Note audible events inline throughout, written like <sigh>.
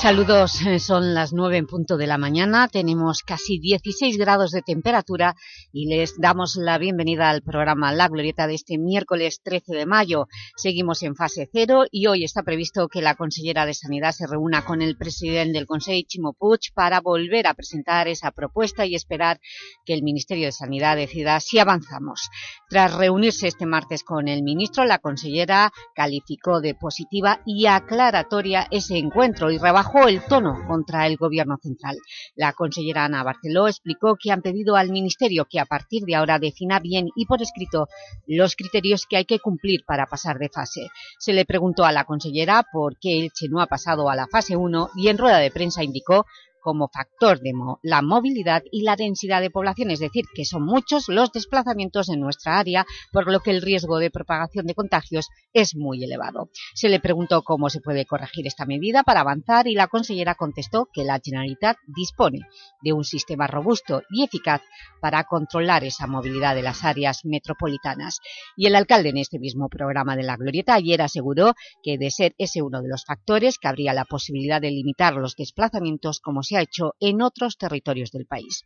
Saludos, eh, son las 9 en punto de la mañana, tenemos casi 16 grados de temperatura y les damos la bienvenida al programa La Glorieta de este miércoles 13 de mayo. Seguimos en fase cero y hoy está previsto que la consellera de Sanidad se reúna con el presidente del Consejo, Chimo para volver a presentar esa propuesta y esperar que el Ministerio de Sanidad decida si avanzamos. Tras reunirse este martes con el ministro, la consellera calificó de positiva y aclaratoria ese encuentro y el tono contra el Gobierno central. La consellera Ana Barceló explicó que han pedido al Ministerio que a partir de ahora defina bien y por escrito los criterios que hay que cumplir para pasar de fase. Se le preguntó a la consellera por qué Elche no ha pasado a la fase 1 y en rueda de prensa indicó como factor de la movilidad y la densidad de población, es decir, que son muchos los desplazamientos en nuestra área, por lo que el riesgo de propagación de contagios es muy elevado. Se le preguntó cómo se puede corregir esta medida para avanzar y la consellera contestó que la Generalitat dispone de un sistema robusto y eficaz para controlar esa movilidad de las áreas metropolitanas. Y el alcalde en este mismo programa de La Glorieta ayer aseguró que de ser ese uno de los factores que habría la posibilidad de limitar los desplazamientos como se hecho en otros territorios del país.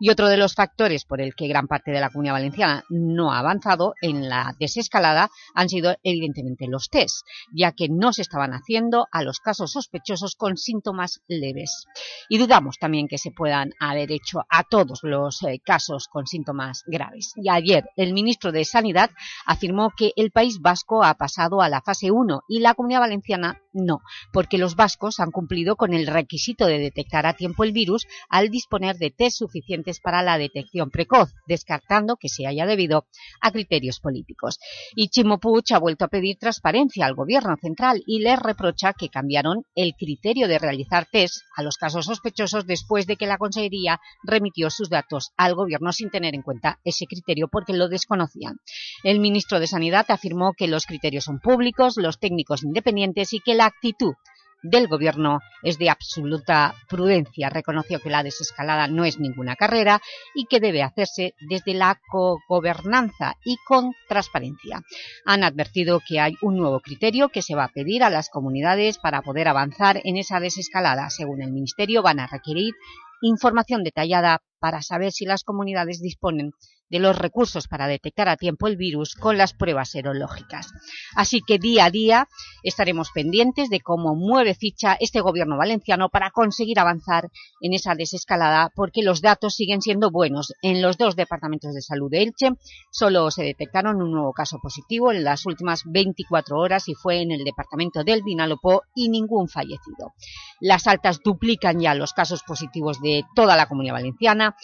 Y otro de los factores por el que gran parte de la Comunidad Valenciana no ha avanzado en la desescalada han sido evidentemente los test, ya que no se estaban haciendo a los casos sospechosos con síntomas leves. Y dudamos también que se puedan haber hecho a todos los eh, casos con síntomas graves. Y ayer el ministro de Sanidad afirmó que el País Vasco ha pasado a la fase 1 y la Comunidad Valenciana no, porque los vascos han cumplido con el requisito de detectar a tiempo el virus al disponer de test suficientes para la detección precoz, descartando que se haya debido a criterios políticos. Y Chimo ha vuelto a pedir transparencia al gobierno central y le reprocha que cambiaron el criterio de realizar test a los casos sospechosos después de que la Consejería remitió sus datos al gobierno sin tener en cuenta ese criterio porque lo desconocían. El ministro de Sanidad afirmó que los criterios son públicos, los técnicos independientes y que la actitud del Gobierno es de absoluta prudencia. Reconoció que la desescalada no es ninguna carrera y que debe hacerse desde la cogobernanza y con transparencia. Han advertido que hay un nuevo criterio que se va a pedir a las comunidades para poder avanzar en esa desescalada. Según el Ministerio, van a requerir información detallada para saber si las comunidades disponen de los recursos para detectar a tiempo el virus con las pruebas serológicas. Así que día a día estaremos pendientes de cómo mueve ficha este gobierno valenciano para conseguir avanzar en esa desescalada porque los datos siguen siendo buenos. En los dos departamentos de salud de Elche solo se detectaron un nuevo caso positivo en las últimas 24 horas y fue en el departamento del Vinalopó y ningún fallecido. Las altas duplican ya los casos positivos de toda la Comunidad Valenciana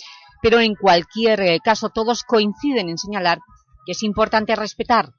pero en cualquier eh, caso todos coinciden en señalar que es importante respetar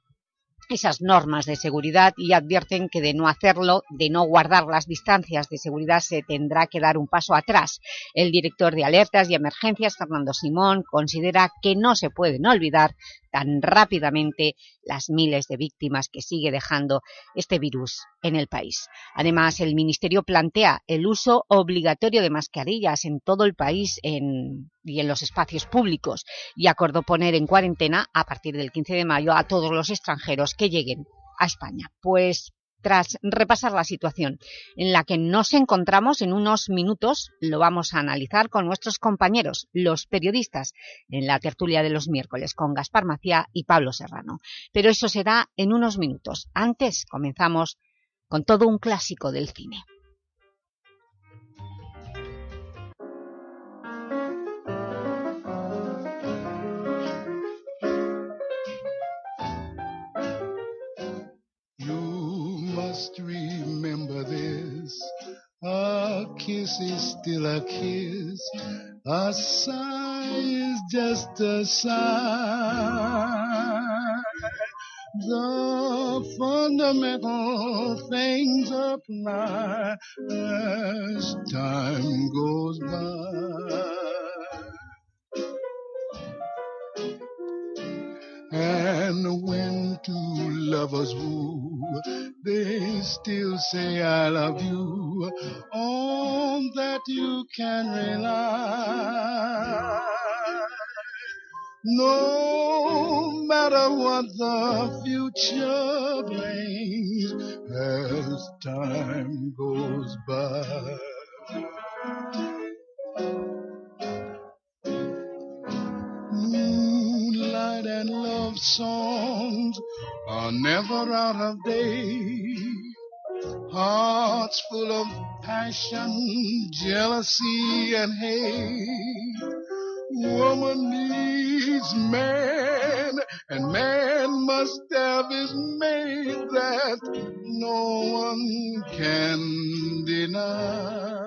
esas normas de seguridad y advierten que de no hacerlo, de no guardar las distancias de seguridad, se tendrá que dar un paso atrás. El director de Alertas y Emergencias, Fernando Simón, considera que no se pueden olvidar tan rápidamente las miles de víctimas que sigue dejando este virus en el país. Además, el Ministerio plantea el uso obligatorio de mascarillas en todo el país y en los espacios públicos y acordó poner en cuarentena a partir del 15 de mayo a todos los extranjeros que lleguen a España. Pues tras repasar la situación en la que nos encontramos en unos minutos, lo vamos a analizar con nuestros compañeros, los periodistas, en la tertulia de los miércoles, con Gaspar Macía y Pablo Serrano. Pero eso será en unos minutos. Antes comenzamos con todo un clásico del cine. Remember this. A kiss is still a kiss. A sigh is just a sigh. The fundamental things apply as time goes by. And when two lovers woo, they still say I love you. On that you can rely. No matter what the future brings as time goes by. And love songs are never out of date. Hearts full of passion, jealousy, and hate. Woman needs man, and man must have his mate that no one can deny.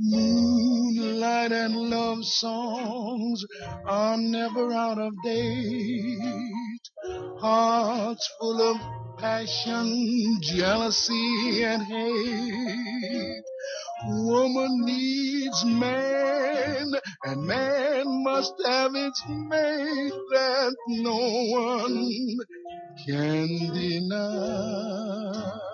Moonlight and love songs are never out of date. Hearts full of passion, jealousy, and hate. Woman needs man, and man must have its mate that no one can deny.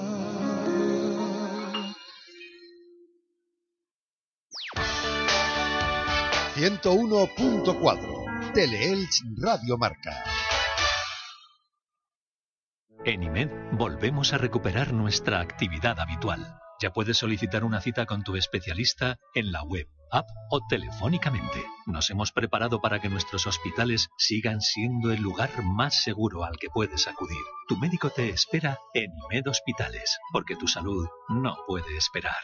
101.4 Teleelch Radio Marca. En IMED volvemos a recuperar nuestra actividad habitual. Ya puedes solicitar una cita con tu especialista en la web, app o telefónicamente. Nos hemos preparado para que nuestros hospitales sigan siendo el lugar más seguro al que puedes acudir. Tu médico te espera en IMED Hospitales, porque tu salud no puede esperar.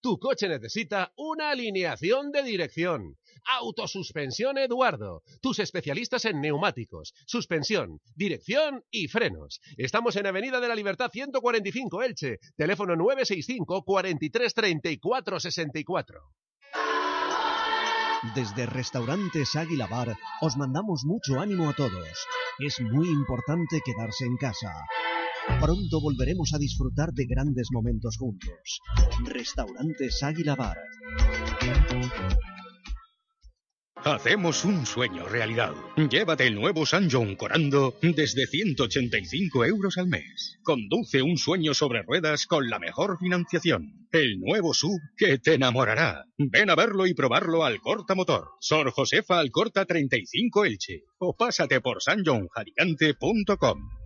Tu coche necesita una alineación de dirección. Autosuspensión Eduardo. Tus especialistas en neumáticos, suspensión, dirección y frenos. Estamos en Avenida de la Libertad 145 Elche. Teléfono 965 43 34 64. Desde Restaurantes Águila Bar os mandamos mucho ánimo a todos. Es muy importante quedarse en casa. Pronto volveremos a disfrutar de grandes momentos juntos. Restaurantes Águila Bar. Hacemos un sueño realidad. Llévate el nuevo San John Corando desde 185 euros al mes. Conduce un sueño sobre ruedas con la mejor financiación. El nuevo SUV que te enamorará. Ven a verlo y probarlo al Corta Motor. Sor Josefa Alcorta 35 Elche. O pásate por sanjohnjaricante.com.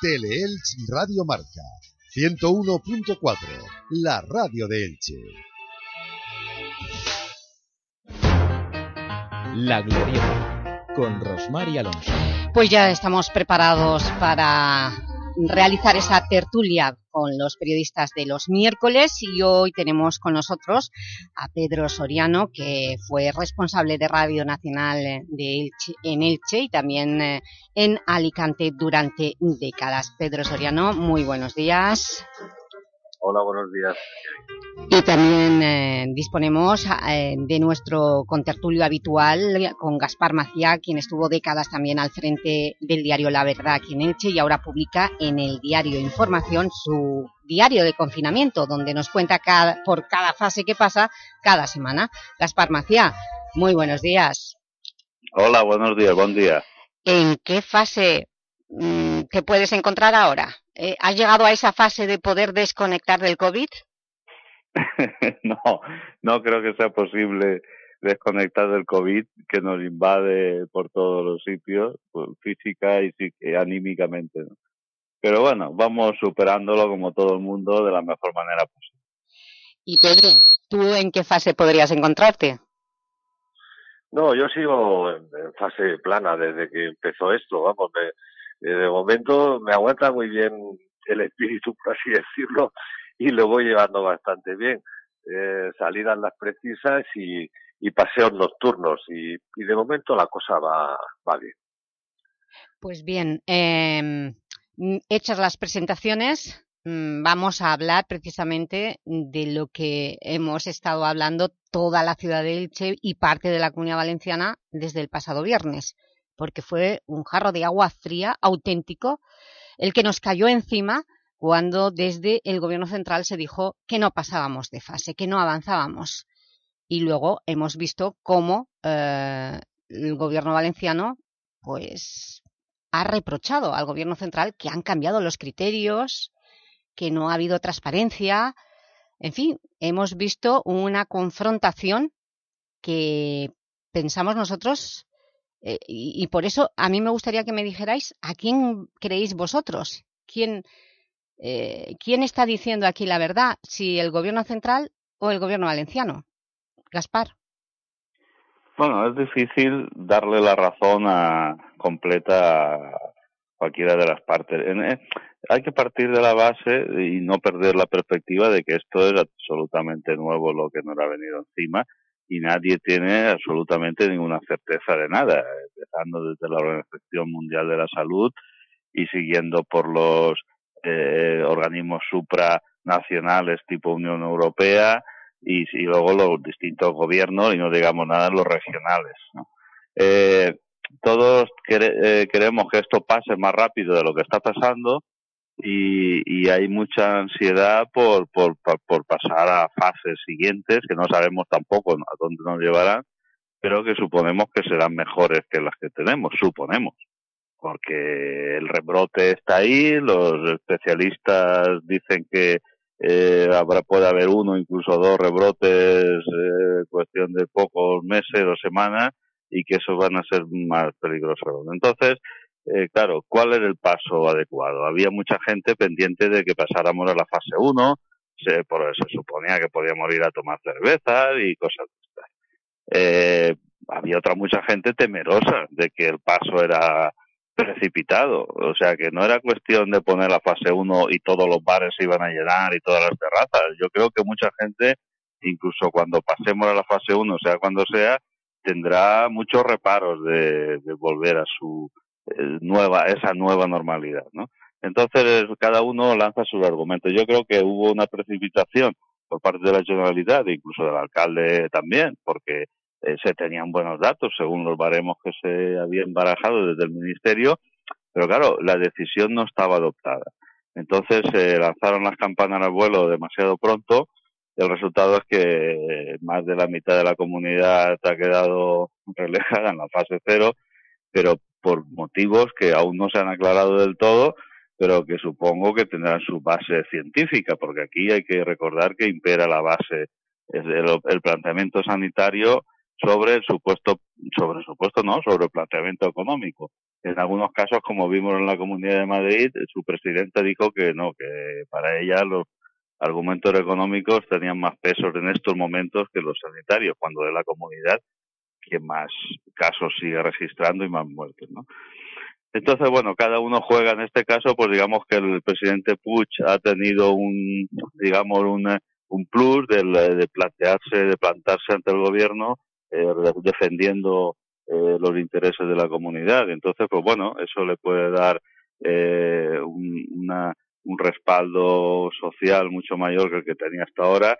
Teleelch Radio Marca 101.4, la radio de Elche. La Glorieta, con Rosmar y Alonso. Pues ya estamos preparados para realizar esa tertulia con los periodistas de los miércoles y hoy tenemos con nosotros a Pedro Soriano, que fue responsable de Radio Nacional de en Elche y también eh, en Alicante durante décadas. Pedro Soriano, muy buenos días. Hola, buenos días. Y también eh, disponemos eh, de nuestro contertulio habitual con Gaspar Macía, quien estuvo décadas también al frente del diario La Verdad aquí en Elche y ahora publica en el diario Información su diario de confinamiento, donde nos cuenta cada, por cada fase que pasa cada semana. Gaspar Macía, muy buenos días. Hola, buenos días, buen día. ¿En qué fase mm, te puedes encontrar ahora? Eh, ¿Has llegado a esa fase de poder desconectar del COVID? <laughs> no, no creo que sea posible desconectar del COVID que nos invade por todos los sitios, pues, física y, anímicamente. Pero bueno, vamos superándolo como todo el mundo de la mejor manera posible. Y Pedro, ¿tú en qué fase podrías encontrarte? No, yo sigo en, fase plana desde que empezó esto, vamos, de momento me aguanta muy bien el espíritu, por así decirlo, y lo voy llevando bastante bien. Eh, salidas las precisas y, paseos nocturnos, y, de momento la cosa va, va bien. Pues bien, eh, hechas las presentaciones, mm, vamos a hablar precisamente de lo que hemos estado hablando toda la ciudad de Elche y parte de la Comunidad Valenciana desde el pasado viernes porque fue un jarro de agua fría auténtico el que nos cayó encima cuando desde el gobierno central se dijo que no pasábamos de fase, que no avanzábamos. Y luego hemos visto cómo eh, el gobierno valenciano pues ha reprochado al gobierno central que han cambiado los criterios, que no ha habido transparencia. En fin, hemos visto una confrontación que pensamos nosotros eh, y, por eso a mí me gustaría que me dijerais a quién creéis vosotros, quién, eh, quién está diciendo aquí la verdad, si el gobierno central o el gobierno valenciano. Gaspar. Bueno, es difícil darle la razón a, completa a cualquiera de las partes. Eh, hay que partir de la base y no perder la perspectiva de que esto es absolutamente nuevo lo que nos ha venido encima y nadie tiene absolutamente ninguna certeza de nada, empezando desde la Organización Mundial de la Salud y siguiendo por los eh, organismos supranacionales tipo Unión Europea y, luego los distintos gobiernos y no digamos nada los regionales. Eh, todos eh, queremos que esto pase más rápido de lo que está pasando y, hay mucha ansiedad por, por, por, pasar a fases siguientes que no sabemos tampoco a dónde nos llevarán, pero que suponemos que serán mejores que las que tenemos, suponemos, porque el rebrote está ahí, los especialistas dicen que eh, habrá puede haber uno, incluso dos rebrotes, eh, cuestión de pocos meses o semanas, y que esos van a ser más peligrosos. Entonces, eh, claro, ¿cuál era el paso adecuado? Había mucha gente pendiente de que pasáramos a la fase 1, se, por se suponía que podíamos ir a tomar cervezas y cosas de estas. Eh, había otra mucha gente temerosa de que el paso era precipitado, o sea que no era cuestión de poner la fase 1 y todos los bares se iban a llenar y todas las terrazas. Yo creo que mucha gente, incluso cuando pasemos a la fase 1, sea cuando sea, tendrá muchos reparos de volver a su nueva, esa nueva normalidad, ¿no? Entonces, cada uno lanza sus argumentos. Yo creo que hubo una precipitación por parte de la Generalidad, incluso del alcalde también, porque eh, se tenían buenos datos según los baremos que se habían barajado desde el Ministerio, pero claro, la decisión no estaba adoptada. Entonces se lanzaron las campanas al vuelo demasiado pronto el resultado es que más de la mitad de la comunidad ha quedado <laughs> relegada en la fase cero, pero por motivos que aún no se han aclarado del todo, pero que supongo que tendrán su base científica, porque aquí hay que recordar que impera la base. El, planteamiento sanitario sobre el supuesto, sobre el supuesto no, sobre el planteamiento económico. En algunos casos, como vimos en la Comunidad de Madrid, su presidente dijo que no, que para ella los argumentos económicos tenían más peso en estos momentos que los sanitarios, cuando de la comunidad que más casos sigue registrando y más muertes, ¿no? Entonces, bueno, cada uno juega en este caso, pues digamos que el presidente Puig ha tenido un, digamos, un, plus de, plantearse, de plantarse ante el gobierno eh, defendiendo eh, los intereses de la comunidad. Entonces, pues bueno, eso le puede dar eh, un, una, un respaldo social mucho mayor que el que tenía hasta ahora,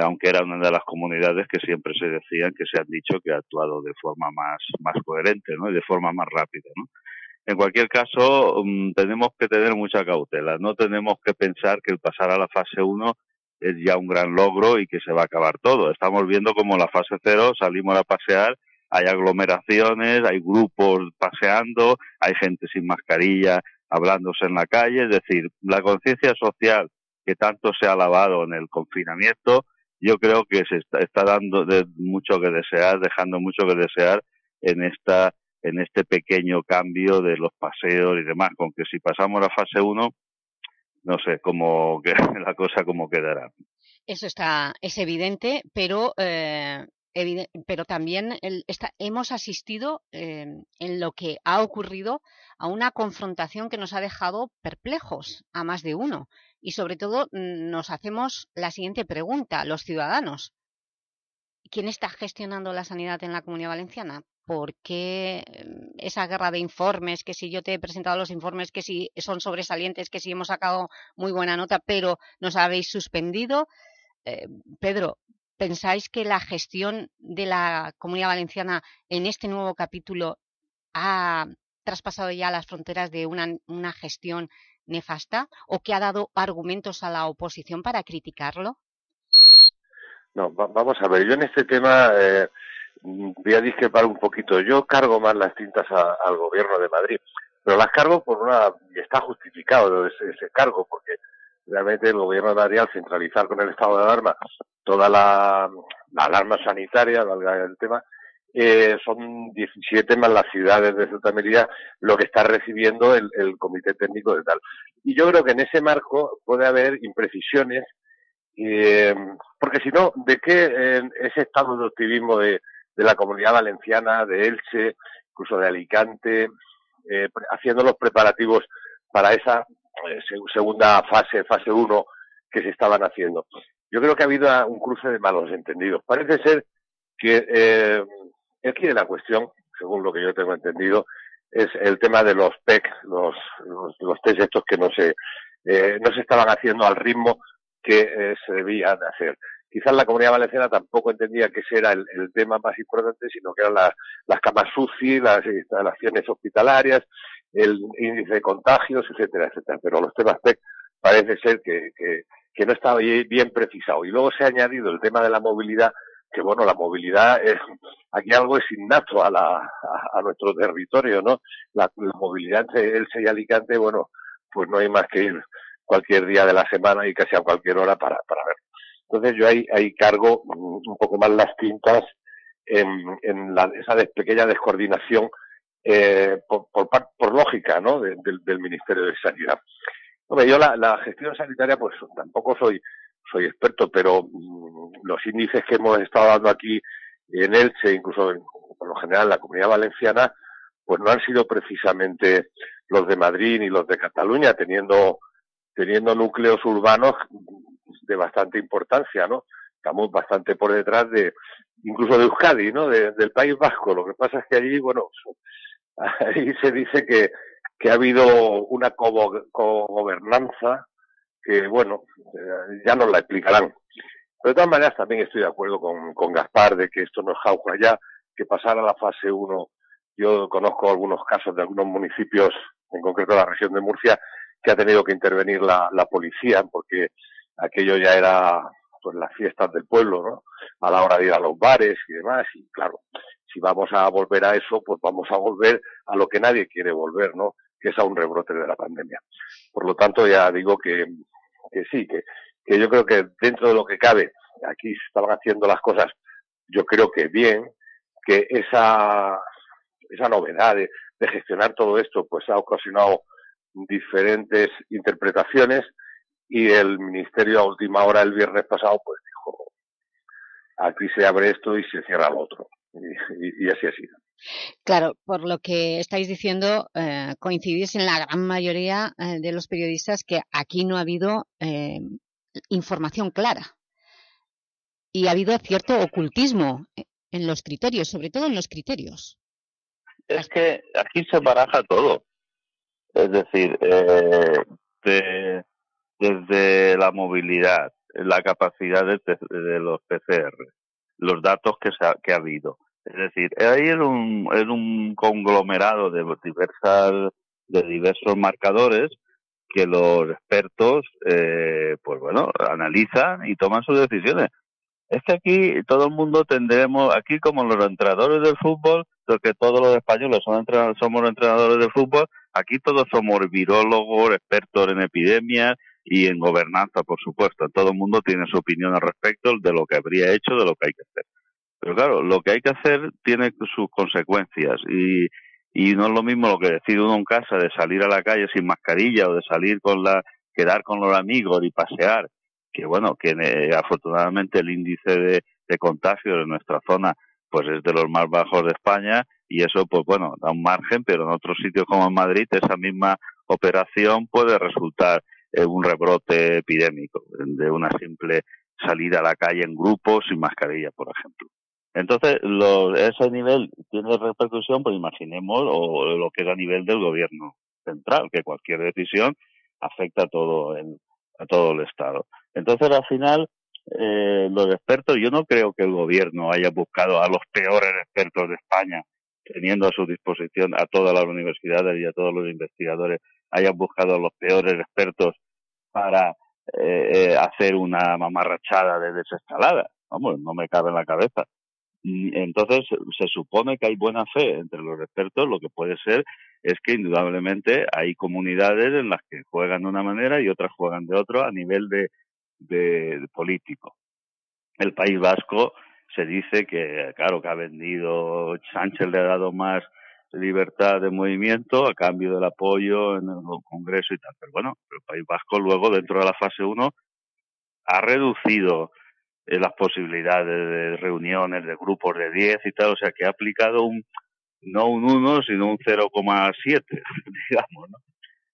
aunque era una de las comunidades que siempre se decían que se han dicho que ha actuado de forma más, más coherente, ¿no? Y de forma más rápida, ¿no? En cualquier caso, mm, tenemos que tener mucha cautela. No tenemos que pensar que el pasar a la fase 1 es ya un gran logro y que se va a acabar todo. Estamos viendo como en la fase 0 salimos a pasear, hay aglomeraciones, hay grupos paseando, hay gente sin mascarilla hablándose en la calle. Es decir, la conciencia social que tanto se ha lavado en el confinamiento, yo creo que se está, está dando de mucho que desear, dejando mucho que desear en esta en este pequeño cambio de los paseos y demás, con que si pasamos a fase 1, no sé cómo <laughs> que la cosa cómo quedará. Eso está, es evidente, pero, eh, pero también hemos asistido eh, en lo que ha ocurrido a una confrontación que nos ha dejado perplejos a más de uno. Y sobre todo mm, nos hacemos la siguiente pregunta, los ciudadanos. ¿Quién está gestionando la sanidad en la Comunidad Valenciana? ¿Por qué em, esa guerra de informes? Que si yo te he presentado los informes, que si son sobresalientes, que si hemos sacado muy buena nota, pero nos habéis suspendido. Eh, Pedro, ¿pensáis que la gestión de la Comunidad Valenciana en este nuevo capítulo ha traspasado ya las fronteras de una, una gestión nefasta o que ha dado argumentos a la oposición para criticarlo? No, vamos a ver, yo en este tema eh, voy a discrepar un poquito. Yo cargo más las tintas al gobierno de Madrid, pero las cargo por una, y está justificado ese, ese cargo, porque realmente el gobierno de Madrid al centralizar con el estado de alarma toda la, alarma sanitaria, valga el tema, eh, son 17 más las ciudades de Ceuta Melilla lo que está recibiendo el, el, comité técnico de tal. Y yo creo que en ese marco puede haber imprecisiones eh, porque si no, ¿de qué eh, ese estado de optimismo de, la comunidad valenciana, de Elche, incluso de Alicante, eh, haciendo los preparativos para esa segunda fase, fase 1 que se estaban haciendo? Yo creo que ha habido un cruce de malos entendidos. Parece ser que eh, aquí de la cuestión, según lo que yo tengo entendido, es el tema de los PEC, los, los, los test estos que no se, no se estaban haciendo al ritmo que eh, se debía de hacer. Quizás la comunidad valenciana tampoco entendía que ese era el, tema más importante, sino que eran las camas UCI, las instalaciones hospitalarias, el índice de contagios, etcétera, etcétera. Pero los temas TEC parece ser que, no estaba bien precisado. Y luego se ha añadido el tema de la movilidad, que bueno, la movilidad es, aquí algo es innato a, la, a, nuestro territorio, ¿no? La, movilidad entre Elche y Alicante, bueno, pues no hay más que ir cualquier día de la semana y casi a cualquier hora para, para verlo. Entonces yo ahí, ahí cargo un poco más las tintas en, en la, esa pequeña descoordinación eh, por, por, por, lógica ¿no? del Ministerio de Sanidad. Hombre, yo la, la, gestión sanitaria pues tampoco soy, soy experto, pero mm, los índices que hemos estado dando aquí en Elche, incluso por lo general en la comunidad valenciana, pues no han sido precisamente los de Madrid ni los de Cataluña, teniendo teniendo núcleos urbanos de bastante importancia, ¿no? Estamos bastante por detrás de, incluso de Euskadi, ¿no? del País Vasco. Lo que pasa es que allí, bueno, <laughs> ahí se dice que, que ha habido una cogobernanza que, bueno, eh, ya nos la explicarán. Pero de todas maneras también estoy de acuerdo con, con Gaspar de que esto no es jauja ya, que pasar a la fase 1. Yo conozco algunos casos de algunos municipios, en concreto la región de Murcia, que ha tenido que intervenir la, la policía porque aquello ya era pues las fiestas del pueblo, ¿no? A la hora de ir a los bares y demás y claro, si vamos a volver a eso, pues vamos a volver a lo que nadie quiere volver, ¿no? Que es a un rebrote de la pandemia. Por lo tanto, ya digo que, que sí, que, que yo creo que dentro de lo que cabe, aquí se estaban haciendo las cosas, yo creo que bien, que esa, esa novedad de, de gestionar todo esto pues ha ocasionado diferentes interpretaciones y el ministerio a última hora el viernes pasado pues dijo aquí se abre esto y se cierra lo otro y, así ha sido. Claro, por lo que estáis diciendo, eh, coincidís en la gran mayoría eh, de los periodistas que aquí no ha habido eh, información clara y ha habido cierto ocultismo en los criterios, sobre todo en los criterios. Es que aquí se baraja todo. Es decir, eh, desde la movilidad, la capacidad de, los PCR, los datos que, se ha, que ha habido. Es decir, ahí en un, conglomerado de diversos marcadores que los expertos, eh, pues bueno, analizan y toman sus decisiones. Es que aquí todo el mundo tendremos, aquí como los entrenadores del fútbol, que todos los españoles son entrenadores, somos entrenadores de fútbol, aquí todos somos virólogos, expertos en epidemias y en gobernanza, por supuesto. Todo el mundo tiene su opinión al respecto de lo que habría hecho, de lo que hay que hacer. Pero claro, lo que hay que hacer tiene sus consecuencias y, y no es lo mismo lo que decide uno en casa de salir a la calle sin mascarilla o de salir con la, quedar con los amigos y pasear, que bueno, que eh, afortunadamente el índice de, de contagio de nuestra zona pues es de los más bajos de España y eso pues bueno da un margen pero en otros sitios como en Madrid esa misma operación puede resultar en un rebrote epidémico de una simple salida a la calle en grupo sin mascarilla por ejemplo entonces lo, ese nivel tiene repercusión pues imaginemos o lo que es a nivel del gobierno central que cualquier decisión afecta a todo el, a todo el estado entonces al final eh, los expertos, yo no creo que el gobierno haya buscado a los peores expertos de España, teniendo a su disposición a todas las universidades y a todos los investigadores, hayan buscado a los peores expertos para eh, eh, hacer una mamarrachada de desescalada. Vamos, no me cabe en la cabeza. Entonces, se supone que hay buena fe entre los expertos, lo que puede ser es que indudablemente hay comunidades en las que juegan de una manera y otras juegan de otra a nivel de de, político. El País Vasco se dice que, claro, que ha vendido, Sánchez le ha dado más libertad de movimiento a cambio del apoyo en el Congreso y tal. Pero bueno, el País Vasco luego, dentro de la fase 1, ha reducido eh, las posibilidades de reuniones, de grupos de 10 y tal, o sea que ha aplicado un, no un 1, sino un 0,7, <laughs> digamos, ¿no?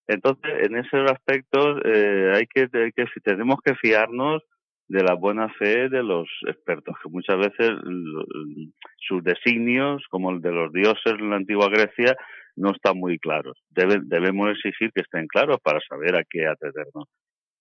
Entonces, en esos aspectos eh, hay, que, que tenemos que fiarnos de la buena fe de los expertos, que muchas veces sus designios, como el de los dioses en la antigua Grecia, no están muy claros. debemos exigir que estén claros para saber a qué atendernos.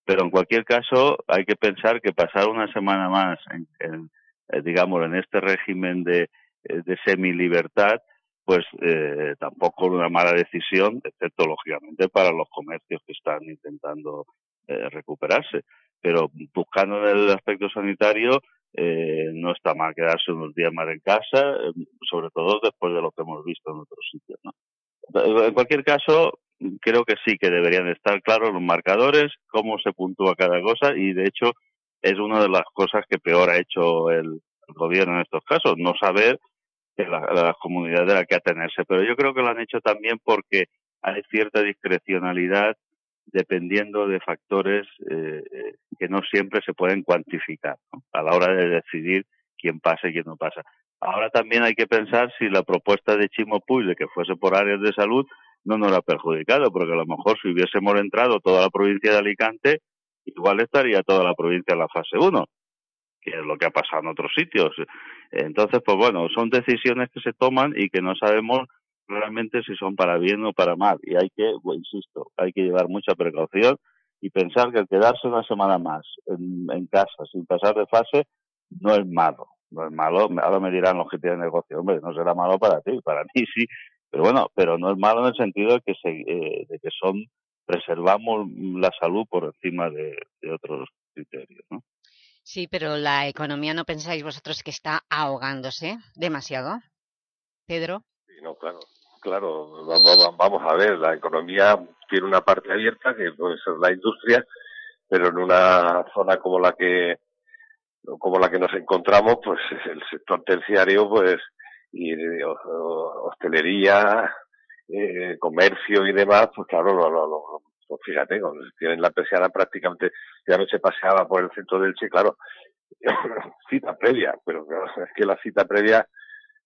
Pero en cualquier caso, hay que pensar que pasar una semana más, en, eh, digamos, en este régimen de, eh, de semi-libertad, pues eh, tampoco una mala decisión, excepto lógicamente para los comercios que están intentando eh, recuperarse. Pero buscando en el aspecto sanitario, eh, no está mal quedarse unos días más en casa, sobre todo después de lo que hemos visto en otros sitios. ¿no? En cualquier caso, creo que sí que deberían estar claros los marcadores, cómo se puntúa cada cosa y de hecho es una de las cosas que peor ha hecho el gobierno en estos casos, no saber de la, las comunidades de la que atenerse. Pero yo creo que lo han hecho también porque hay cierta discrecionalidad dependiendo de factores eh, eh, que no siempre se pueden cuantificar a la hora de decidir quién pasa y quién no pasa. Ahora también hay que pensar si la propuesta de Chimo Puig de que fuese por áreas de salud no nos ha perjudicado, porque a lo mejor si hubiésemos entrado toda la provincia de Alicante, igual estaría toda la provincia en la fase 1 que es lo que ha pasado en otros sitios. Entonces, pues bueno, son decisiones que se toman y que no sabemos realmente si son para bien o para mal. Y hay que, pues, insisto, hay que llevar mucha precaución y pensar que el quedarse una semana más en, casa sin pasar de fase no es malo. No es malo, ahora me dirán los que tienen negocio, hombre, no será malo para ti, para mí sí, pero bueno, pero no es malo en el sentido de que, se, eh, de que son, preservamos la salud por encima de, de otros criterios, ¿no? Sí, pero la economía, ¿no pensáis vosotros que está ahogándose demasiado? Pedro. Sí, no, claro, claro. Vamos a ver, la economía tiene una parte abierta que puede ser la industria, pero en una zona como la que como la que nos encontramos, pues el sector terciario, pues y de hostelería, eh, comercio y demás, pues claro, lo, lo, pues fíjate, tienen la persiana prácticamente, ya no se paseaba por el centro del Che, claro, <coughs> cita previa, pero es que la cita previa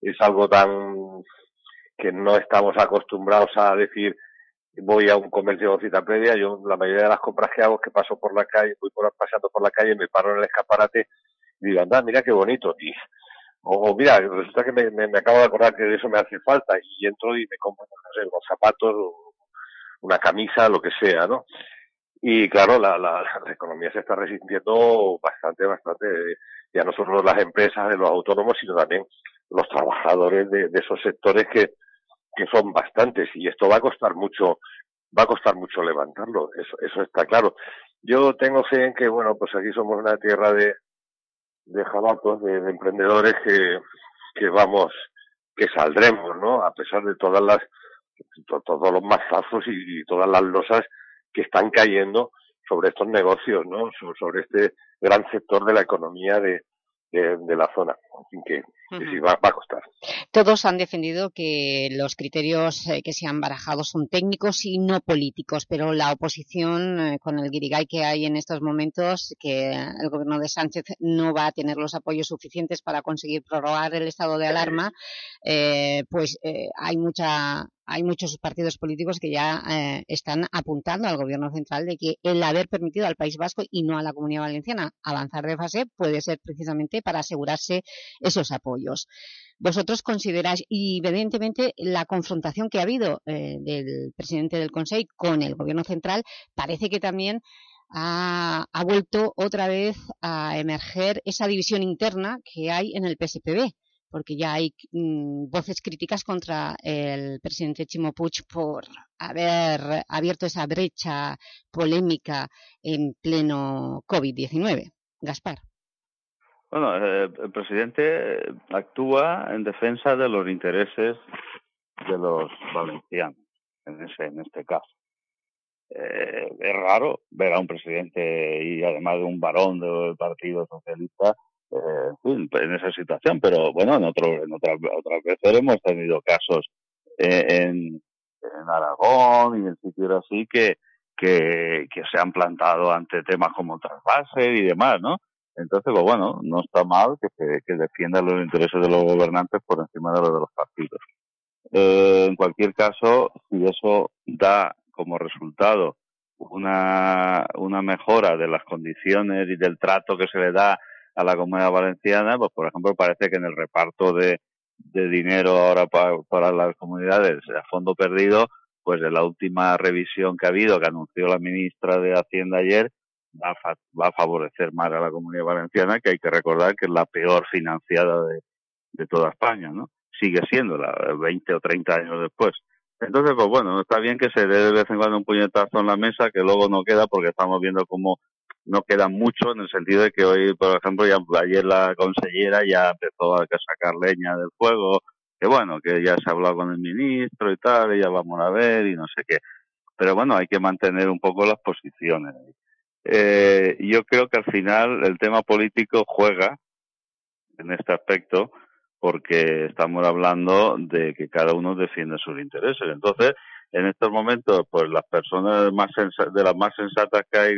es algo tan que no estamos acostumbrados a decir voy a un comercio de cita previa, yo la mayoría de las compras que hago es que paso por la calle, voy por, pasando por la calle, me paro en el escaparate y digo, anda, mira qué bonito, y, o, mira, resulta que me, me, acabo de acordar que de eso me hace falta y entro y me compro, no sé, unos zapatos, una camisa, lo que sea, ¿no? Y claro, la, la, la economía se está resintiendo bastante, bastante, ya no solo las empresas, de los autónomos, sino también los trabajadores de, de esos sectores que, que son bastantes y esto va a costar mucho, va a costar mucho levantarlo, eso, eso está claro. Yo tengo fe en que, bueno, pues aquí somos una tierra de, de jabatos, de, emprendedores que, que vamos, que saldremos, ¿no? A pesar de todas las, todos los mazazos y, todas las losas que están cayendo sobre estos negocios, ¿no? Sobre este gran sector de la economía de, de, la zona. Así que, sí, va, a costar. Todos han defendido que los criterios eh, que se han barajado son técnicos y no políticos, pero la oposición, eh, con el guirigay que hay en estos momentos, que el gobierno de Sánchez no va a tener los apoyos suficientes para conseguir prorrogar el estado de alarma, eh, pues hay mucha hay muchos partidos políticos que ya eh, están apuntando al Gobierno central de que el haber permitido al País Vasco y no a la Comunidad Valenciana avanzar de fase puede ser precisamente para asegurarse esos apoyos. Vosotros consideráis, y evidentemente la confrontación que ha habido eh, del presidente del Consejo con el Gobierno central parece que también ha, vuelto otra vez a emerger esa división interna que hay en el PSPB porque ya hay mm, voces críticas contra el presidente Chimo por haber abierto esa brecha polémica en pleno COVID-19. Gaspar. Bueno, eh, el presidente actúa en defensa de los intereses de los valencianos, en, ese, en este caso. Eh, es raro ver a un presidente y además de un varón del Partido Socialista eh, en esa situación, pero bueno, en, otro, en otras, otras veces hemos tenido casos en, en Aragón y en sitios así que, que, que se han plantado ante temas como trasvase y demás, ¿no? Entonces, pues bueno, no está mal que, defiendan los intereses de los gobernantes por encima de los de los partidos. Eh, en cualquier caso, si eso da como resultado una, una mejora de las condiciones y del trato que se le da a la comunidad valenciana, pues por ejemplo parece que en el reparto de, de dinero ahora para, para las comunidades a fondo perdido, pues en la última revisión que ha habido, que anunció la ministra de Hacienda ayer, va a, va a favorecer más a la comunidad valenciana, que hay que recordar que es la peor financiada de, toda España, ¿no? Sigue siendo la 20 o 30 años después. Entonces, pues bueno, está bien que se dé de vez en cuando un puñetazo en la mesa, que luego no queda porque estamos viendo cómo no queda mucho en el sentido de que hoy, por ejemplo, ya ayer la consellera ya empezó a sacar leña del fuego, que bueno, que ya se ha hablado con el ministro y tal, y ya vamos a ver y no sé qué. Pero bueno, hay que mantener un poco las posiciones. Eh, yo creo que al final el tema político juega en este aspecto porque estamos hablando de que cada uno defiende sus intereses. Entonces, en estos momentos, pues las personas más de las más sensatas que hay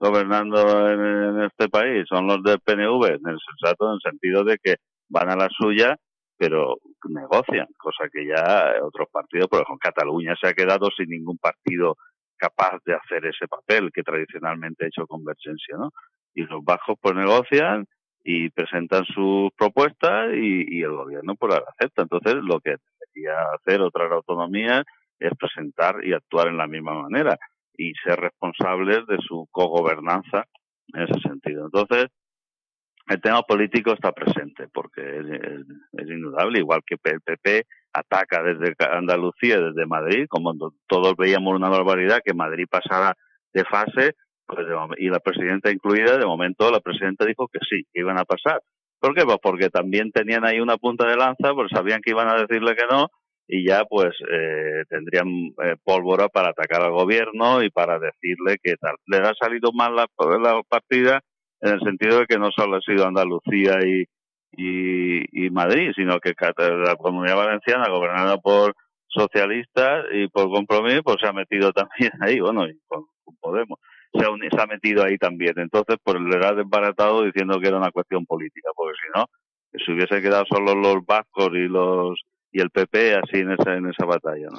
gobernando en, este país son los del PNV, en el sensato, en el sentido de que van a la suya, pero negocian, cosa que ya otros partidos, por ejemplo, Cataluña se ha quedado sin ningún partido capaz de hacer ese papel que tradicionalmente ha hecho Convergencia, ¿no? Y los bajos pues negocian y presentan sus propuestas y, el gobierno pues las acepta. Entonces, lo que debería hacer otras autonomías es presentar y actuar en la misma manera y ser responsables de su cogobernanza en ese sentido. Entonces, el tema político está presente porque es, indudable, igual que el PP ataca desde Andalucía, desde Madrid, como todos veíamos una barbaridad que Madrid pasara de fase, pues y la presidenta incluida, de momento la presidenta dijo que sí, que iban a pasar. ¿Por qué? Pues porque también tenían ahí una punta de lanza, pues sabían que iban a decirle que no, y ya pues eh, tendrían eh, pólvora para atacar al gobierno y para decirle que tal. Les ha salido mal la partida en el sentido de que no solo ha sido Andalucía y, y, y Madrid, sino que la comunidad valenciana gobernada por socialistas y por compromiso pues se ha metido también <laughs> ahí, bueno, y con, Podemos, se ha, se ha, metido ahí también. Entonces, pues le ha desbaratado diciendo que era una cuestión política, porque si no, si hubiese quedado solo los vascos y los y el PP así en esa en esa batalla, ¿no?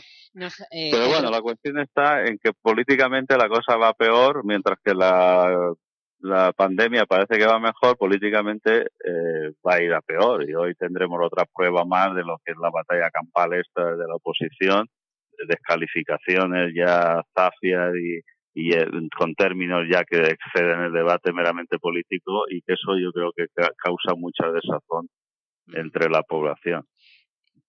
eh, Pero bueno, la cuestión está en que políticamente la cosa va peor, mientras que la la pandemia parece que va mejor, políticamente eh, va a ir a peor. Y hoy tendremos otra prueba más de lo que es la batalla campal esta de la oposición, de descalificaciones ya zafias y, y eh, con términos ya que exceden el debate meramente político y que eso yo creo que causa mucha desazón entre la población.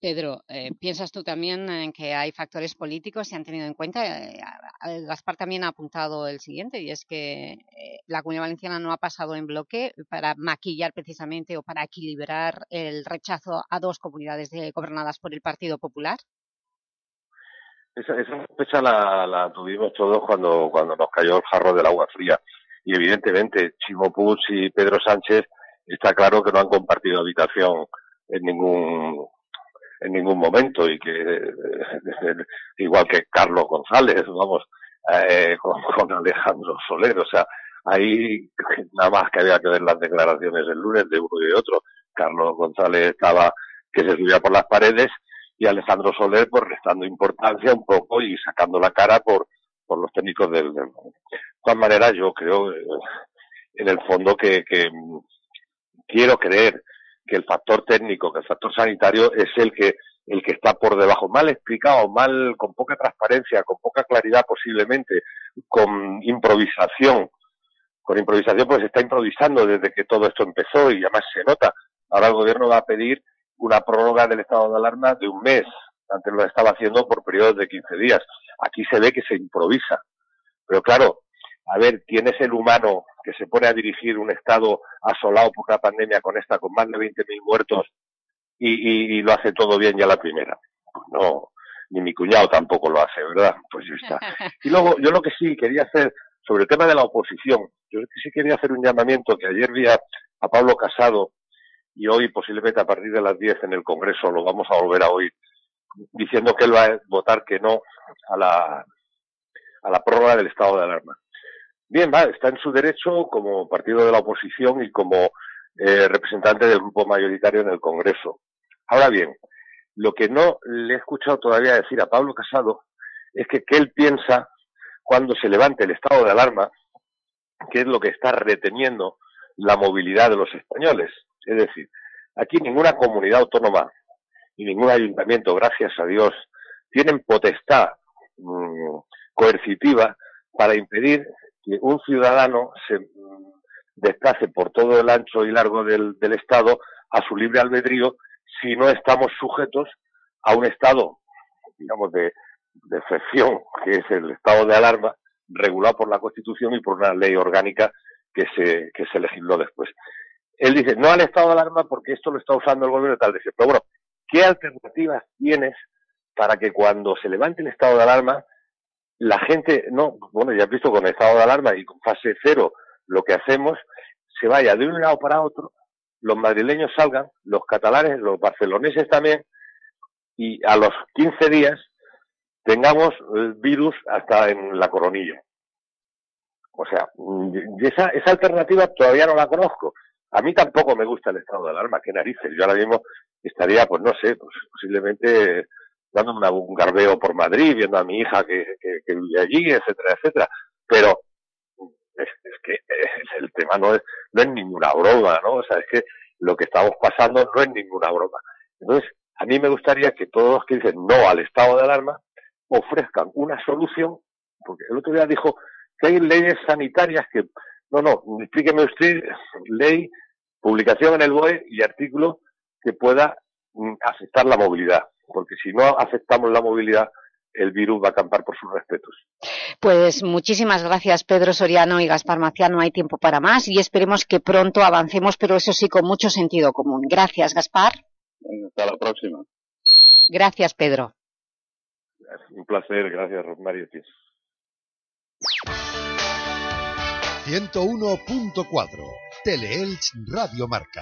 Pedro, eh, ¿piensas tú también en que hay factores políticos se han tenido en cuenta? Eh, Gaspar también ha apuntado el siguiente, y es que eh, la Comunidad Valenciana no ha pasado en bloque para maquillar precisamente o para equilibrar el rechazo a dos comunidades gobernadas por el Partido Popular. Esa, fecha la, tuvimos todos cuando, cuando nos cayó el jarro del agua fría. Y evidentemente, Chimo Puig y Pedro Sánchez está claro que no han compartido habitación en ningún en ningún momento y que igual que Carlos González, vamos, eh, con, Alejandro Soler, o sea, ahí nada más que había que ver las declaraciones el lunes de uno y de otro. Carlos González estaba que se subía por las paredes y Alejandro Soler pues restando importancia un poco y sacando la cara por, por los técnicos del, De todas maneras yo creo eh, en el fondo que, que quiero creer que el factor técnico, que el factor sanitario es el que el que está por debajo, mal explicado, mal, con poca transparencia, con poca claridad posiblemente, con improvisación, con improvisación pues se está improvisando desde que todo esto empezó y además se nota. Ahora el gobierno va a pedir una prórroga del estado de alarma de un mes. Antes lo estaba haciendo por periodos de 15 días. Aquí se ve que se improvisa. Pero claro, a ver, ¿quién es el humano que se pone a dirigir un Estado asolado por la pandemia con esta, con más de 20.000 muertos y, y, lo hace todo bien ya la primera? Pues no, ni mi cuñado tampoco lo hace, ¿verdad? Pues ya está. <laughs> Y luego, yo lo que sí quería hacer sobre el tema de la oposición, yo sí quería hacer un llamamiento que ayer vi a, Pablo Casado y hoy posiblemente a partir de las 10 en el Congreso lo vamos a volver a oír, diciendo que él va a votar que no a la, a la prórroga del estado de alarma. Bien, va, está en su derecho como partido de la oposición y como eh, representante del grupo mayoritario en el Congreso. Ahora bien, lo que no le he escuchado todavía decir a Pablo Casado es que, él piensa cuando se levante el estado de alarma, que es lo que está reteniendo la movilidad de los españoles. Es decir, aquí ninguna comunidad autónoma y ningún ayuntamiento, gracias a Dios, tienen potestad mm, coercitiva para impedir que un ciudadano se mm, desplace por todo el ancho y largo del, Estado a su libre albedrío si no estamos sujetos a un estado, digamos, de, de excepción, que es el estado de alarma, regulado por la Constitución y por una ley orgánica que se, que se legisló después. Él dice, no al estado de alarma porque esto lo está usando el gobierno tal. Dice, pero bueno, ¿qué alternativas tienes para que cuando se levante el estado de alarma la gente, no, bueno, ya has visto con estado de alarma y con fase cero, lo que hacemos, se vaya de un lado para otro, los madrileños salgan, los catalanes, los barceloneses también, y a los 15 días tengamos el virus hasta en la coronilla. O sea, esa, esa alternativa todavía no la conozco. A mí tampoco me gusta el estado de alarma, qué narices. Yo ahora mismo estaría, pues no sé, pues posiblemente dándome un garbeo por Madrid, viendo a mi hija que, que, vive allí, etcétera, etcétera. Pero es, que el tema no es, no es ninguna broma, ¿no? O sea, es que lo que estamos pasando no es ninguna broma. Entonces, a mí me gustaría que todos los que dicen no al estado de alarma ofrezcan una solución, porque el otro día dijo que hay leyes sanitarias que, no, no, explíqueme usted, ley, publicación en el BOE y artículo que pueda mm, afectar la movilidad porque si no aceptamos la movilidad, el virus va a acampar por sus respetos. Pues muchísimas gracias Pedro Soriano y Gaspar Maciano, no hay tiempo para más y esperemos que pronto avancemos, pero eso sí con mucho sentido común. Gracias Gaspar. Hasta la próxima. Gracias Pedro. Un placer, gracias Rosmario. 101.4 Teleelch Radio Marca.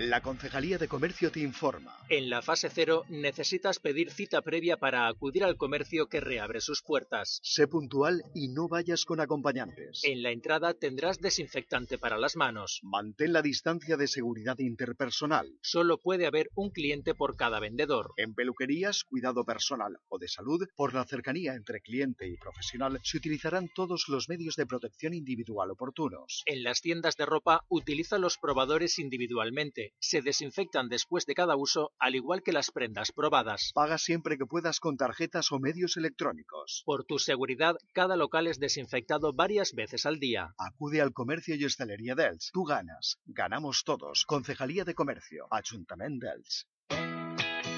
La Concejalía de Comercio te informa. En la fase cero necesitas pedir cita previa para acudir al comercio que reabre sus puertas. Sé puntual y no vayas con acompañantes. En la entrada tendrás desinfectante para las manos. Mantén la distancia de seguridad interpersonal. Solo puede haber un cliente por cada vendedor. En peluquerías, cuidado personal o de salud, por la cercanía entre cliente y profesional, se utilizarán todos los medios de protección individual oportunos. En las tiendas de ropa, utiliza los probadores individualmente se desinfectan después de cada uso, al igual que las prendas probadas. Paga siempre que puedas con tarjetas o medios electrónicos. Por tu seguridad, cada local es desinfectado varias veces al día. Acude al comercio y hostelería dels. Tú ganas. Ganamos todos. Concejalía de Comercio. Ayuntamiento dels.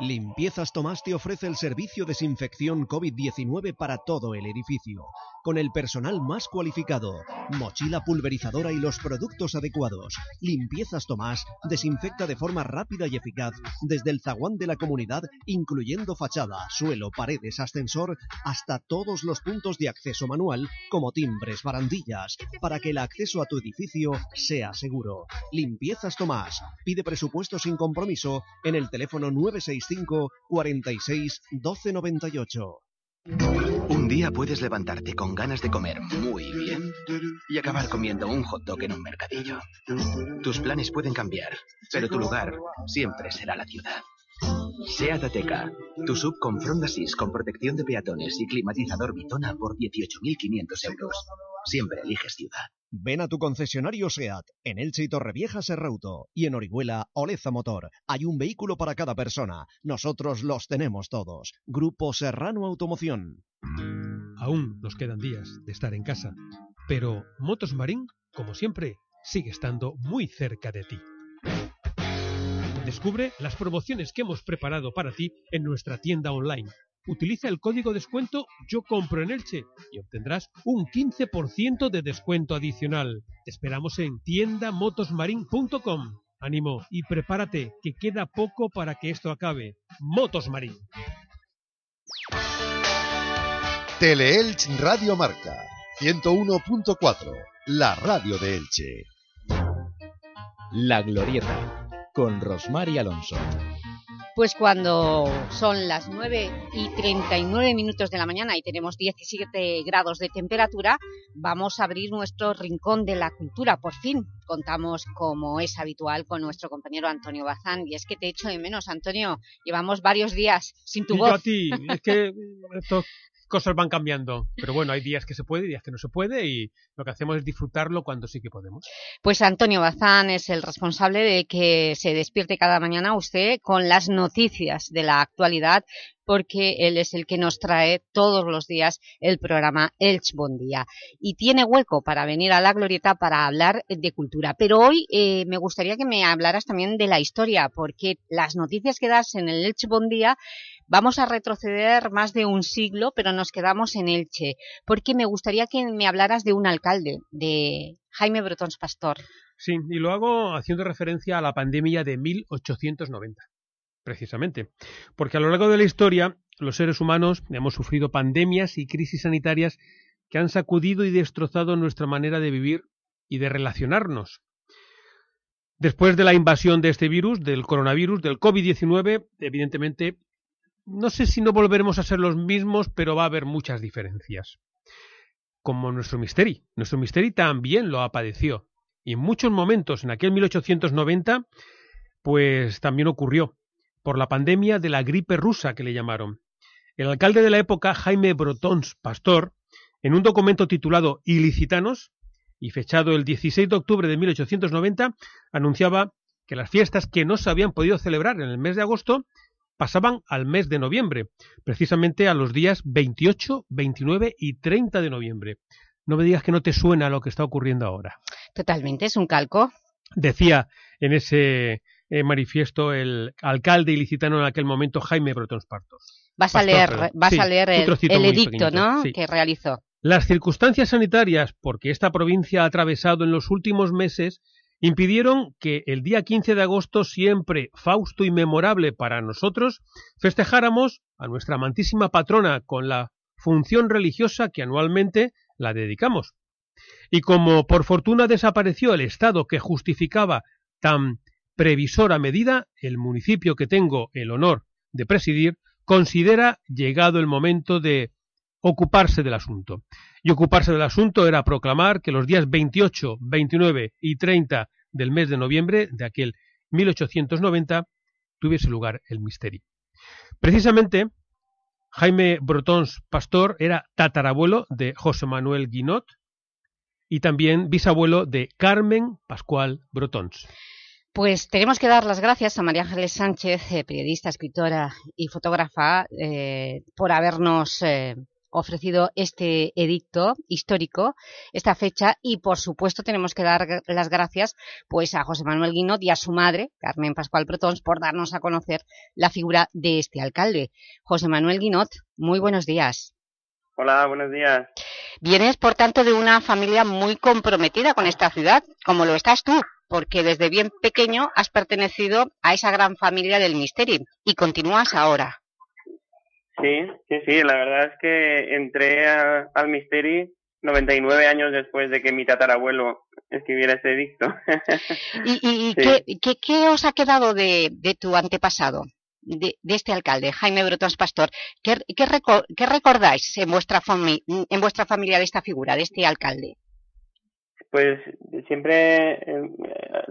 Limpiezas Tomás te ofrece el servicio de desinfección COVID-19 para todo el edificio, con el personal más cualificado, mochila pulverizadora y los productos adecuados. Limpiezas Tomás desinfecta de forma rápida y eficaz desde el zaguán de la comunidad, incluyendo fachada, suelo, paredes, ascensor, hasta todos los puntos de acceso manual, como timbres, barandillas, para que el acceso a tu edificio sea seguro. Limpiezas Tomás. Pide presupuesto sin compromiso en el teléfono 965 46 12 98. Un día puedes levantarte con ganas de comer muy bien y acabar comiendo un hot dog en un mercadillo. Tus planes pueden cambiar, pero tu lugar siempre será la ciudad. Seat Ateca, tu sub con Front Assist con protección de peatones y climatizador Bitona por 18.500 euros. Siempre eliges ciudad. Ven a tu concesionario SEAT, en Elche y Torrevieja Serrauto, y en Orihuela Oleza Motor. Hay un vehículo para cada persona. Nosotros los tenemos todos. Grupo Serrano Automoción. Aún nos quedan días de estar en casa, pero Motos Marín, como siempre, sigue estando muy cerca de ti. Descubre las promociones que hemos preparado para ti en nuestra tienda online. Utiliza el código descuento Yo compro en Elche y obtendrás un 15% de descuento adicional. Te esperamos en tiendamotosmarin.com. Ánimo y prepárate, que queda poco para que esto acabe. Motos Marín. Teleelch Radio Marca 101.4, la radio de Elche. La Glorieta con Rosmar y Alonso. Pues cuando son las 9 y 39 minutos de la mañana y tenemos 17 grados de temperatura, vamos a abrir nuestro rincón de la cultura. Por fin contamos, como es habitual, con nuestro compañero Antonio Bazán. Y es que te echo de menos, Antonio. Llevamos varios días sin tu y voz. Yo a ti, es que estos <laughs> cosas van cambiando. Pero bueno, hay días que se puede y días que no se puede y lo que hacemos es disfrutarlo cuando sí que podemos. Pues Antonio Bazán es el responsable de que se despierte cada mañana usted con las noticias de la actualidad porque él es el que nos trae todos los días el programa Elch Bon Día. Y tiene hueco para venir a La Glorieta para hablar de cultura. Pero hoy eh, me gustaría que me hablaras también de la historia, porque las noticias que das en el Elche Bon Día vamos a retroceder más de un siglo, pero nos quedamos en Elche, porque me gustaría que me hablaras de un alcalde, de Jaime Brotons Pastor. Sí, y lo hago haciendo referencia a la pandemia de 1890 precisamente. Porque a lo largo de la historia, los seres humanos hemos sufrido pandemias y crisis sanitarias que han sacudido y destrozado nuestra manera de vivir y de relacionarnos. Después de la invasión de este virus, del coronavirus, del COVID-19, evidentemente, no sé si no volveremos a ser los mismos, pero va a haber muchas diferencias. Como nuestro Misteri. Nuestro Misteri también lo padeció. Y en muchos momentos, en aquel 1890, pues también ocurrió por la pandemia de la gripe rusa que le llamaron. El alcalde de la época, Jaime Brotons Pastor, en un documento titulado Ilicitanos y fechado el 16 de octubre de 1890, anunciaba que las fiestas que no se habían podido celebrar en el mes de agosto pasaban al mes de noviembre, precisamente a los días 28, 29 y 30 de noviembre. No me digas que no te suena lo que está ocurriendo ahora. Totalmente, es un calco. Decía en ese eh, manifiesto el alcalde ilicitano en aquel momento, Jaime Brotons Partos. Vas a leer, vas a leer el, edicto ¿no? que realizó. Las circunstancias sanitarias, porque esta provincia ha atravesado en los últimos meses, impidieron que el día 15 de agosto, siempre fausto y memorable para nosotros, festejáramos a nuestra amantísima patrona con la función religiosa que anualmente la dedicamos. Y como por fortuna desapareció el Estado que justificaba tan previsora medida, el municipio que tengo el honor de presidir considera llegado el momento de ocuparse del asunto. Y ocuparse del asunto era proclamar que los días 28, 29 y 30 del mes de noviembre de aquel 1890 tuviese lugar el misterio. Precisamente, Jaime Brotons Pastor era tatarabuelo de José Manuel Guinot y también bisabuelo de Carmen Pascual Brotons. Pues tenemos que dar las gracias a María Ángeles Sánchez, eh, periodista, escritora y fotógrafa, eh, por habernos eh, ofrecido este edicto histórico, esta fecha, y por supuesto tenemos que dar las gracias pues a José Manuel Guinot y a su madre, Carmen Pascual Protons, por darnos a conocer la figura de este alcalde. José Manuel Guinot, muy buenos días. Hola, buenos días. Vienes, por tanto, de una familia muy comprometida con esta ciudad, como lo estás tú porque desde bien pequeño has pertenecido a esa gran familia del Misteri y continúas ahora. Sí, sí, sí, la verdad es que entré al Misteri 99 años después de que mi tatarabuelo escribiera ese dicto. ¿Y, <laughs> ¿qué, qué, os ha quedado de, tu antepasado, de, este alcalde, Jaime Brotons Pastor? ¿Qué, qué, recordáis en vuestra, en vuestra familia de esta figura, de este alcalde? Pues siempre eh,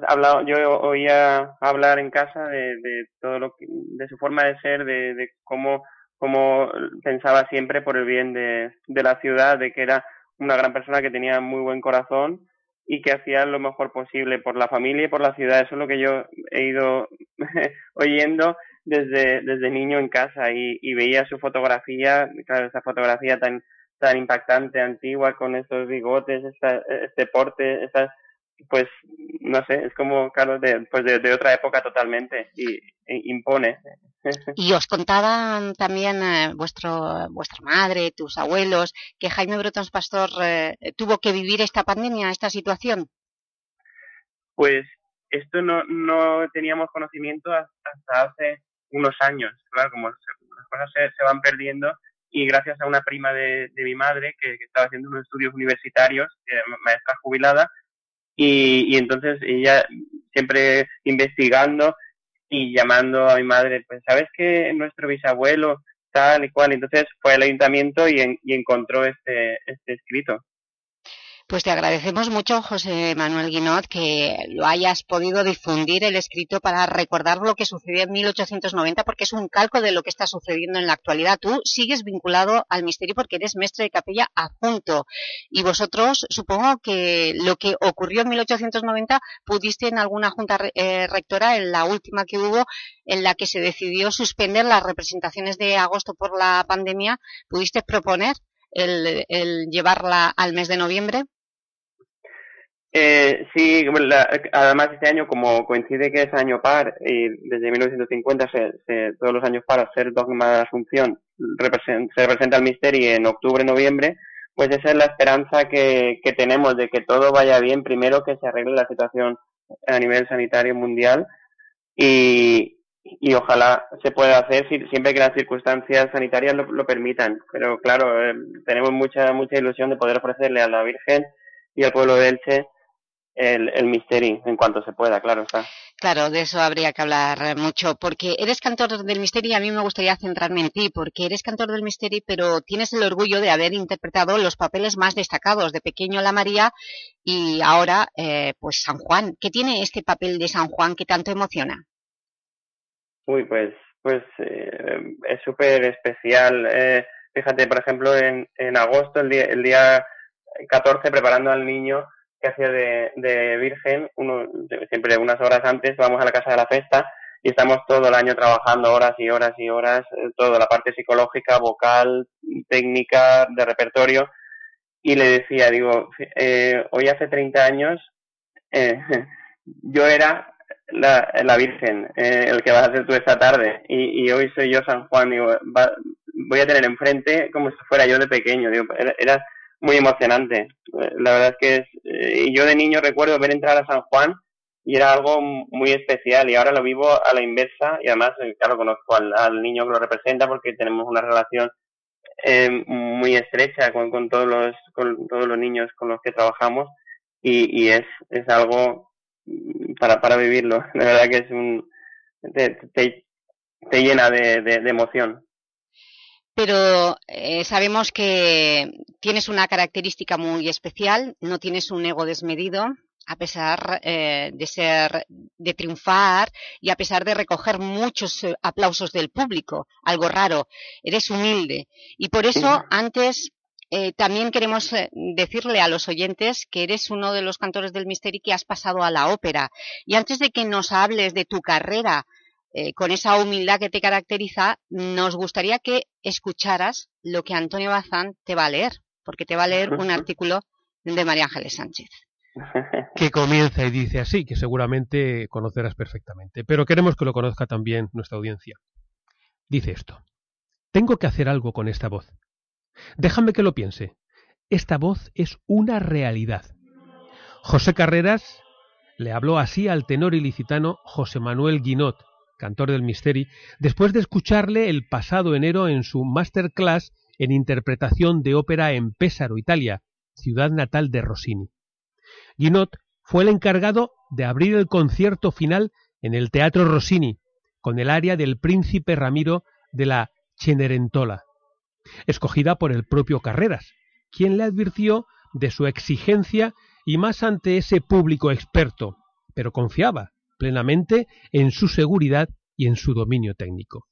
hablado, yo oía hablar en casa de, de todo lo que, de su forma de ser, de, de cómo, cómo pensaba siempre por el bien de, de la ciudad, de que era una gran persona que tenía muy buen corazón y que hacía lo mejor posible por la familia y por la ciudad. Eso es lo que yo he ido <laughs> oyendo desde, desde niño en casa y, y veía su fotografía, claro, esa fotografía tan tan impactante, antigua, con estos bigotes, esta, este porte, estas, pues, no sé, es como, Carlos, de, pues de, otra época totalmente y, e impone. <laughs> Y os contaban también eh, vuestro, vuestra madre, tus abuelos, que Jaime Brotons Pastor eh, tuvo que vivir esta pandemia, esta situación. Pues esto no, no teníamos conocimiento hasta hace unos años, claro, como las cosas se, se van perdiendo y gracias a una prima de, de mi madre que, estaba haciendo unos estudios universitarios, maestra jubilada, y, y entonces ella siempre investigando y llamando a mi madre, pues sabes que nuestro bisabuelo tal y cual, entonces fue al ayuntamiento y, y encontró este, este escrito. Pues te agradecemos mucho, José Manuel Guinot, que lo hayas podido difundir el escrito para recordar lo que sucedió en 1890, porque es un calco de lo que está sucediendo en la actualidad. Tú sigues vinculado al misterio porque eres mestre de capella adjunto. Y vosotros, supongo que lo que ocurrió en 1890, pudiste en alguna junta eh, rectora, en la última que hubo, en la que se decidió suspender las representaciones de agosto por la pandemia, ¿pudiste proponer el llevarla al mes de noviembre? Eh, sí, además este año, como coincide que es año par y desde 1950 se, todos los años par ser dogma de la Asunción se representa el misterio en octubre, noviembre, pues esa es la esperanza que, que tenemos de que todo vaya bien, primero que se arregle la situación a nivel sanitario mundial y, y ojalá se pueda hacer siempre que las circunstancias sanitarias lo, lo permitan. Pero claro, eh, tenemos mucha mucha ilusión de poder ofrecerle a la Virgen y al pueblo de Elche el, el misterio en cuanto se pueda, claro está. Claro, de eso habría que hablar mucho, porque eres cantor del misterio y a mí me gustaría centrarme en ti, porque eres cantor del misterio, pero tienes el orgullo de haber interpretado los papeles más destacados, de pequeño La María y ahora eh, pues San Juan. ¿Qué tiene este papel de San Juan que tanto emociona? Uy, pues, pues eh, es súper especial. Eh, fíjate, por ejemplo, en, en agosto, el día, el día 14, preparando al niño, que hacía de, de virgen, uno, siempre unas horas antes vamos a la casa de la festa y estamos todo el año trabajando horas y horas y horas, eh, toda la parte psicológica, vocal, técnica, de repertorio. Y le decía, digo, eh, hoy hace 30 años eh, <laughs> yo era la, la Virgen, eh, el que vas a ser tú esta tarde, y, y hoy soy yo San Juan, digo, va, voy a tener enfrente como si fuera yo de pequeño, digo, era, era muy emocionante. Eh, la verdad es que es, eh, yo de niño recuerdo ver entrar a San Juan y era algo muy especial y ahora lo vivo a la inversa y además, eh, claro, conozco al, al niño que lo representa porque tenemos una relación eh, muy estrecha con, con, todos los, con todos los niños con los que trabajamos y, es, es algo para, para vivirlo. <laughs> La verdad que es un, te, te, te llena de, de emoción pero eh, sabemos que tienes una característica muy especial, no tienes un ego desmedido, a pesar eh, de ser, de triunfar y a pesar de recoger muchos eh, aplausos del público, algo raro, eres humilde. Y por eso, antes, eh, también queremos eh, decirle a los oyentes que eres uno de los cantores del misterio que has pasado a la ópera. Y antes de que nos hables de tu carrera eh, con esa humildad que te caracteriza, nos gustaría que escucharas lo que Antonio Bazán te va a leer, porque te va a leer un <laughs> artículo de María Ángeles Sánchez. <laughs> Que comienza y dice así, que seguramente conocerás perfectamente, pero queremos que lo conozca también nuestra audiencia. Dice esto, tengo que hacer algo con esta voz. Déjame que lo piense. Esta voz es una realidad. José Carreras le habló así al tenor ilicitano José Manuel Guinot, cantor del Misteri, después de escucharle el pasado enero en su masterclass en interpretación de ópera en Pésaro, Italia, ciudad natal de Rossini. Guinot fue el encargado de abrir el concierto final en el Teatro Rossini, con el aria del Príncipe Ramiro de la Cenerentola, escogida por el propio Carreras, quien le advirtió de su exigencia y más ante ese público experto, pero confiaba plenamente en su seguridad y en su dominio técnico.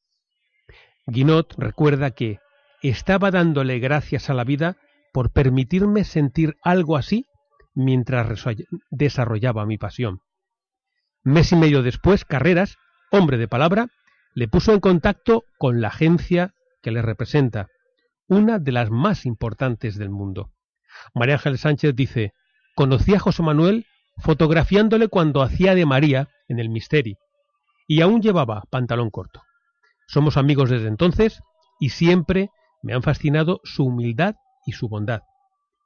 Guinot recuerda que estaba dándole gracias a la vida por permitirme sentir algo así mientras desarrollaba mi pasión. Mes y medio después, Carreras, hombre de palabra, le puso en contacto con la agencia que le representa, una de las más importantes del mundo. María Ángel Sánchez dice, conocí a José Manuel fotografiándole cuando hacía de María en el Misteri, y aún llevaba pantalón corto. Somos amigos desde entonces y siempre me han fascinado su humildad y su bondad,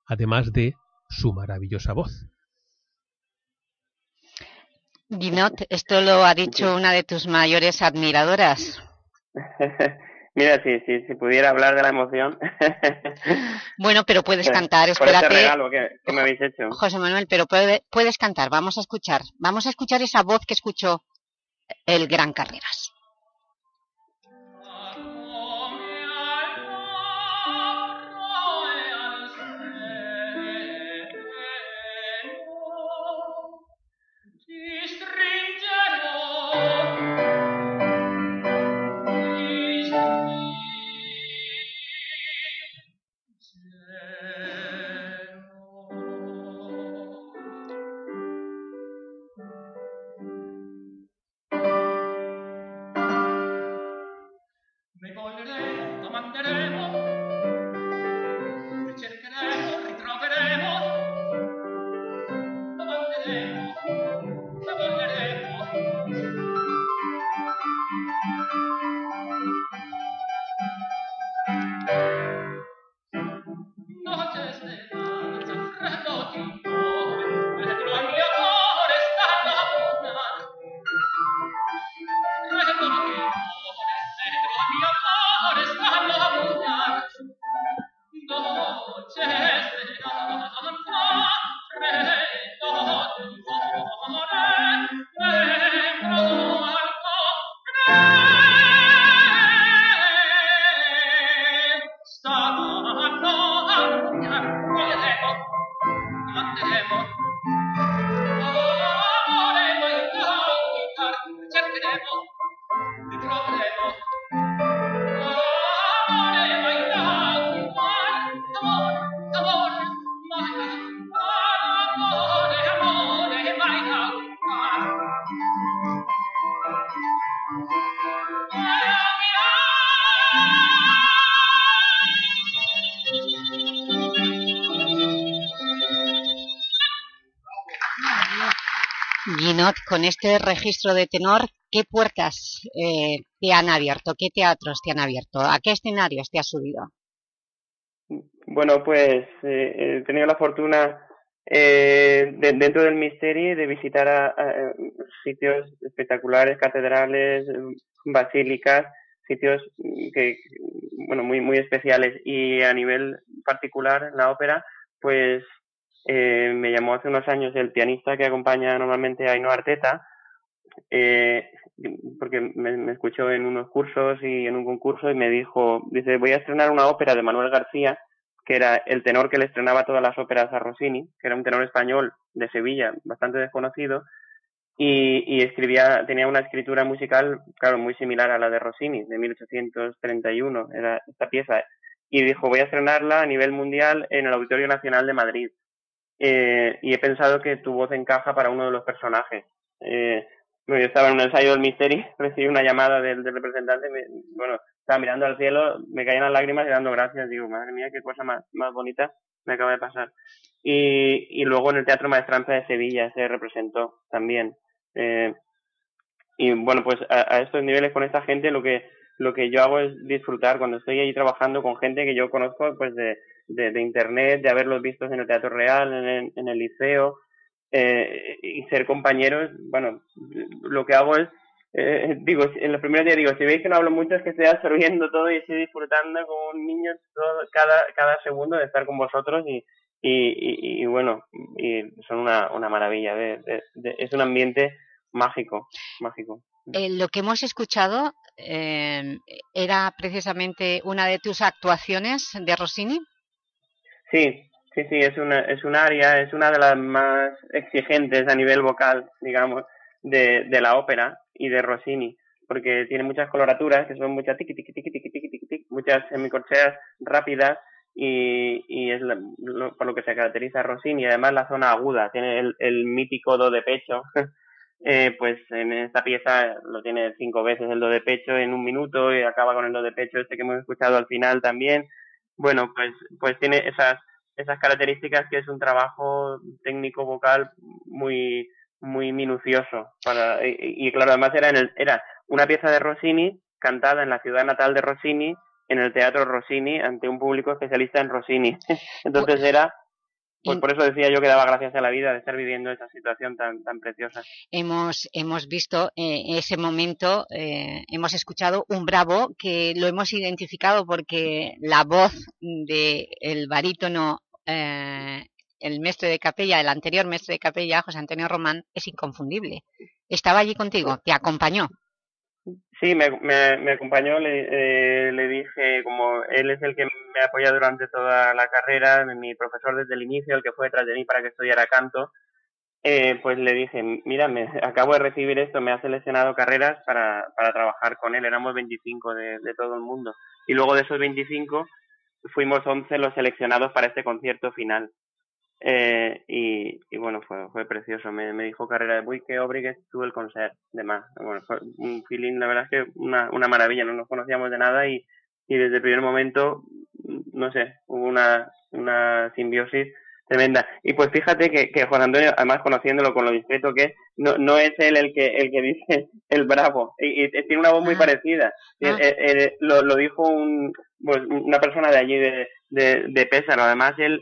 además de su maravillosa voz. Guinot, esto lo ha dicho una de tus mayores admiradoras. <laughs> Mira, si, si, si pudiera hablar de la emoción. bueno, pero puedes <laughs> cantar, espérate. Por ese regalo que, que, me habéis hecho. José Manuel, pero puede, puedes cantar, vamos a escuchar. Vamos a escuchar esa voz que escuchó el Gran Carreras. Con este registro de tenor, ¿qué puertas eh, te han abierto? ¿Qué teatros te han abierto? ¿A qué escenarios te has subido? Bueno, pues eh, he tenido la fortuna eh, dentro del misterio de visitar a, sitios espectaculares, catedrales, basílicas, sitios que, bueno, muy, muy especiales. Y a nivel particular, la ópera, pues eh, me llamó hace unos años el pianista que acompaña normalmente a Ainhoa Arteta, eh, porque me, escuchó en unos cursos y en un concurso y me dijo, dice, voy a estrenar una ópera de Manuel García, que era el tenor que le estrenaba todas las óperas a Rossini, que era un tenor español de Sevilla, bastante desconocido, y, y escribía, tenía una escritura musical, claro, muy similar a la de Rossini, de 1831, era esta pieza, y dijo, voy a estrenarla a nivel mundial en el Auditorio Nacional de Madrid eh, y he pensado que tu voz encaja para uno de los personajes. Eh, yo estaba en un ensayo del Misteri, <laughs> recibí una llamada del, representante, bueno, estaba mirando al cielo, me caían las lágrimas y dando gracias, digo, madre mía, qué cosa más, más bonita me acaba de pasar. Y, y luego en el Teatro Maestranza de Sevilla se representó también. Eh, y bueno, pues a, a, estos niveles con esta gente lo que lo que yo hago es disfrutar cuando estoy ahí trabajando con gente que yo conozco pues de, de, internet, de haberlos visto en el teatro real, en, en el liceo, eh, y ser compañeros, bueno, lo que hago es, eh, digo, en los primeros días digo, si veis que no hablo mucho es que estoy absorbiendo todo y estoy disfrutando como un niño todo, cada, cada segundo de estar con vosotros y, y, y, bueno, y son una, una maravilla, de, es un ambiente mágico, mágico. Eh, lo que hemos escuchado eh, era precisamente una de tus actuaciones de Rossini. Sí, sí, sí, es una, es un área, es una de las más exigentes a nivel vocal, digamos, de, de la ópera y de Rossini, porque tiene muchas coloraturas, que son muchas tiqui, tiqui, tiqui, tiqui, tiqui, tiqui, muchas semicorcheas rápidas, y, y es por lo que se caracteriza Rossini, además la zona aguda, tiene el, el mítico do de pecho, <laughs> eh, pues en esta pieza lo tiene cinco veces el do de pecho en un minuto y acaba con el do de pecho este que hemos escuchado al final también. Bueno, pues, pues tiene esas, esas características que es un trabajo técnico vocal muy, muy minucioso. Para, y, claro, además era, en el, era una pieza de Rossini cantada en la ciudad natal de Rossini, en el Teatro Rossini, ante un público especialista en Rossini. <laughs> Entonces era pues por eso decía yo que daba gracias a la vida de estar viviendo esta situación tan, tan preciosa. Hemos, hemos visto eh, ese momento, eh, hemos escuchado un bravo que lo hemos identificado porque la voz del el barítono, eh, el maestro de capella, el anterior maestro de capella, José Antonio Román, es inconfundible. ¿Estaba allí contigo? ¿Te acompañó? Sí, me, me, me acompañó, le, eh, le dije, como él es el que me apoya durante toda la carrera, mi profesor desde el inicio, el que fue detrás de mí para que estudiara canto, eh, pues le dije, mira, me, acabo de recibir esto, me ha seleccionado carreras para, para trabajar con él, éramos 25 de, de todo el mundo. Y luego de esos 25 fuimos 11 los seleccionados para este concierto final. Eh, y, y, bueno, fue, fue precioso. Me, me dijo Carrera de Buy que obrigues tú el concert de más. Bueno, fue un feeling, la verdad es que una, una maravilla. No nos conocíamos de nada y, y desde el primer momento, no sé, hubo una, una simbiosis tremenda. Y pues fíjate que, que Juan Antonio, además conociéndolo con lo discreto que es, no, no es él el que el que dice <laughs> el bravo. Y, y tiene una voz muy Ah. parecida. Ah. Lo, lo dijo un, pues, una persona de allí de, de, de Pésaro. Además, él,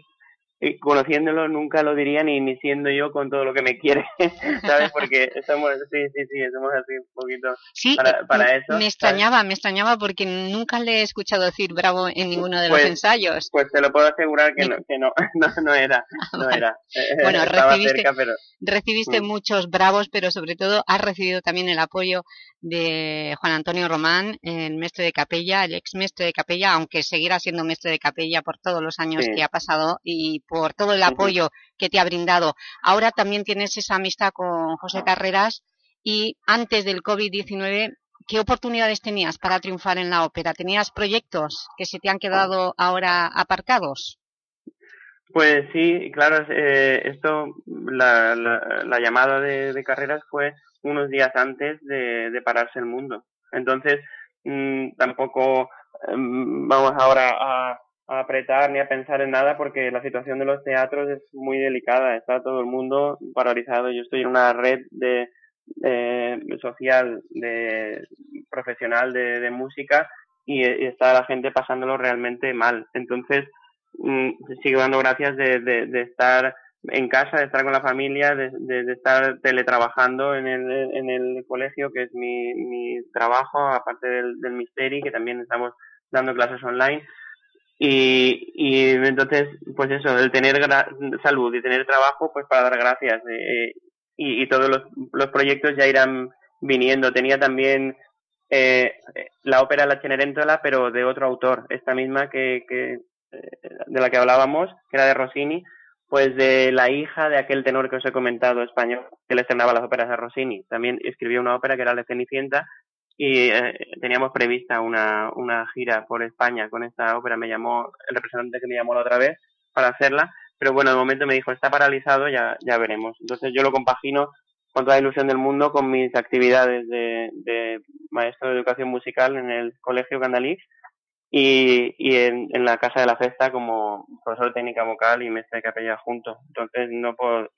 eh, conociéndolo, nunca lo diría ni, ni siendo yo con todo lo que me quiere, <laughs> ¿sabes? Porque somos, sí, sí, sí, somos así un poquito Sí, para, para me- eso. me ¿sabes? extrañaba, me extrañaba porque nunca le he escuchado decir bravo en ninguno de Pues- los ensayos. Pues te lo puedo asegurar que no, que no, <laughs> no, no era, no <laughs> era. Bueno, recibiste- cerca, pero Recibiste Mm. muchos bravos, pero sobre todo has recibido también el apoyo de Juan Antonio Román, el mestre de capella, el ex mestre de capella, aunque seguirá siendo mestre de capella por todos los años Sí. que ha pasado y por todo el apoyo que te ha brindado. Ahora también tienes esa amistad con José Carreras y antes del COVID-19, ¿qué oportunidades tenías para triunfar en la ópera? ¿Tenías proyectos que se te han quedado ahora aparcados? Pues sí, claro, eh, esto, la, la, la llamada de, de carreras fue unos días antes de, de pararse el mundo. Entonces, mm, tampoco mm, vamos ahora a, a apretar ni a pensar en nada porque la situación de los teatros es muy delicada. Está todo el mundo paralizado. Yo estoy en una red de, eh, social, de profesional de, de música y, está la gente pasándolo realmente mal. Entonces, mm, sigo dando gracias de, de, de estar en casa, de estar con la familia, de, de, de estar teletrabajando en el, en el colegio, que es mi, mi trabajo, aparte del, del Misteri, que también estamos dando clases online. Y, y entonces, pues eso, el tener salud y tener trabajo, pues para dar gracias. eh, y, y todos los, proyectos ya irán viniendo. Tenía también eh, la ópera La Cenerentola, pero de otro autor, esta misma que, que eh, de la que hablábamos, que era de Rossini, pues de la hija de aquel tenor que os he comentado español, que le estrenaba las óperas a Rossini. También escribió una ópera que era La Cenicienta y eh, teníamos prevista una, una gira por España con esta ópera. Me llamó, el representante que me llamó la otra vez para hacerla, pero bueno, de momento me dijo, está paralizado, ya, ya veremos. Entonces yo lo compagino con toda la ilusión del mundo con mis actividades de, maestro de educación musical en el Colegio Candalix y, y en, en la Casa de la Festa como profesor de técnica vocal y mestre de capella juntos. Entonces no puedo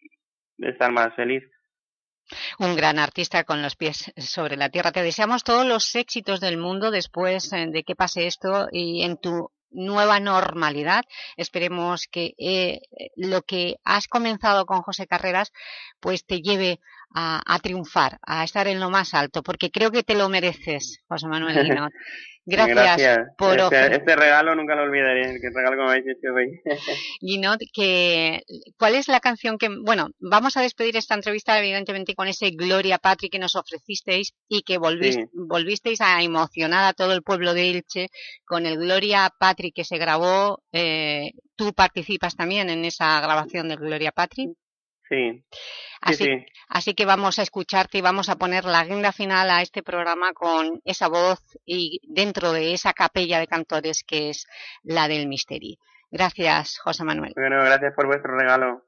estar más feliz. Un gran artista con los pies sobre la tierra. Te deseamos todos los éxitos del mundo después eh, de que pase esto y en tu nueva normalidad. Esperemos que eh, lo que has comenzado con José Carreras pues te lleve a, a, triunfar, a estar en lo más alto, porque creo que te lo mereces, José Manuel Guinot. <laughs> Gracias, Gracias. por este, este, regalo nunca lo olvidaré, el que regalo como habéis hecho hoy. <laughs> Guinot, que, ¿cuál es la canción que... Bueno, vamos a despedir esta entrevista evidentemente con ese Gloria Patri que nos ofrecisteis y que volviste, sí. volvisteis a emocionar a todo el pueblo de Elche con el Gloria Patri que se grabó. Eh, ¿Tú participas también en esa grabación del Gloria Patri? Sí. Así, sí, sí. así, que vamos a escucharte y vamos a poner la guinda final a este programa con esa voz y dentro de esa capella de cantores que es la del Misteri. Gracias, José Manuel. Bueno, gracias por vuestro regalo.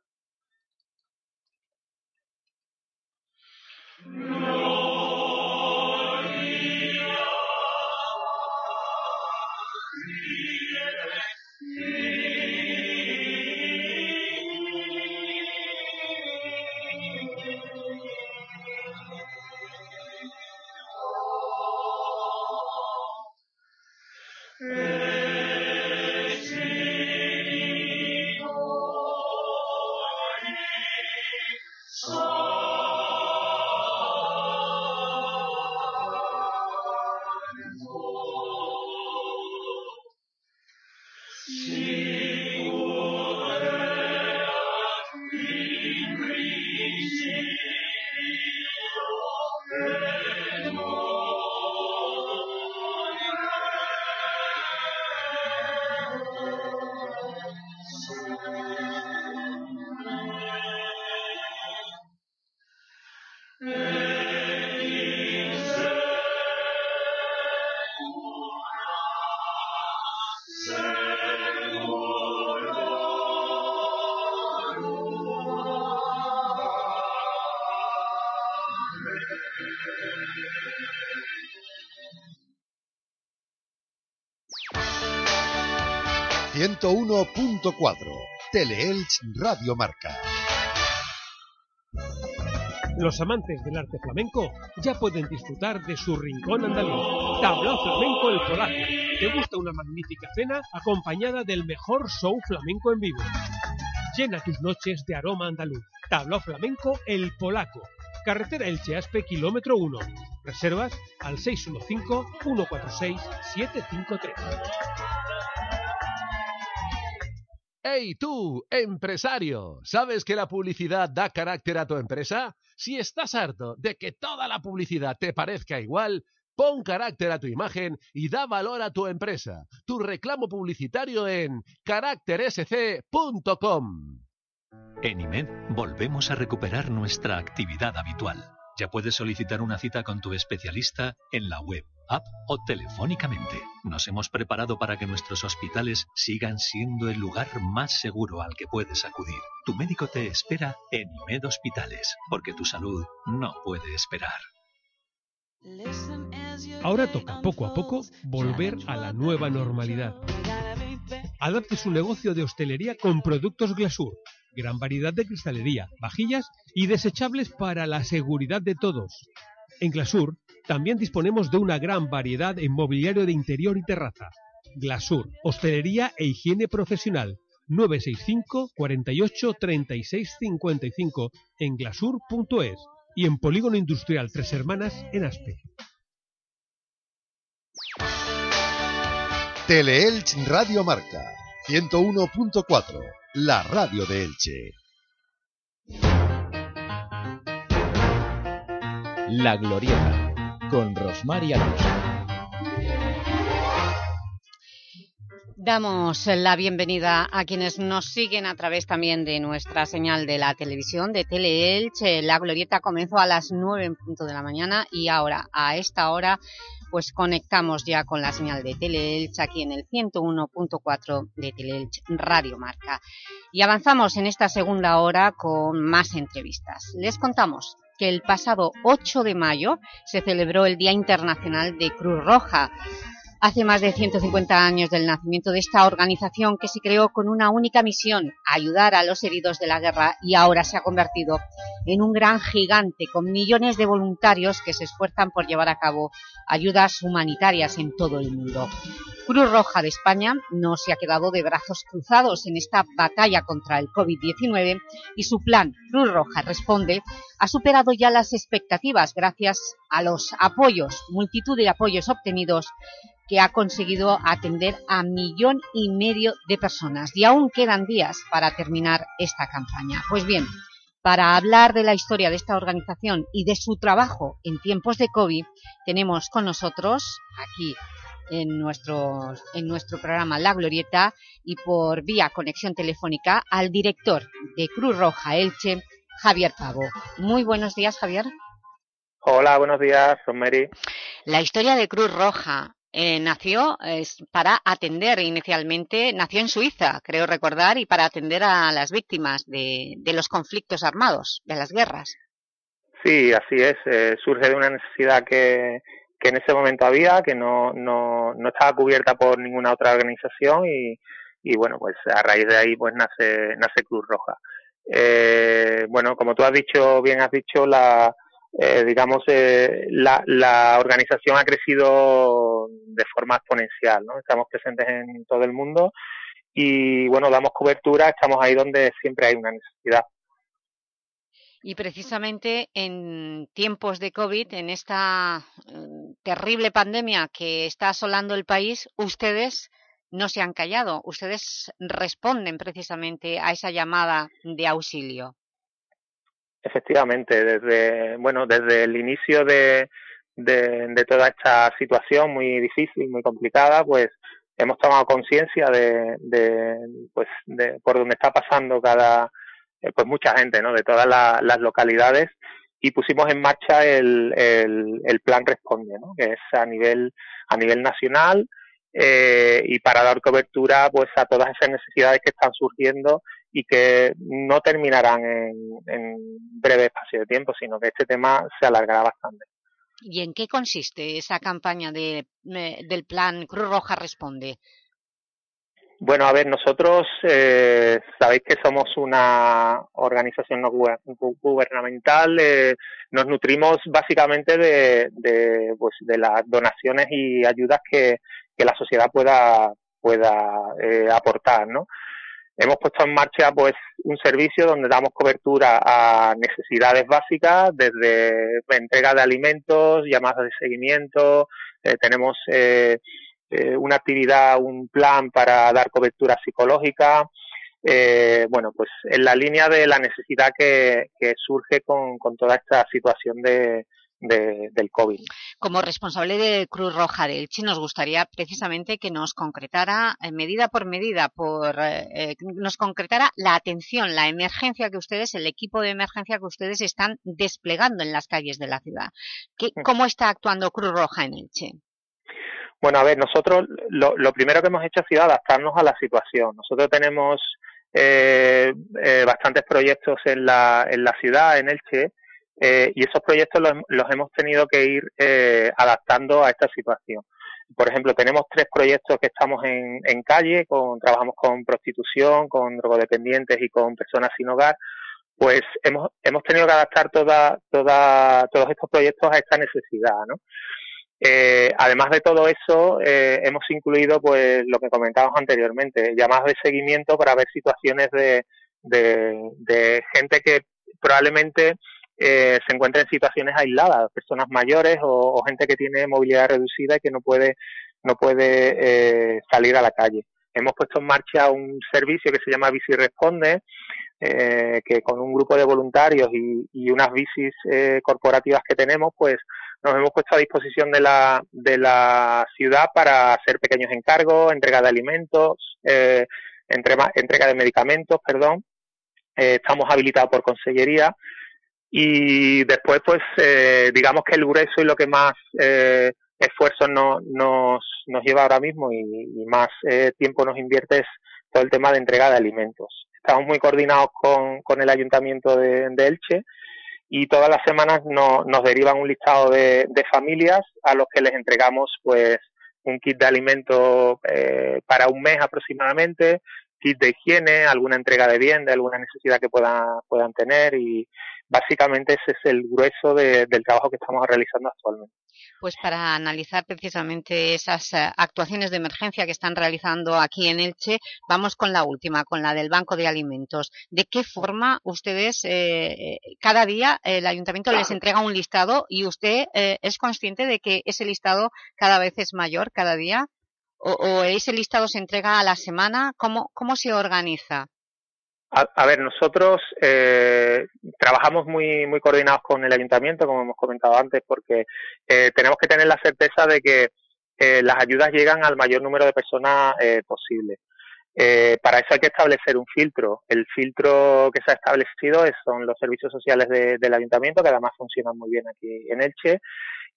...101.4... Teleelch Radio Marca. Los amantes del arte flamenco ya pueden disfrutar de su rincón andaluz. Tablao Flamenco El Polaco. Te gusta una magnífica cena acompañada del mejor show flamenco en vivo. Llena tus noches de aroma andaluz. Tablao Flamenco El Polaco. Carretera Elche Aspe, kilómetro 1. Reservas al 615-146-753. ¡Hey tú, empresario! ¿Sabes que la publicidad da carácter a tu empresa? Si estás harto de que toda la publicidad te parezca igual, pon carácter a tu imagen y da valor a tu empresa. Tu reclamo publicitario en caráctersc.com. En IMED volvemos a recuperar nuestra actividad habitual. Ya puedes solicitar una cita con tu especialista en la web, app o telefónicamente. Nos hemos preparado para que nuestros hospitales sigan siendo el lugar más seguro al que puedes acudir. Tu médico te espera en IMED Hospitales, porque tu salud no puede esperar. Ahora toca poco a poco volver a la nueva normalidad. Adapte su negocio de hostelería con productos Glasur. Gran variedad de cristalería, vajillas y desechables para la seguridad de todos. En Glasur también disponemos de una gran variedad en mobiliario de interior y terraza. Glasur, hostelería e higiene profesional. 965 48 36 55 en glasur.es y en Polígono Industrial Tres Hermanas en Aspe. Teleelch Radio Marca 101.4, la radio de Elche. La Glorieta, con Rosmar y. Damos la bienvenida a quienes nos siguen a través también de nuestra señal de la televisión de Teleelche. La Glorieta comenzó a las 9 en punto de la mañana y ahora, a esta hora, pues conectamos ya con la señal de Teleelch aquí en el 101.4 de Teleelch Radio Marca. Y avanzamos en esta segunda hora con más entrevistas. Les contamos que el pasado 8 de mayo se celebró el Día Internacional de Cruz Roja, Hace más de 150 años del nacimiento de esta organización que se creó con una única misión, ayudar a los heridos de la guerra y ahora se ha convertido en un gran gigante con millones de voluntarios que se esfuerzan por llevar a cabo ayudas humanitarias en todo el mundo. Cruz Roja de España no se ha quedado de brazos cruzados en esta batalla contra el COVID-19 y su plan Cruz Roja Responde ha superado ya las expectativas gracias a los apoyos, multitud de apoyos obtenidos que ha conseguido atender a millón y medio de personas y aún quedan días para terminar esta campaña. Pues bien, para hablar de la historia de esta organización y de su trabajo en tiempos de COVID, tenemos con nosotros aquí en nuestro, en nuestro programa La Glorieta y por vía conexión telefónica al director de Cruz Roja Elche, Javier Pavo. Muy buenos días, Javier. Hola, buenos días, soy Mary. La historia de Cruz Roja eh, nació para atender inicialmente, nació en Suiza, creo recordar, y para atender a las víctimas de, los conflictos armados, de las guerras. Sí, así es. Eh, surge de una necesidad que, que en ese momento había, que no, no, no estaba cubierta por ninguna otra organización y, y bueno, pues a raíz de ahí pues nace, nace Cruz Roja. Eh, bueno, como tú has dicho, bien has dicho, la, eh, digamos, eh, la, la organización ha crecido de forma exponencial, ¿no? Estamos presentes en todo el mundo y, bueno, damos cobertura, estamos ahí donde siempre hay una necesidad. Y precisamente en tiempos de COVID, en esta terrible pandemia que está asolando el país, ustedes no se han callado, ustedes responden precisamente a esa llamada de auxilio. Efectivamente, desde bueno, desde el inicio de, de, toda esta situación muy difícil, muy complicada, pues hemos tomado conciencia de, de, pues, de por donde está pasando cada, eh, pues mucha gente, ¿no? De todas la, las localidades y pusimos en marcha el, el, el plan Responde, ¿no? Que es a nivel a nivel nacional eh, y para dar cobertura pues a todas esas necesidades que están surgiendo y que no terminarán en, en breve espacio de tiempo, sino que este tema se alargará bastante. ¿Y en qué consiste esa campaña de, del plan Cruz Roja Responde? Bueno, a ver, nosotros eh, sabéis que somos una organización no gubernamental, eh, nos nutrimos básicamente de, de, pues, de las donaciones y ayudas que, que la sociedad pueda, pueda eh, aportar, ¿no? Hemos puesto en marcha pues un servicio donde damos cobertura a necesidades básicas, desde entrega de alimentos, llamadas de seguimiento, eh, tenemos eh, eh, una actividad, un plan para dar cobertura psicológica, eh, bueno, pues en la línea de la necesidad que, que surge con, con toda esta situación de, del COVID. Como responsable de Cruz Roja del Elche, nos gustaría precisamente que nos concretara, eh, medida por medida, por eh, eh, nos concretara la atención, la emergencia que ustedes, el equipo de emergencia que ustedes están desplegando en las calles de la ciudad. ¿Qué. ¿Cómo está actuando Cruz Roja en Elche? Bueno, a ver, nosotros lo, lo primero que hemos hecho ha sido adaptarnos a la situación. Nosotros tenemos eh, eh, bastantes proyectos en la, en la ciudad, en Elche, eh, y esos proyectos los, hemos tenido que ir eh, adaptando a esta situación. Por ejemplo, tenemos tres proyectos que estamos en, en calle, con, trabajamos con prostitución, con drogodependientes y con personas sin hogar, pues hemos, hemos tenido que adaptar toda, toda, todos estos proyectos a esta necesidad, ¿no? Eh, además de todo eso, eh, hemos incluido, pues, lo que comentábamos anteriormente, llamadas de seguimiento para ver situaciones de, de gente que probablemente eh, se encuentra en situaciones aisladas, personas mayores o, gente que tiene movilidad reducida y que no puede, no puede eh, salir a la calle. Hemos puesto en marcha un servicio que se llama Bici Responde, eh, que con un grupo de voluntarios y, unas bicis eh, corporativas que tenemos, pues nos hemos puesto a disposición de la, de la ciudad para hacer pequeños encargos, entrega de alimentos, entrega, de medicamentos, perdón. Estamos habilitados por consellería y después, pues, eh, digamos que el grueso y lo que más eh, esfuerzo no, nos, nos lleva ahora mismo y, más eh, tiempo nos invierte es todo el tema de entrega de alimentos. Estamos muy coordinados con, con el Ayuntamiento de, Elche y todas las semanas no, nos derivan un listado de, de, familias a los que les entregamos pues un kit de alimentos eh, para un mes aproximadamente, kit de higiene, alguna entrega de bien, alguna necesidad que puedan, puedan tener y básicamente ese es el grueso de, del trabajo que estamos realizando actualmente. Pues para analizar precisamente esas eh, actuaciones de emergencia que están realizando aquí en Elche, vamos con la última, con la del Banco de Alimentos. ¿De qué forma ustedes, eh, cada día el Ayuntamiento les entrega un listado y usted eh, es consciente de que ese listado cada vez es mayor, cada día? ¿O, o ese listado se entrega a la semana? ¿Cómo, cómo se organiza? A, a, ver, nosotros eh, trabajamos muy muy coordinados con el ayuntamiento, como hemos comentado antes, porque eh, tenemos que tener la certeza de que eh, las ayudas llegan al mayor número de personas eh, posible. Eh, para eso hay que establecer un filtro. El filtro que se ha establecido es, son los servicios sociales de, del ayuntamiento, que además funcionan muy bien aquí en Elche,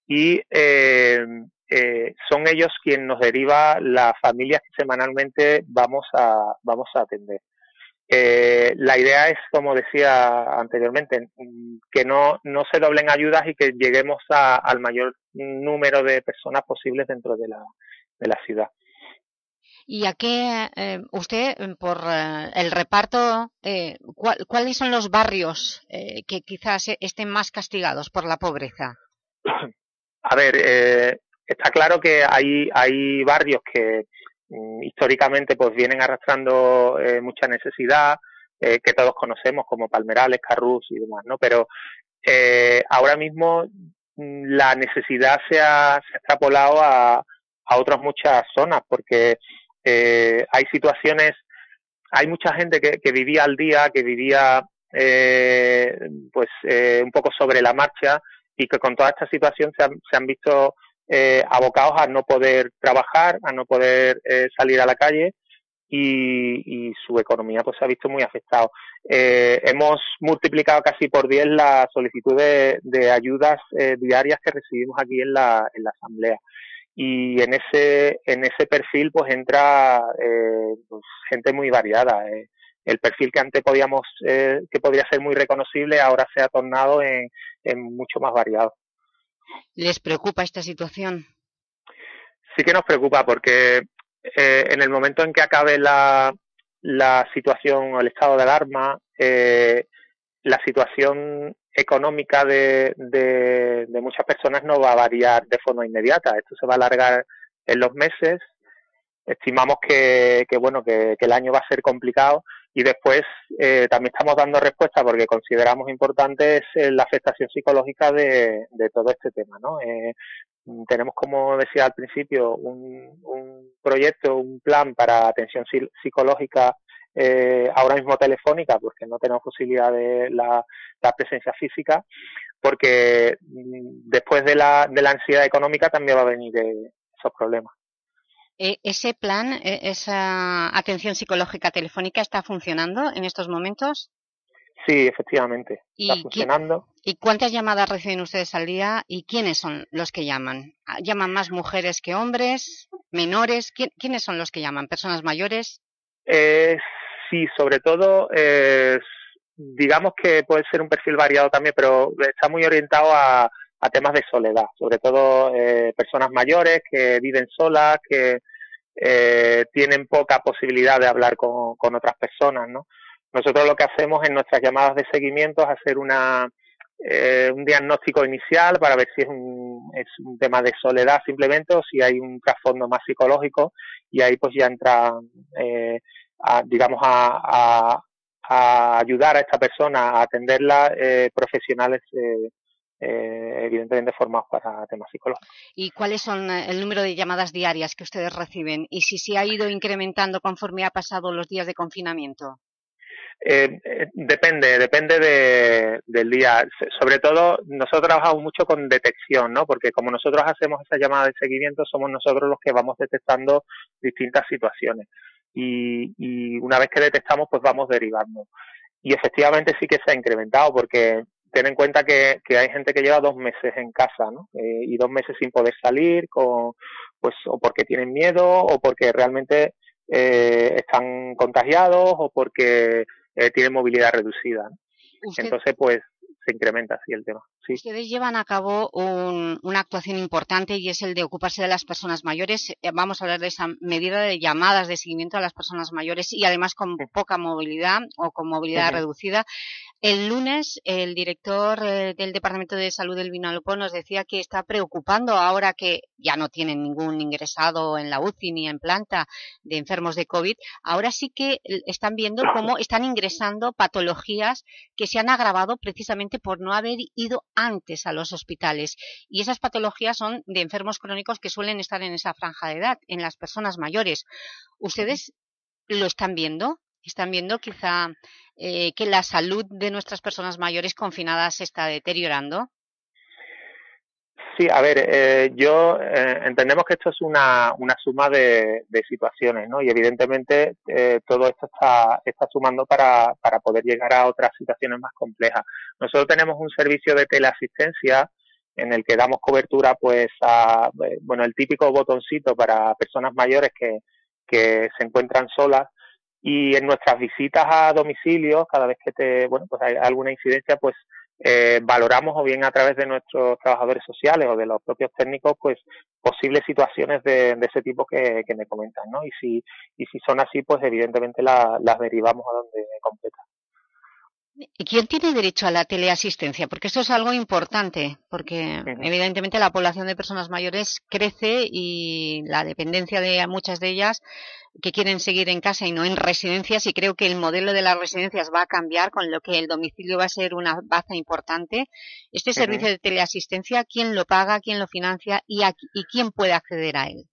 y eh, eh, son ellos quienes nos deriva las familias que semanalmente vamos a, vamos a atender. Eh, la idea es, como decía anteriormente, que no, no se doblen ayudas y que lleguemos a, al mayor número de personas posibles dentro de la, de la ciudad. ¿Y a qué eh, usted, por eh, el reparto, eh, ¿cuál, cuáles son los barrios eh, que quizás estén más castigados por la pobreza? A ver, eh, está claro que hay, hay barrios que históricamente pues vienen arrastrando eh, mucha necesidad eh, que todos conocemos como Palmerales, Carrús y demás, ¿no? Pero eh, ahora mismo mm, la necesidad se ha, extrapolado a, otras muchas zonas porque hay situaciones, hay mucha gente que, vivía al día, que vivía pues un poco sobre la marcha y que con toda esta situación se han, se han visto eh, abocados a no poder trabajar, a no poder eh, salir a la calle y, y, su economía pues se ha visto muy afectado. Eh, hemos multiplicado casi por 10 la solicitud de, de ayudas eh, diarias que recibimos aquí en la, en la asamblea y en ese en ese perfil pues entra eh, pues, gente muy variada eh. el perfil que antes podíamos eh, que podría ser muy reconocible ahora se ha tornado en, en mucho más variado ¿Les preocupa esta situación? Sí que nos preocupa porque eh, en el momento en que acabe la, la situación o el estado de alarma, eh, la situación económica de, de, de, muchas personas no va a variar de forma inmediata. Esto se va a alargar en los meses. Estimamos que, que bueno, que, que el año va a ser complicado y después eh, también estamos dando respuesta porque consideramos importante es, la afectación psicológica de, de todo este tema, ¿no? Eh, tenemos, como decía al principio, un, un proyecto, un plan para atención psicológica eh, ahora mismo telefónica, porque no tenemos posibilidad de la, la presencia física, porque mm, después de la, de la ansiedad económica también va a venir eh, esos problemas. E, ¿Ese plan, e, esa atención psicológica telefónica está funcionando en estos momentos? Sí, efectivamente, está funcionando. ¿Y cuántas llamadas reciben ustedes al día y quiénes son los que llaman? ¿Llaman más mujeres que hombres, menores? ¿Quiénes son los que llaman? ¿Personas mayores? Eh, sí, sobre todo, eh, digamos que puede ser un perfil variado también, pero está muy orientado a, a temas de soledad, sobre todo eh, personas mayores que viven solas, que eh, tienen poca posibilidad de hablar con, con otras personas, ¿no? Nosotros lo que hacemos en nuestras llamadas de seguimiento es hacer una, eh, un diagnóstico inicial para ver si es un, es un tema de soledad simplemente o si hay un trasfondo más psicológico y ahí pues ya entra, eh, a, digamos, a, a, a, ayudar a esta persona a atenderla eh, profesionales eh, evidentemente formados para temas psicológicos. ¿Y cuáles son eh, el número de llamadas diarias que ustedes reciben? ¿Y si se ha ido incrementando conforme ha pasado los días de confinamiento? Eh, eh, depende, depende de, del día. Sobre todo, nosotros trabajamos mucho con detección, ¿no? Porque como nosotros hacemos esa llamada de seguimiento, somos nosotros los que vamos detectando distintas situaciones. Y, y una vez que detectamos, pues vamos derivando. Y efectivamente sí que se ha incrementado, porque ten en cuenta que, que hay gente que lleva dos meses en casa, ¿no? Eh, y dos meses sin poder salir, con, pues, o porque tienen miedo, o porque realmente eh, están contagiados, o porque eh, tienen movilidad reducida. Entonces, pues se incrementa así el tema. Sí. Ustedes llevan a cabo un, una actuación importante y es el de ocuparse de las personas mayores. Eh, vamos a hablar de esa medida de llamadas de seguimiento a las personas mayores y además con poca movilidad o con movilidad reducida. El lunes el director eh, del Departamento de Salud del Vinalopó nos decía que está preocupando ahora que ya no tienen ningún ingresado en la UCI ni en planta de enfermos de COVID. Ahora sí que están viendo cómo están ingresando patologías que se han agravado precisamente por no haber ido antes a los hospitales. Y esas patologías son de enfermos crónicos que suelen estar en esa franja de edad, en las personas mayores. ¿Ustedes lo están viendo? ¿Están viendo quizá eh, que la salud de nuestras personas mayores confinadas se está deteriorando? Sí, a ver, eh, yo eh, entendemos que esto es una, una suma de, de situaciones, ¿no? Y evidentemente eh, todo esto está, sumando para, para poder llegar a otras situaciones más complejas. Nosotros tenemos un servicio de teleasistencia en el que damos cobertura, pues, a, bueno, el típico botoncito para personas mayores que, que se encuentran solas y en nuestras visitas a domicilio, cada vez que te, bueno, pues hay alguna incidencia, pues eh, valoramos o bien a través de nuestros trabajadores sociales o de los propios técnicos pues posibles situaciones de, de ese tipo que, que, me comentan ¿no? y si y si son así pues evidentemente la, las derivamos a donde competa ¿Y quién tiene derecho a la teleasistencia? Porque esto es algo importante, porque evidentemente la población de personas mayores crece y la dependencia de muchas de ellas que quieren seguir en casa y no en residencias y creo que el modelo de las residencias va a cambiar con lo que el domicilio va a ser una baza importante. Este servicio de teleasistencia, ¿quién lo paga, quién lo financia y, a, y quién puede acceder a él?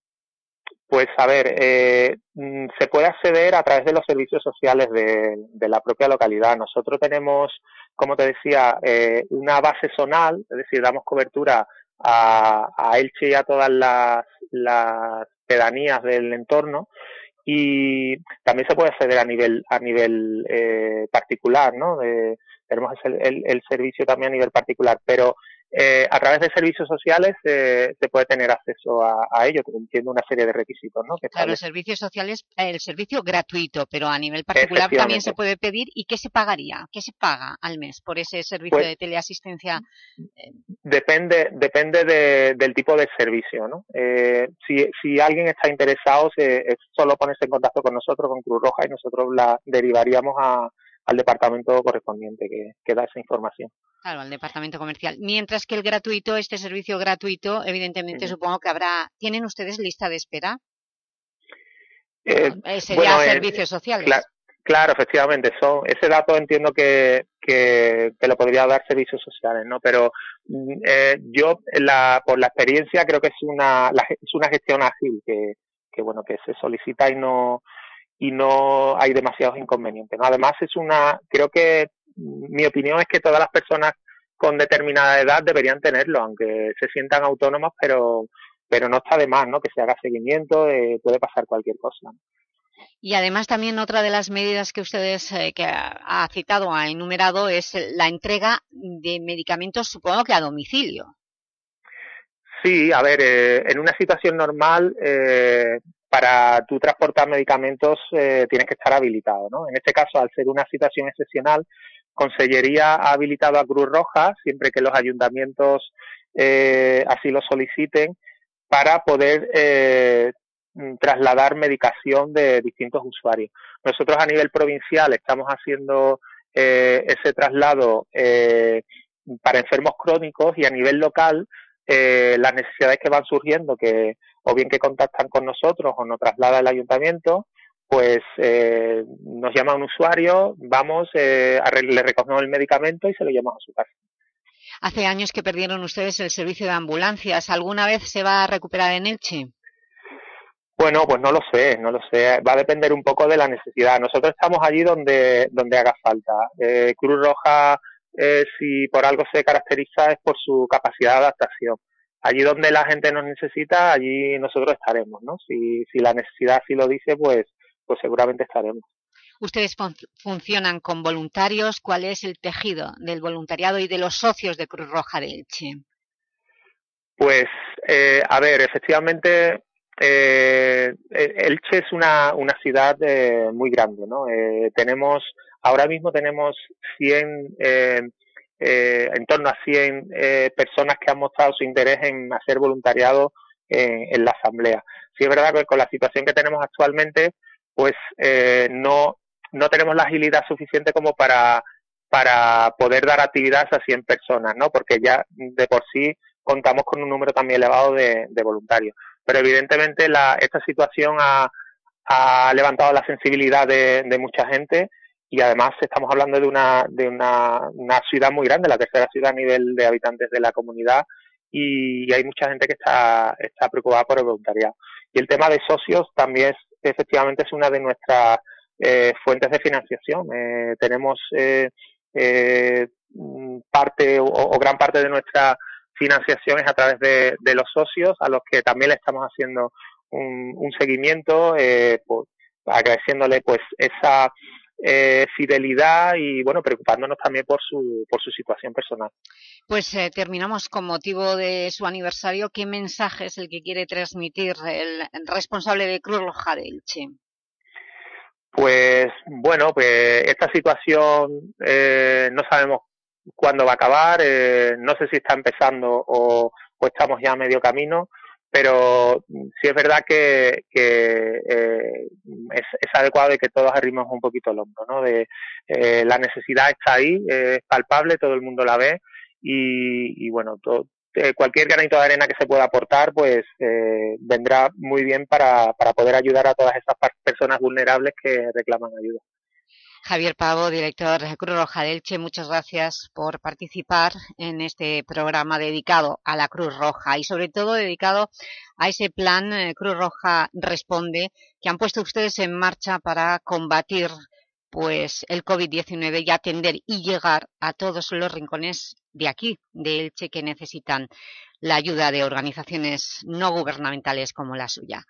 Pues a ver, eh, mm, se puede acceder a través de los servicios sociales de, la propia localidad. Nosotros tenemos, como te decía, eh, una base zonal, es decir, damos cobertura a, a Elche y a todas las, las pedanías del entorno y también se puede acceder a nivel a nivel eh, particular, ¿no? De, tenemos el, el, el, servicio también a nivel particular, pero eh, a través de servicios sociales eh, se puede tener acceso a, a ello, cumpliendo una serie de requisitos. ¿no? Que claro, servicios sociales, el servicio gratuito, pero a nivel particular también se puede pedir. ¿Y qué se pagaría? ¿Qué se paga al mes por ese servicio pues de teleasistencia? Depende, depende de, del tipo de servicio. ¿no? Eh, si, si alguien está interesado, se, es solo ponerse en contacto con nosotros, con Cruz Roja, y nosotros la derivaríamos a, al departamento correspondiente que, que da esa información. Claro, al departamento comercial. Mientras que el gratuito, este servicio gratuito, evidentemente supongo que habrá... ¿Tienen ustedes lista de espera? Eh, eh ¿Sería servicios sociales? Claro, efectivamente. Son, ese dato entiendo que, que, que, lo podría dar servicios sociales, ¿no? Pero mm, eh, yo, la, por la experiencia, creo que es una, la, es una gestión ágil que, que, bueno, que se solicita y no, y no hay demasiados inconvenientes. ¿no? Además, es una, creo que mi opinión es que todas las personas con determinada edad deberían tenerlo, aunque se sientan autónomos, pero, pero no está de más, ¿no? Que se haga seguimiento, eh, puede pasar cualquier cosa. Y además también otra de las medidas que ustedes eh, que ha citado, ha enumerado, es la entrega de medicamentos, supongo que a domicilio. Sí, a ver, eh, en una situación normal, eh, para tú transportar medicamentos eh, tienes que estar habilitado, ¿no? En este caso, al ser una situación excepcional, Consellería ha habilitado a Cruz Roja, siempre que los ayuntamientos eh, así lo soliciten, para poder eh, trasladar medicación de distintos usuarios. Nosotros a nivel provincial estamos haciendo eh, ese traslado eh, para enfermos crónicos y a nivel local eh, las necesidades que van surgiendo, que o bien que contactan con nosotros o nos traslada el ayuntamiento, pues eh, nos llama un usuario, vamos, eh, le recogemos el medicamento y se lo llevamos a su casa. Hace años que perdieron ustedes el servicio de ambulancias. ¿Alguna vez se va a recuperar en Elche? Bueno, pues no lo sé, no lo sé. Va a depender un poco de la necesidad. Nosotros estamos allí donde, donde haga falta. Eh, Cruz Roja, eh, si por algo se caracteriza, es por su capacidad de adaptación allí donde la gente nos necesita, allí nosotros estaremos, ¿no? Si, si la necesidad así lo dice, pues, pues seguramente estaremos. Ustedes funcionan con voluntarios. ¿Cuál es el tejido del voluntariado y de los socios de Cruz Roja de Elche? Pues, eh, a ver, efectivamente, eh, Elche es una, una ciudad eh, muy grande, ¿no? Eh, tenemos, ahora mismo tenemos 100 eh, eh, en torno a 100 eh, personas que han mostrado su interés en hacer voluntariado en la asamblea. Sí es verdad que con la situación que tenemos actualmente, pues eh, no, no tenemos la agilidad suficiente como para, para poder dar actividades a 100 personas, ¿no? Porque ya de por sí contamos con un número también elevado de, de voluntarios. Pero evidentemente la, esta situación ha, ha levantado la sensibilidad de, de mucha gente y además estamos hablando de una, de una, una, ciudad muy grande, la tercera ciudad a nivel de habitantes de la comunidad y hay mucha gente que está, está preocupada por el voluntariado. Y el tema de socios también es, efectivamente es una de nuestras eh, fuentes de financiación. Eh, tenemos eh, eh, parte o, gran parte de nuestra financiación es a través de, de, los socios a los que también le estamos haciendo un, un seguimiento, pues, agradeciéndole pues esa eh, fidelidad y bueno preocupándonos también por su, por su situación personal. Pues eh, terminamos con motivo de su aniversario. ¿Qué mensaje es el que quiere transmitir el responsable de Cruz Roja de Elche? Pues bueno, pues esta situación eh, no sabemos cuándo va a acabar, eh, no sé si está empezando o, o estamos ya a medio camino pero sí es verdad que, que eh, es, es, adecuado de que todos arrimemos un poquito el hombro, ¿no? De, eh, la necesidad está ahí, es palpable, todo el mundo la ve y, y bueno, eh, cualquier granito de arena que se pueda aportar, pues eh, vendrá muy bien para, para poder ayudar a todas esas personas vulnerables que reclaman ayuda. Javier Pavo, director de Cruz Roja de Elche, muchas gracias por participar en este programa dedicado a la Cruz Roja y sobre todo dedicado a ese plan eh, Cruz Roja Responde que han puesto ustedes en marcha para combatir pues el COVID-19 y atender y llegar a todos los rincones de aquí, de Elche, que necesitan la ayuda de organizaciones no gubernamentales como la suya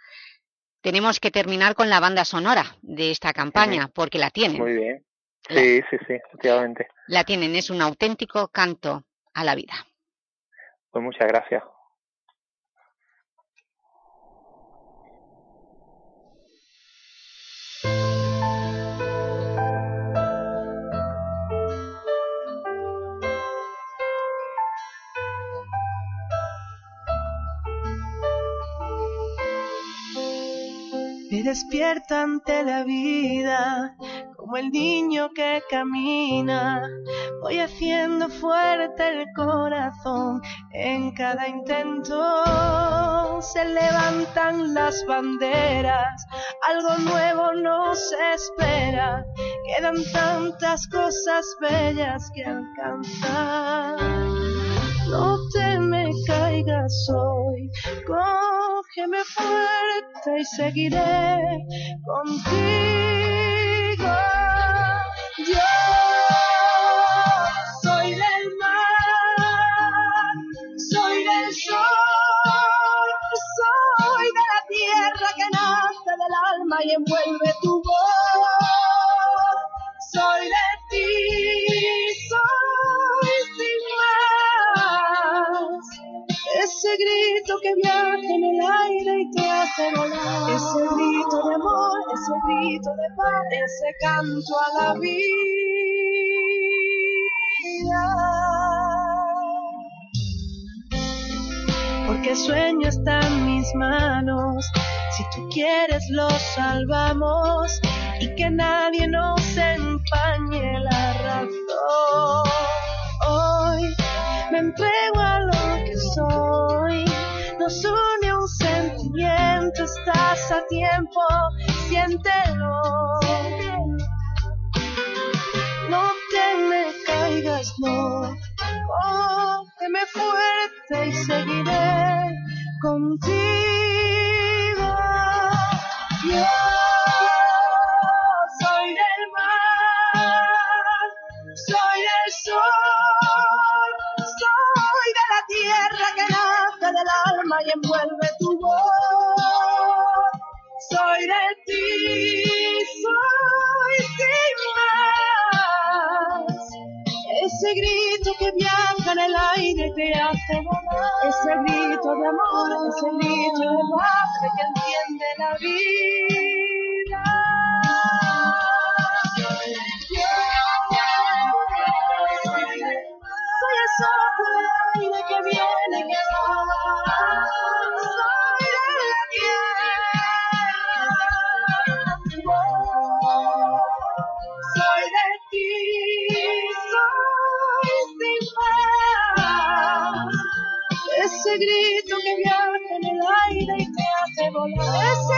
tenemos que terminar con la banda sonora de esta campaña, porque la tienen. Muy bien. Sí, sí, sí, efectivamente. La tienen, es un auténtico canto a la vida. Pues muchas gracias. Me despierta ante la vida como el niño que camina. Voy haciendo fuerte el corazón en cada intento. Se levantan las banderas, algo nuevo nos espera. Quedan tantas cosas bellas que alcanzar. No te me caigas hoy, cógeme fuerte y seguiré contigo. Yo soy del mar, soy del sol, soy de la tierra que nace del alma y envuelve Ese grito de amor, ese grito de paz, ese canto a la vida. Porque sueño está en mis manos. Si tú quieres lo salvamos y que nadie nos empañe la razón. Hoy me entrego a. Nos une un sentimiento, estás a tiempo, siéntelo. No te me caigas, no. Cógeme fuerte y seguiré contigo. Hace volar. Ese grito de amor, ese grito de padre que entiende la vida.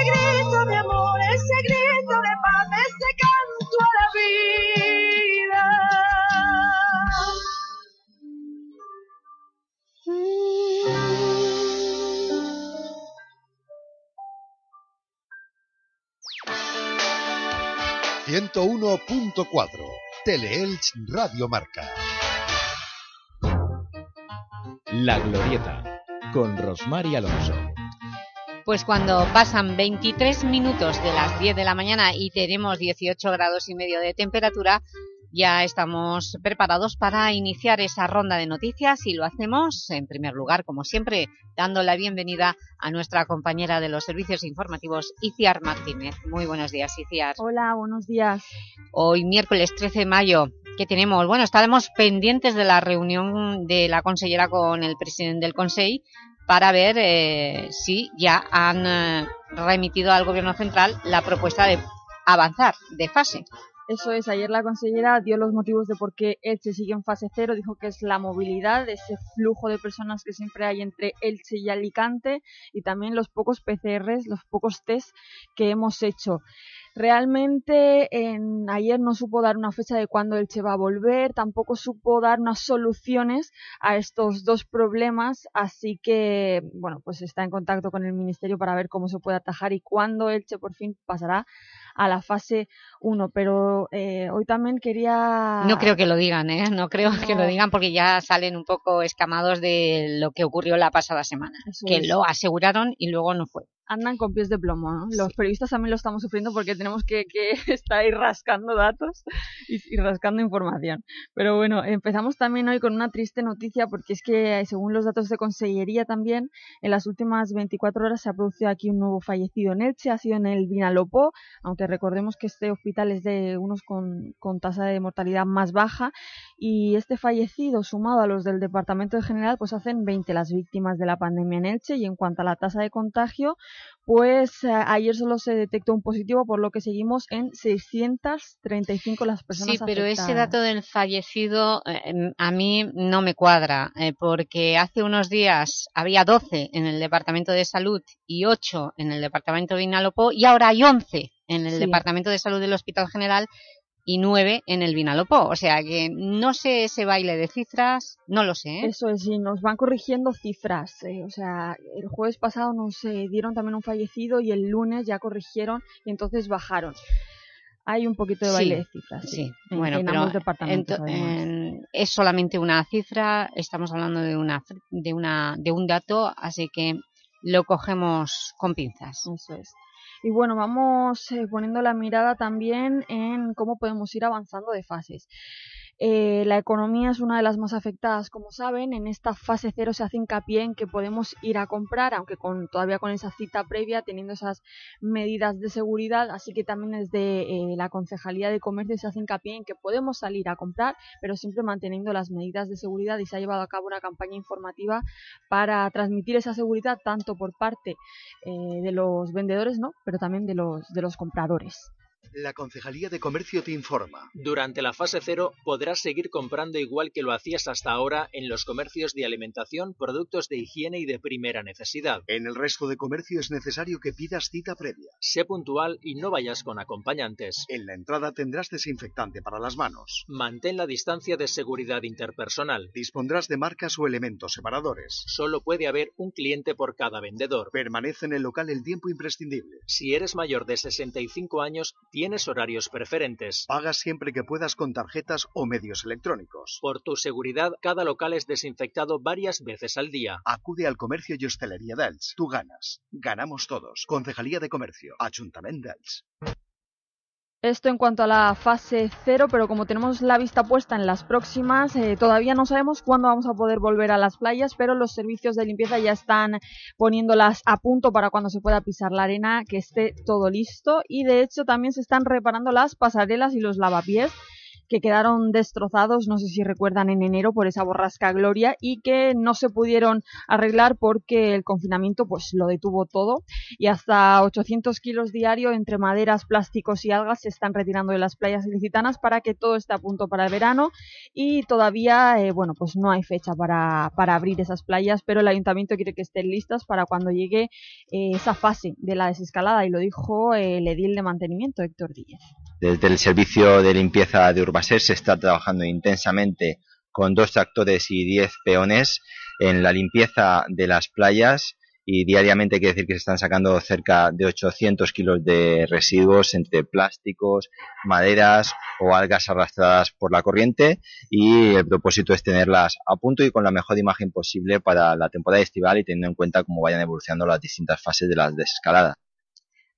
Grito de amor, ese grito de paz, ese canto a la vida. Mm. 101.4 Teleelch Radio Marca. La Glorieta, con Rosmar y Alonso. Pues cuando pasan 23 minutos de las 10 de la mañana y tenemos 18 grados y medio de temperatura, ya estamos preparados para iniciar esa ronda de noticias y lo hacemos, en primer lugar, como siempre, dando la bienvenida a nuestra compañera de los servicios informativos, Iciar Martínez. Muy buenos días, Iciar. Hola, buenos días. Hoy, miércoles 13 de mayo, ¿qué tenemos? Bueno, estaremos pendientes de la reunión de la consellera con el presidente del Consejo para ver eh, si ya han eh, remitido al Gobierno Central la propuesta de avanzar de fase. Eso es, ayer la consellera dio los motivos de por qué Elche sigue en fase cero, dijo que es la movilidad, ese flujo de personas que siempre hay entre Elche y Alicante y también los pocos PCRs, los pocos test que hemos hecho. Realmente en, ayer no supo dar una fecha de cuándo Elche va a volver, tampoco supo dar unas soluciones a estos dos problemas, así que bueno, pues está en contacto con el Ministerio para ver cómo se puede atajar y cuándo Elche por fin pasará a la fase 1. Pero eh, hoy también quería... No creo que lo digan, ¿eh? No creo que lo digan porque ya salen un poco escamados de lo que ocurrió la pasada semana. que lo aseguraron y luego no fue andan con pies de plomo, ¿no? Los periodistas también lo estamos sufriendo porque tenemos que, que <laughs> estar ahí rascando datos y, rascando información. Pero bueno, empezamos también hoy con una triste noticia porque es que según los datos de Consellería también, en las últimas 24 horas se ha producido aquí un nuevo fallecido en Elche, ha sido en el Vinalopó, aunque recordemos que este hospital es de unos con, con tasa de mortalidad más baja y este fallecido sumado a los del Departamento de General pues hacen 20 las víctimas de la pandemia en Elche y en cuanto a la tasa de contagio pues eh, ayer solo se detectó un positivo, por lo que seguimos en 635 las personas Sí, pero ese dato del fallecido eh, em, a mí no me cuadra, eh, porque hace unos días había 12 en el Departamento de Salud y 8 en el Departamento de Inalopó y ahora hay 11 en el Departamento de Salud del Hospital General y 9 en el Vinalopó. O sea que no sé ese baile de cifras, no lo sé. ¿eh? Eso es, sí, nos van corrigiendo cifras. Eh, o sea, el jueves pasado nos eh, dieron también un fallecido y el lunes ya corrigieron y entonces bajaron. Hay un poquito de baile de cifras. Sí, bueno, pero es solamente una cifra, estamos hablando de, una, de, una, de un dato, así que lo cogemos con pinzas. Eso es. Y bueno, vamos eh, poniendo la mirada también en cómo podemos ir avanzando de fases. Eh, la economía es una de las más afectadas, como saben. En esta fase cero se hace hincapié en que podemos ir a comprar, aunque con, todavía con esa cita previa, teniendo esas medidas de seguridad. Así que también desde eh, la Concejalía de Comercio se hace hincapié en que podemos salir a comprar, pero siempre manteniendo las medidas de seguridad y se ha llevado a cabo una campaña informativa para transmitir esa seguridad tanto por parte eh, de los vendedores, ¿no? pero también de los, de los compradores. La Concejalía de Comercio te informa. Durante la fase cero podrás seguir comprando igual que lo hacías hasta ahora en los comercios de alimentación, productos de higiene y de primera necesidad. En el resto de comercio es necesario que pidas cita previa. Sé puntual y no vayas con acompañantes. En la entrada tendrás desinfectante para las manos. Mantén la distancia de seguridad interpersonal. Dispondrás de marcas o elementos separadores. Solo puede haber un cliente por cada vendedor. Permanece en el local el tiempo imprescindible. Si eres mayor de 65 años, tienes horarios preferentes. Paga siempre que puedas con tarjetas o medios electrónicos. Por tu seguridad, cada local es desinfectado varias veces al día. Acude al comercio y hostelería d'Elx. Tú ganas. Ganamos todos. Concejalía de Comercio. Ayuntamiento d'Elx. Esto en cuanto a la fase cero, pero como tenemos la vista puesta en las próximas, eh, todavía no sabemos cuándo vamos a poder volver a las playas, pero los servicios de limpieza ya están poniéndolas a punto para cuando se pueda pisar la arena, que esté todo listo. Y de hecho también se están reparando las pasarelas y los lavapiés que quedaron destrozados, no sé si recuerdan, en enero por esa borrasca Gloria y que no se pudieron arreglar porque el confinamiento pues lo detuvo todo. Y hasta 800 kilos diario entre maderas, plásticos y algas se están retirando de las playas ilicitanas para que todo esté a punto para el verano. Y todavía, eh, bueno, pues no hay fecha para, para, abrir esas playas, pero el ayuntamiento quiere que estén listas para cuando llegue eh, esa fase de la desescalada. Y lo dijo el edil de mantenimiento, Héctor Díez. Desde el servicio de limpieza de Urbaser se está trabajando intensamente con dos tractores y diez peones en la limpieza de las playas y diariamente quiere decir que se están sacando cerca de 800 kilos de residuos entre plásticos, maderas o algas arrastradas por la corriente y el propósito es tenerlas a punto y con la mejor imagen posible para la temporada estival y teniendo en cuenta cómo vayan evolucionando las distintas fases de la desescalada.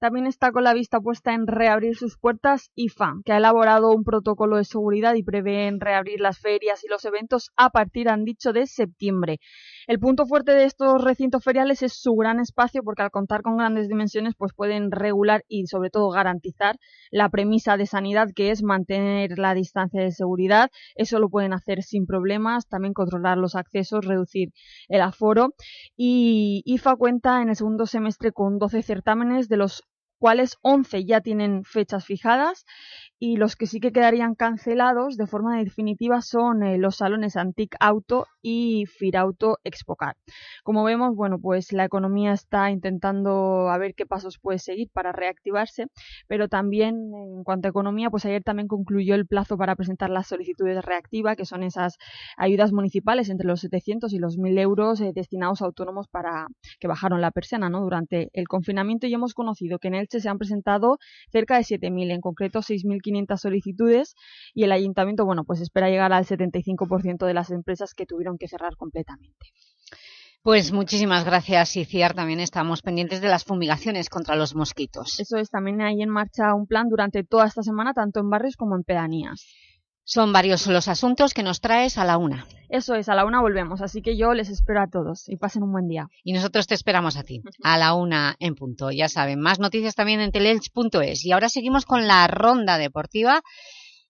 También está con la vista puesta en reabrir sus puertas IFA, que ha elaborado un protocolo de seguridad y prevé reabrir las ferias y los eventos a partir, han dicho, de septiembre. El punto fuerte de estos recintos feriales es su gran espacio, porque al contar con grandes dimensiones, pues pueden regular y sobre todo garantizar la premisa de sanidad, que es mantener la distancia de seguridad. Eso lo pueden hacer sin problemas, también controlar los accesos, reducir el aforo. Y IFA cuenta en el segundo semestre con 12 certámenes, de los cuales 11 ya tienen fechas fijadas y los que sí que quedarían cancelados de forma definitiva son eh, los salones Antic Auto y Firauto Expocar. Como vemos, bueno, pues la economía está intentando a ver qué pasos puede seguir para reactivarse, pero también en cuanto a economía, pues ayer también concluyó el plazo para presentar las solicitudes de reactiva, que son esas ayudas municipales entre los 700 y los 1000 euros eh, destinados a autónomos para que bajaron la persiana ¿no? durante el confinamiento y hemos conocido que en el Elche se han presentado cerca de 7.000, en concreto 6.500 solicitudes y el ayuntamiento, bueno, pues espera llegar al 75% de las empresas que tuvieron que cerrar completamente. Pues muchísimas gracias, Iciar. También estamos pendientes de las fumigaciones contra los mosquitos. Eso es, también hay en marcha un plan durante toda esta semana, tanto en barrios como en pedanías. Son varios los asuntos que nos traes a la una. Eso es, a la una volvemos, así que yo les espero a todos y pasen un buen día. Y nosotros te esperamos a ti, a la una en punto. Ya saben, más noticias también en teleelch.es. Y ahora seguimos con la ronda deportiva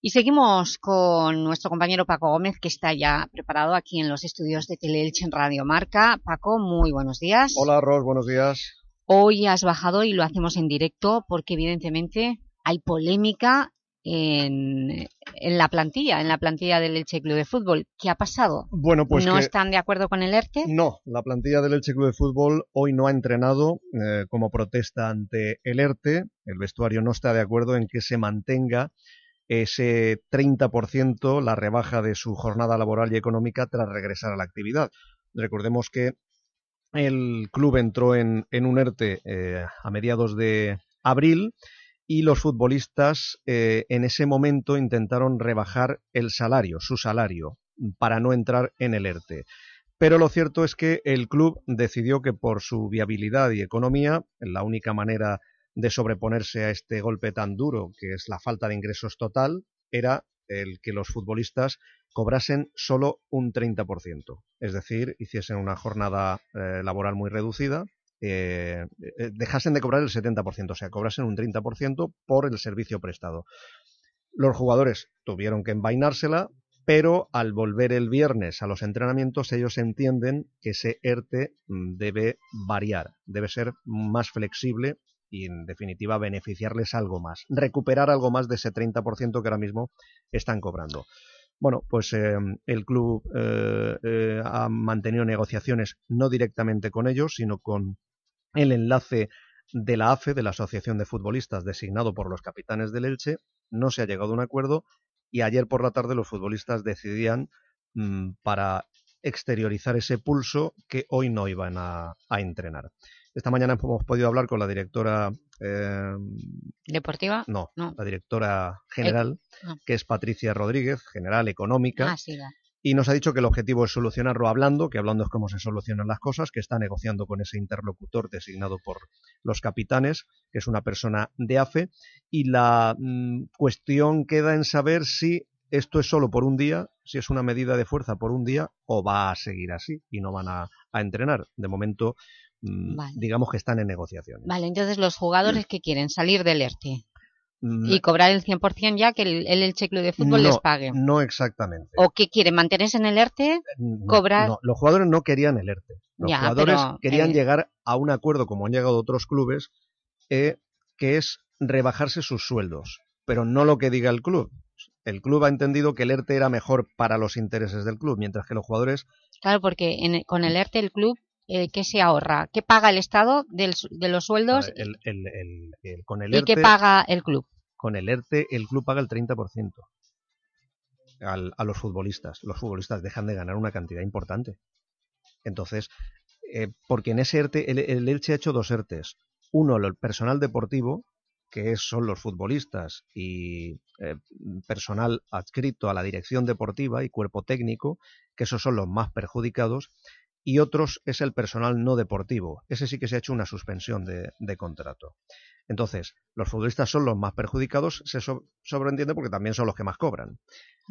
y seguimos con nuestro compañero Paco Gómez, que está ya preparado aquí en los estudios de Teleelch en Radio Marca. Paco, muy buenos días. Hola, Ros, buenos días. Hoy has bajado y lo hacemos en directo porque evidentemente hay polémica en, en, la plantilla, en la plantilla del Elche Club de Fútbol. ¿Qué ha pasado? Bueno, pues ¿No están de acuerdo con el ERTE? No, la plantilla del Elche Club de Fútbol hoy no ha entrenado eh, como protesta ante el ERTE. El vestuario no está de acuerdo en que se mantenga ese 30%, la rebaja de su jornada laboral y económica tras regresar a la actividad. Recordemos que el club entró en, en un ERTE eh, a mediados de abril y los futbolistas eh, en ese momento intentaron rebajar el salario, su salario, para no entrar en el ERTE. Pero lo cierto es que el club decidió que por su viabilidad y economía, la única manera de sobreponerse a este golpe tan duro, que es la falta de ingresos total, era el que los futbolistas cobrasen solo un 30%, es decir, hiciesen una jornada eh, laboral muy reducida, eh, eh, dejasen de cobrar el 70%, o sea, cobrasen un 30% por el servicio prestado. Los jugadores tuvieron que envainársela, pero al volver el viernes a los entrenamientos ellos entienden que ese ERTE mm, debe variar, debe ser más flexible y en definitiva beneficiarles algo más, recuperar algo más de ese 30% que ahora mismo están cobrando. Bueno, pues eh, el club ha mantenido negociaciones no directamente con ellos, sino con el enlace de la AFE, de la Asociación de Futbolistas, designado por los capitanes del Elche. No se ha llegado a un acuerdo y ayer por la tarde los futbolistas decidían mmm, para exteriorizar ese pulso que hoy no iban a, a entrenar. Esta mañana hemos podido hablar con la directora... Eh, ¿Deportiva? No, no, la directora general, no. que es Patricia Rodríguez, general económica. Ah, sí, y nos ha dicho que el objetivo es solucionarlo hablando, que hablando es cómo se solucionan las cosas, que está negociando con ese interlocutor designado por los capitanes, que es una persona de AFE, y la mmm, cuestión queda en saber si esto es solo por un día, si es una medida de fuerza por un día, o va a seguir así y no van a, a entrenar. De momento, mmm, vale. digamos que están en negociaciones. Vale, entonces los jugadores que quieren salir del ERTE y cobrar el 100% ya que el, el Elche Club de Fútbol no, les pague. No exactamente. ¿O qué quieren? ¿Mantenerse en el ERTE? No, ¿Cobrar? No, los jugadores no querían el ERTE. Los ya, jugadores pero, querían eh... llegar a un acuerdo, como han llegado otros clubes, eh, que es rebajarse sus sueldos, pero no lo que diga el club. El club ha entendido que el ERTE era mejor para los intereses del club, mientras que los jugadores... Claro, porque en, con el ERTE el club eh, ¿qué se ahorra? ¿Qué paga el Estado del, de los sueldos? El, el, el, con el ¿Y ERTE, qué paga el club? Con el ERTE el club paga el 30% al, a los futbolistas. Los futbolistas dejan de ganar una cantidad importante. Entonces, eh, porque en ese ERTE, el, el, Elche ha hecho dos ERTES. Uno, el personal deportivo, que son los futbolistas y eh, personal adscrito a la dirección deportiva y cuerpo técnico, que esos son los más perjudicados, y otros es el personal no deportivo. Ese sí que se ha hecho una suspensión de, de contrato. Entonces, los futbolistas son los más perjudicados, se so sobreentiende porque también son los que más cobran.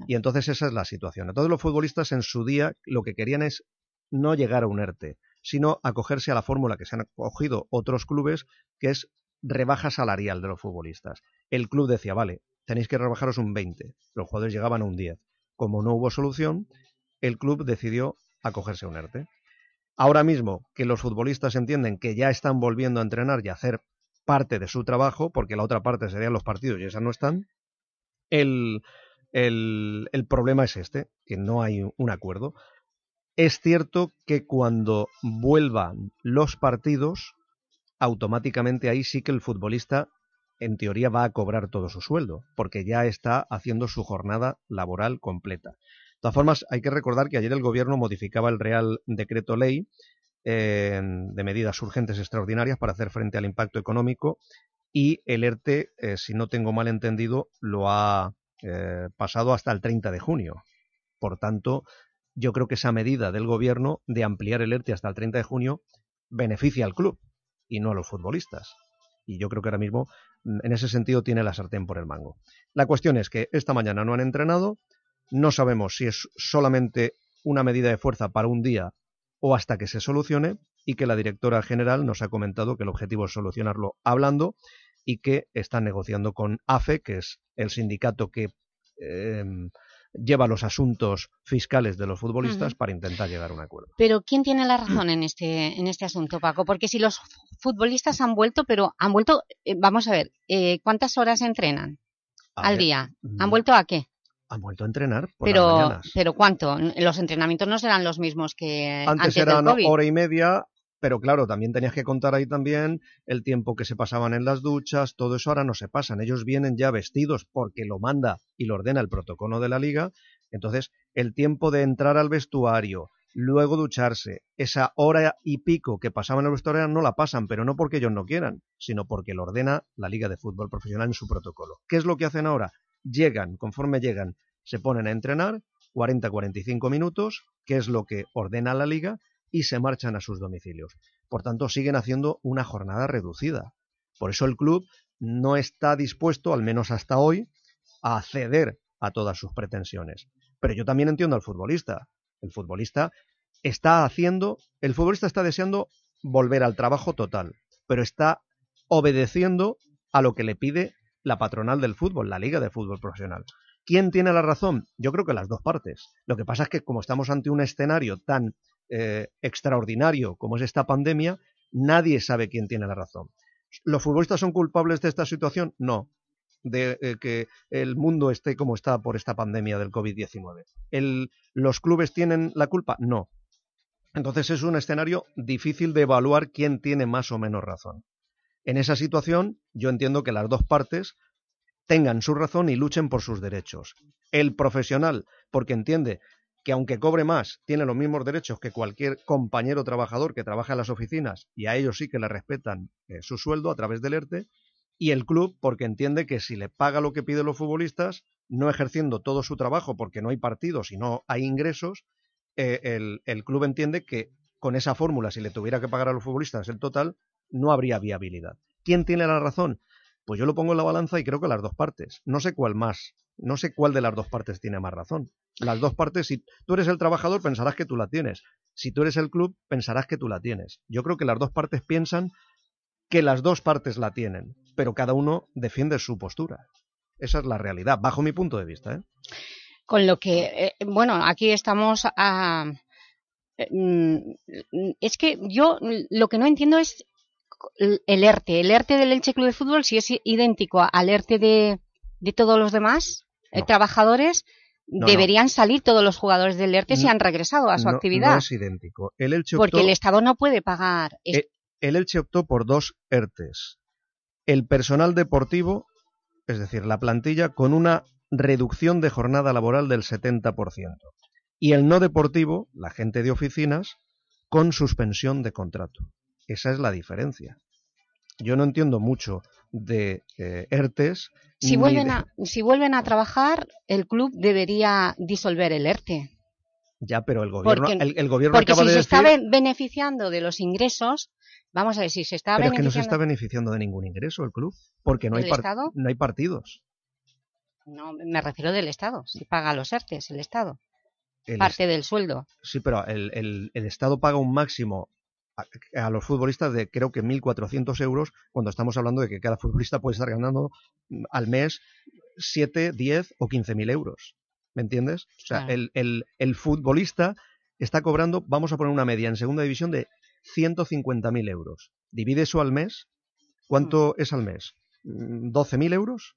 Y entonces esa es la situación. Entonces los futbolistas en su día lo que querían es no llegar a un ERTE, sino acogerse a la fórmula que se han acogido otros clubes, que es rebaja salarial de los futbolistas. El club decía, vale, tenéis que rebajaros un 20, los jugadores llegaban a un 10. Como no hubo solución, el club decidió acogerse a un ERTE. Ahora mismo que los futbolistas entienden que ya están volviendo a entrenar y a hacer parte de su trabajo, porque la otra parte serían los partidos y esas no están, el, el, el problema es este, que no hay un acuerdo. Es cierto que cuando vuelvan los partidos, automáticamente ahí sí que el futbolista en teoría va a cobrar todo su sueldo, porque ya está haciendo su jornada laboral completa. Todas formas, hay que recordar que ayer el gobierno modificaba el Real Decreto Ley eh, de medidas urgentes extraordinarias para hacer frente al impacto económico y el ERTE, eh, si no tengo mal entendido, lo ha eh, pasado hasta el 30 de junio. Por tanto, yo creo que esa medida del gobierno de ampliar el ERTE hasta el 30 de junio beneficia al club y no a los futbolistas. Y yo creo que ahora mismo, en ese sentido, tiene la sartén por el mango. La cuestión es que esta mañana no han entrenado, no sabemos si es solamente una medida de fuerza para un día o hasta que se solucione, y que la directora general nos ha comentado que el objetivo es solucionarlo hablando y que están negociando con AFE, que es el sindicato que em, lleva los asuntos fiscales de los futbolistas para intentar llegar a un acuerdo. Pero ¿quién tiene la razón en este, en este asunto, Paco? Porque si los futbolistas han vuelto, pero han vuelto, eh, vamos a ver, eh, ¿cuántas horas entrenan A al ver, día? mm, ¿Han vuelto a qué? Han vuelto a entrenar por las Pero, mañanas. pero ¿cuánto? Los entrenamientos no serán los mismos que Antes, antes, eran del COVID. hora y media, pero claro, también tenías que contar ahí también el tiempo que se pasaban en las duchas, todo eso ahora no se pasan. Ellos vienen ya vestidos porque lo manda y lo ordena el protocolo de la liga. Entonces, el tiempo de entrar al vestuario, luego ducharse, esa hora y pico que pasaban en el vestuario no la pasan, pero no porque ellos no quieran, sino porque lo ordena la Liga de Fútbol Profesional en su protocolo. ¿Qué es lo que hacen ahora? Llegan, conforme llegan, se ponen a entrenar 40-45 minutos, que es lo que ordena la liga, y se marchan a sus domicilios. Por tanto, siguen haciendo una jornada reducida. Por eso el club no está dispuesto, al menos hasta hoy, a ceder a todas sus pretensiones. Pero yo también entiendo al futbolista. El futbolista está haciendo, el futbolista está deseando volver al trabajo total, pero está obedeciendo a lo que le pide la patronal del fútbol, la Liga de Fútbol Profesional. ¿Quién tiene la razón? Yo creo que las dos partes. Lo que pasa es que como estamos ante un escenario tan eh, extraordinario como es esta pandemia, nadie sabe quién tiene la razón. ¿Los futbolistas son culpables de esta situación? No. De eh, que el mundo esté como está por esta pandemia del COVID-19. ¿El- ¿Los clubes tienen la culpa? No. Entonces es un escenario difícil de evaluar quién tiene más o menos razón. En esa situación, yo entiendo que las dos partes tengan su razón y luchen por sus derechos. El profesional, porque entiende que aunque cobre más, tiene los mismos derechos que cualquier compañero trabajador que trabaja en las oficinas y a ellos sí que le respetan eh, su sueldo a través del ERTE, y el club porque entiende que si le paga lo que piden los futbolistas, no ejerciendo todo su trabajo porque no hay partidos y no hay ingresos, eh, el, el club entiende que con esa fórmula, si le tuviera que pagar a los futbolistas el total, no habría viabilidad. ¿Quién tiene la razón? Pues yo lo pongo en la balanza y creo que las dos partes. No sé cuál más. No sé cuál de las dos partes tiene más razón. Las dos partes, si tú eres el trabajador, pensarás que tú la tienes. Si tú eres el club, pensarás que tú la tienes. Yo creo que las dos partes piensan que las dos partes la tienen, pero cada uno defiende su postura. Esa es la realidad, bajo mi punto de vista. ¿eh? Con lo que, eh, bueno, aquí estamos a... eh, mm, Es que yo lo que no entiendo es el ERTE. El ERTE del Elche Club de Fútbol, si es idéntico al ERTE de, de todos los demás eh, trabajadores, No, deberían salir todos los jugadores del ERTE si han regresado a su actividad. No es idéntico. El Elche porque optó- el Estado no puede pagar. Eh, el Elche optó por dos ERTES. El personal deportivo, es decir, la plantilla, con una reducción de jornada laboral del 70%. Y el no deportivo, la gente de oficinas, con suspensión de contrato. Esa es la diferencia. Yo no entiendo mucho de eh, ERTES. si, vuelven de- a, si vuelven a trabajar, el club debería disolver el ERTE. Ya, pero el gobierno, Porque, el, el gobierno porque acaba si de se decir... está be- beneficiando de los ingresos, vamos a ver, si se está Pero es que no se beneficiando... está beneficiando de ningún ingreso el club, porque no hay, ¿El par- no hay partidos. No, me refiero del Estado, si paga los ERTES, el Estado, El parte del sueldo. Sí, pero el, el- el Estado paga un máximo a, a los futbolistas de creo que 1.400 euros cuando estamos hablando de que cada futbolista puede estar ganando mm, al mes 7, 10 o 15.000 euros. ¿Me entiendes? O sea, el, el- el futbolista está cobrando, vamos a poner una media en segunda división de 150.000 euros. Divide eso al mes. ¿Cuánto es al mes? Mm, ¿12.000 euros?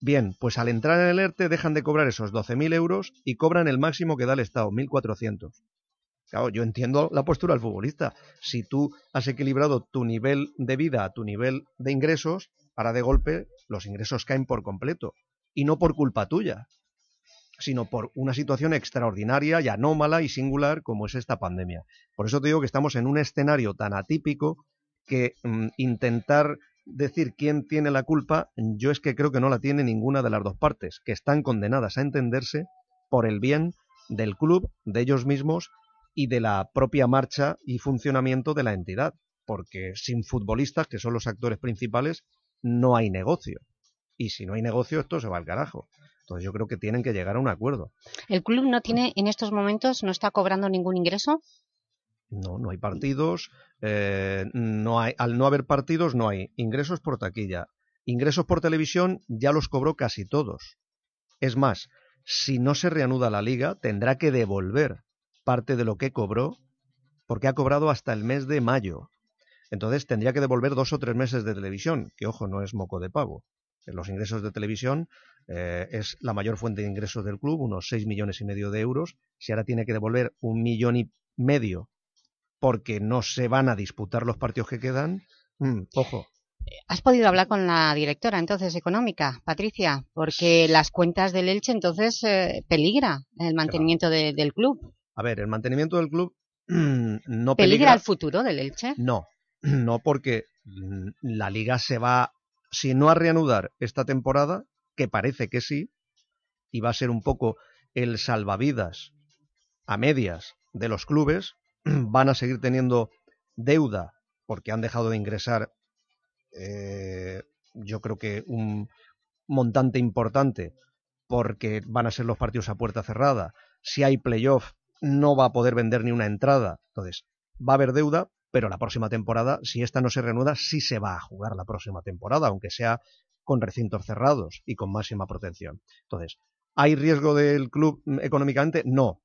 Bien, pues al entrar en el ERTE dejan de cobrar esos 12.000 euros y cobran el máximo que da el Estado, 1.400. Claro, yo entiendo la postura del futbolista. Si tú has equilibrado tu nivel de vida a tu nivel de ingresos, ahora de golpe los ingresos caen por completo. Y no por culpa tuya, sino por una situación extraordinaria y anómala y singular como es esta pandemia. Por eso te digo que estamos en un escenario tan atípico que mm, intentar decir quién tiene la culpa, yo es que creo que no la tiene ninguna de las dos partes, que están condenadas a entenderse por el bien del club, de ellos mismos y de la propia marcha y funcionamiento de la entidad, porque sin futbolistas, que son los actores principales, no hay negocio. Y si no hay negocio, esto se va al carajo. Entonces yo creo que tienen que llegar a un acuerdo. ¿El club no tiene, en estos momentos, no está cobrando ningún ingreso? No, no hay partidos, eh, no hay, al no haber partidos no hay ingresos por taquilla. Ingresos por televisión ya los cobró casi todos. Es más, si no se reanuda la liga, tendrá que devolver parte de lo que cobró, porque ha cobrado hasta el mes de mayo. Entonces tendría que devolver dos o tres meses de televisión, que ojo, no es moco de pavo. Los ingresos de televisión eh, es la mayor fuente de ingresos del club, unos seis millones y medio de euros. Si ahora tiene que devolver un millón y medio porque no se van a disputar los partidos que quedan, mm, ojo. ¿Has podido hablar con la directora entonces económica, Patricia? Porque las cuentas del Elche entonces eh, peligra el mantenimiento de, del club. A ver, el mantenimiento del club <clears throat> no ¿Peligra, peligra... el futuro del Elche? No, <clears throat> no porque la Liga se va, si no a reanudar esta temporada, que parece que sí, y va a ser un poco el salvavidas a medias de los clubes, <clears throat> van a seguir teniendo deuda porque han dejado de ingresar eh, yo creo que un montante importante porque van a ser los partidos a puerta cerrada. Si hay playoff, no va a poder vender ni una entrada. Entonces, va a haber deuda, pero la próxima temporada, si esta no se reanuda, sí se va a jugar la próxima temporada, aunque sea con recintos cerrados y con máxima protección. Entonces, ¿hay riesgo del club económicamente? No.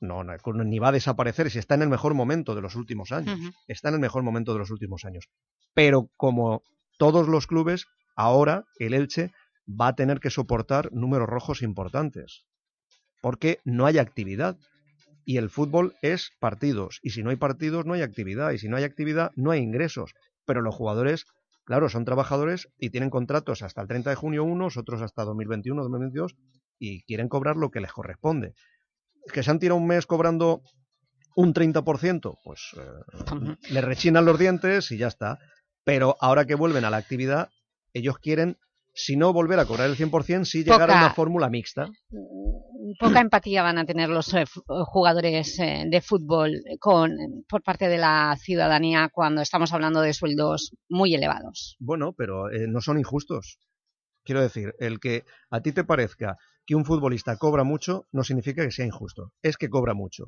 No, no, ni va a desaparecer si está en el mejor momento de los últimos años. Está en el mejor momento de los últimos años. Pero como todos los clubes, ahora el Elche va a tener que soportar números rojos importantes. Porque no hay actividad. Y el fútbol es partidos. Y si no hay partidos, no hay actividad. Y si no hay actividad, no hay ingresos. Pero los jugadores, claro, son trabajadores y tienen contratos hasta el 30 de junio unos, otros hasta 2021, 2022, y quieren cobrar lo que les corresponde. Que se han tirado un mes cobrando un 30%, pues eh, le rechinan los dientes y ya está. Pero ahora que vuelven a la actividad, ellos quieren, si no volver a cobrar el 100%, sí llegar Poca- a una fórmula mixta. Poca empatía van a tener los eh, jugadores eh, de fútbol con, por parte de la ciudadanía cuando estamos hablando de sueldos muy elevados. Bueno, pero eh, no son injustos. Quiero decir, el que a ti te parezca que un futbolista cobra mucho no significa que sea injusto. Es que cobra mucho.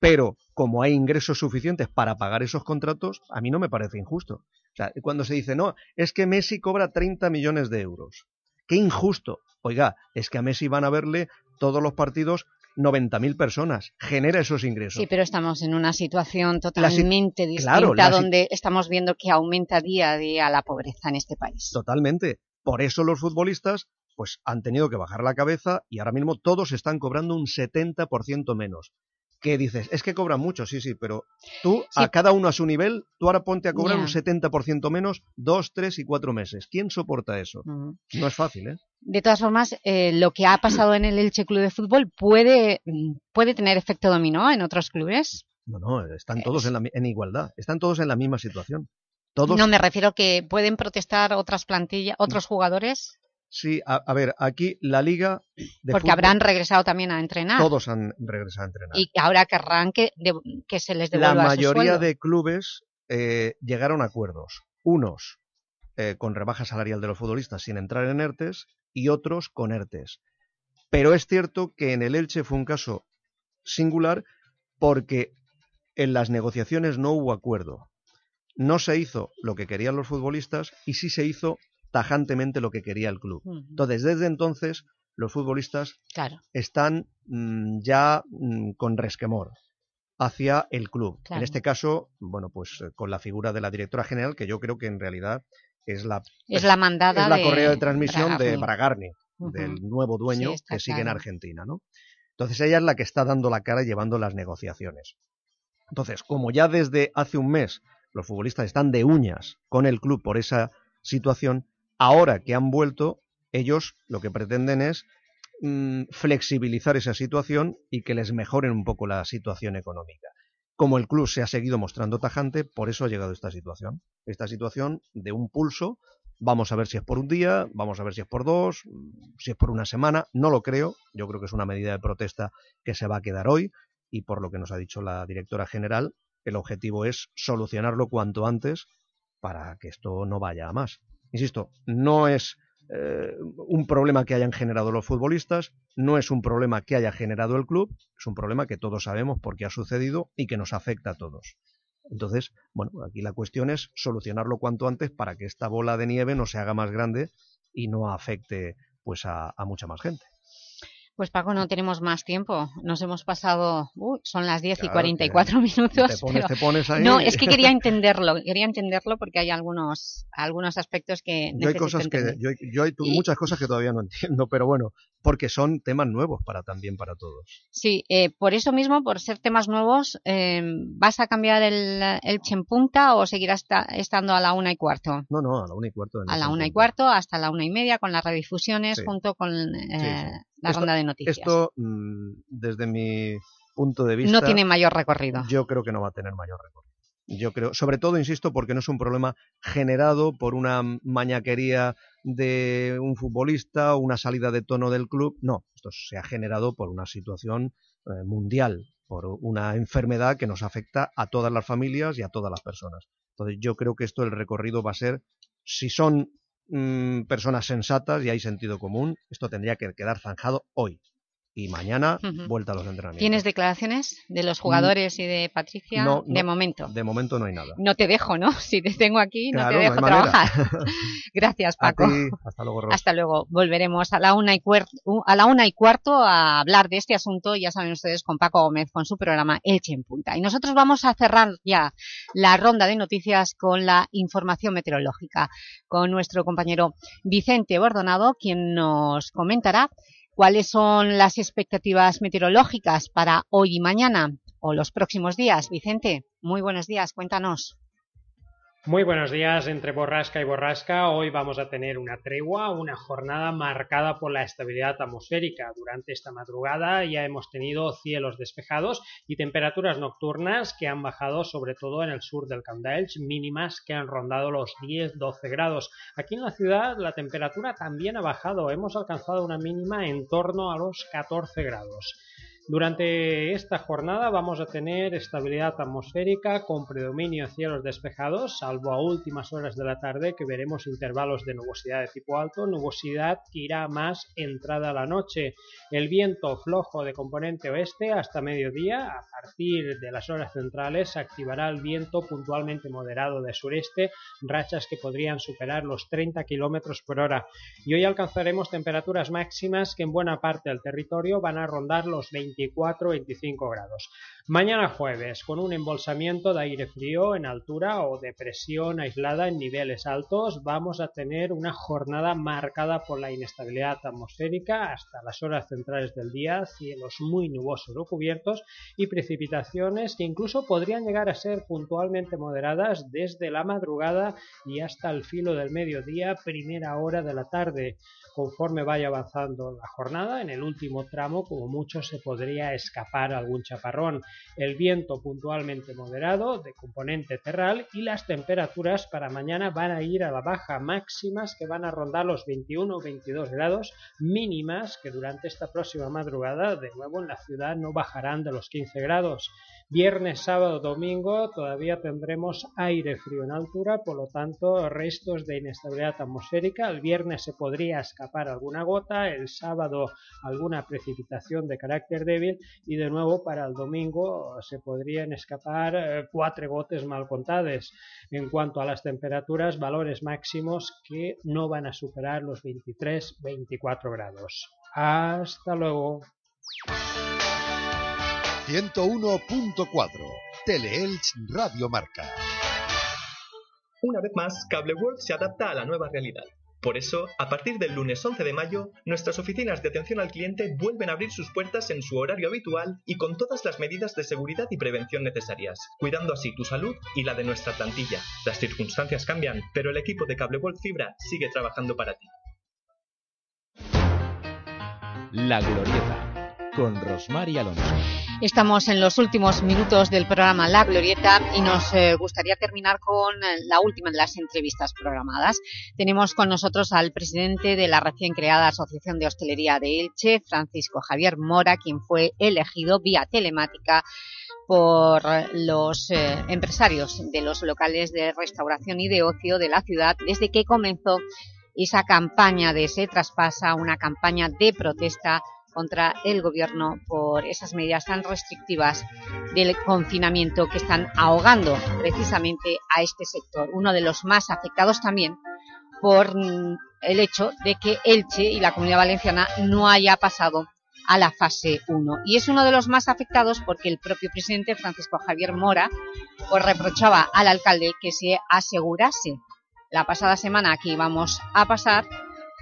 Pero como hay ingresos suficientes para pagar esos contratos, a mí no me parece injusto. O sea, cuando se dice, no, es que Messi cobra 30 millones de euros. ¡Qué injusto! Oiga, es que a Messi van a verle todos los partidos 90.000 personas. Genera esos ingresos. Sí, pero estamos en una situación totalmente distinta claro, la si- donde estamos viendo que aumenta día a día la pobreza en este país. Totalmente. Por eso los futbolistas pues han tenido que bajar la cabeza y ahora mismo todos están cobrando un 70% menos. ¿Qué dices? Es que cobran mucho, sí, sí, pero tú, a cada uno a su nivel, tú ahora ponte a cobrar Ya. un 70% menos, dos, tres y cuatro meses. ¿Quién soporta eso? No es fácil, ¿eh? De todas formas, eh, lo que ha pasado en el Elche Club de Fútbol puede, mm, puede tener efecto dominó en otros clubes. No, no, están todos en, la en igualdad, están todos en la misma situación. Todos, No me refiero que pueden protestar otras plantillas, otros jugadores, sí, a, a ver, aquí la liga de porque fútbol, habrán regresado también a entrenar. todos han regresado a entrenar. Y ahora querrán que, de- que se les la devuelva su mayoría de clubes eh, llegaron a acuerdos. Unos eh, con rebaja salarial de los futbolistas sin entrar en ERTES y otros con ERTES. Pero es cierto que en el Elche fue un caso singular porque en las negociaciones no hubo acuerdo. No se hizo lo que querían los futbolistas y sí se hizo tajantemente lo que quería el club. Entonces, desde entonces, los futbolistas Claro. están mm, ya mm, con resquemor hacia el club. Claro. En este caso, bueno, pues eh, con la figura de la directora general, que yo creo que en realidad es la, Es la mandada es la de correa de transmisión de Bragarni. Del nuevo dueño Sí, que sigue en. Argentina, ¿no? Entonces ella es la que está dando la cara y llevando las negociaciones. Entonces, como ya desde hace un mes los futbolistas están de uñas con el club por esa situación, ahora que han vuelto, ellos lo que pretenden es mm, flexibilizar esa situación y que les mejoren un poco la situación económica. como el club se ha seguido mostrando tajante, por eso ha llegado esta situación. Esta situación de un pulso, vamos a ver si es por un día, vamos a ver si es por dos, si es por una semana, no lo creo, yo creo que es una medida de protesta que se va a quedar hoy y por lo que nos ha dicho la directora general, el objetivo es solucionarlo cuanto antes para que esto no vaya a más. Insisto, no es eh, un problema que hayan generado los futbolistas, no es un problema que haya generado el club, es un problema que todos sabemos por qué ha sucedido y que nos afecta a todos. Entonces, bueno, aquí la cuestión es solucionarlo cuanto antes para que esta bola de nieve no se haga más grande y no afecte pues a mucha más gente. Pues Paco, no tenemos más tiempo. Nos hemos pasado, son las 10 y 44 minutos. No, es que quería entenderlo, quería entenderlo porque hay algunos algunos aspectos que yo hay cosas que yo, hay muchas cosas que todavía no entiendo, pero bueno, porque son temas nuevos para también para todos. Sí, eh, por eso mismo, por ser temas nuevos, eh, ¿vas a cambiar el, el punta o seguirás estando a la una y cuarto? No, no, a la una y cuarto. A la una y cuarto hasta la una y media con las redifusiones junto con eh, la ronda de noticias. Esto, mm, desde mi punto de vista... No tiene mayor recorrido. Yo creo que no va a tener mayor recorrido. Yo creo, sobre todo, insisto, porque no es un problema generado por una mañaquería de un futbolista o una salida de tono del club. No, esto se ha generado por una situación eh, mundial, por una enfermedad que nos afecta a todas las familias y a todas las personas. Entonces yo creo que esto el recorrido va a ser, si son Mm, personas sensatas y hay sentido común, esto tendría que quedar zanjado hoy y mañana vuelta a los entrenamientos. ¿Tienes declaraciones de los jugadores y de Patricia? No, de momento. De momento no hay nada. No te dejo, ¿no? <laughs> Si te tengo aquí, no te dejo trabajar. <laughs> Gracias, Paco. hasta luego, Hasta luego. Volveremos a la, una y a la una y cuarto a hablar de este asunto, ya saben ustedes, con Paco Gómez, con su programa Elche en Punta. Y nosotros vamos a cerrar ya la ronda de noticias con la información meteorológica, con nuestro compañero Vicente Bordonado, quien nos comentará ¿Cuáles son las expectativas meteorológicas para hoy y mañana o los próximos días? Vicente, muy buenos días, cuéntanos. Muy buenos días, entre borrasca y borrasca. Hoy vamos a tener una tregua, una jornada marcada por la estabilidad atmosférica. Durante esta madrugada ya hemos tenido cielos despejados y temperaturas nocturnas que han bajado sobre todo en el sur del Candaelch, mínimas que han rondado los 10-12 grados. Aquí en la ciudad la temperatura también ha bajado, hemos alcanzado una mínima en torno a los 14 grados. Durante esta jornada vamos a tener estabilidad atmosférica con predominio de cielos despejados, salvo a últimas horas de la tarde que veremos intervalos de nubosidad de tipo alto, nubosidad que irá más entrada a la noche. El viento flojo de componente oeste hasta mediodía, a partir de las horas centrales activará el viento puntualmente moderado de sureste, rachas que podrían superar los 30 km por hora. Y hoy alcanzaremos temperaturas máximas que en buena parte del territorio van a rondar los 20 24-25 grados. Mañana jueves, con un embolsamiento de aire frío en altura o de presión aislada en niveles altos, vamos a tener una jornada marcada por la inestabilidad atmosférica hasta las horas centrales del día, cielos muy nubosos o cubiertos y precipitaciones que incluso podrían llegar a ser puntualmente moderadas desde la madrugada y hasta el filo del mediodía, primera hora de la tarde. Conforme vaya avanzando la jornada, en el último tramo, como mucho, se podría escapar algún chaparrón. El viento puntualmente moderado, de componente terral, y las temperaturas para mañana van a ir a la baja máximas que van a rondar los 21 o 22 grados mínimas que durante esta próxima madrugada, de nuevo en la ciudad, no bajarán de los 15 grados. Viernes, sábado, domingo todavía tendremos aire frío en altura, por lo tanto restos de inestabilidad atmosférica. El viernes se podría escapar alguna gota, el sábado alguna precipitación de carácter débil y de nuevo para el domingo se podrían escapar eh, cuatro gotes mal contadas. En cuanto a las temperaturas, valores máximos que no van a superar los 23-24 grados. Hasta luego. 101.4 Teleelch Radio Marca. Una vez más, Cable World se adapta a la nueva realidad. Por eso, a partir del lunes 11 de mayo, nuestras oficinas de atención al cliente vuelven a abrir sus puertas en su horario habitual y con todas las medidas de seguridad y prevención necesarias, cuidando así tu salud y la de nuestra plantilla. Las circunstancias cambian, pero el equipo de Cable World Fibra sigue trabajando para ti. La Glorieta con Rosmar Alonso. Estamos en los últimos minutos del programa La Glorieta y nos eh, gustaría terminar con eh, la última de las entrevistas programadas. Tenemos con nosotros al presidente de la recién creada Asociación de Hostelería de Elche, Francisco Javier Mora, quien fue elegido vía telemática por los eh, empresarios de los locales de restauración y de ocio de la ciudad desde que comenzó esa campaña de Se Traspasa, una campaña de protesta contra el Gobierno por esas medidas tan restrictivas del confinamiento que están ahogando precisamente a este sector, uno de los más afectados también por mm, el hecho de que Elche y la Comunidad Valenciana no haya pasado a la fase 1. Y es uno de los más afectados porque el propio presidente Francisco Javier Mora pues reprochaba al alcalde que se asegurase la pasada semana que íbamos a pasar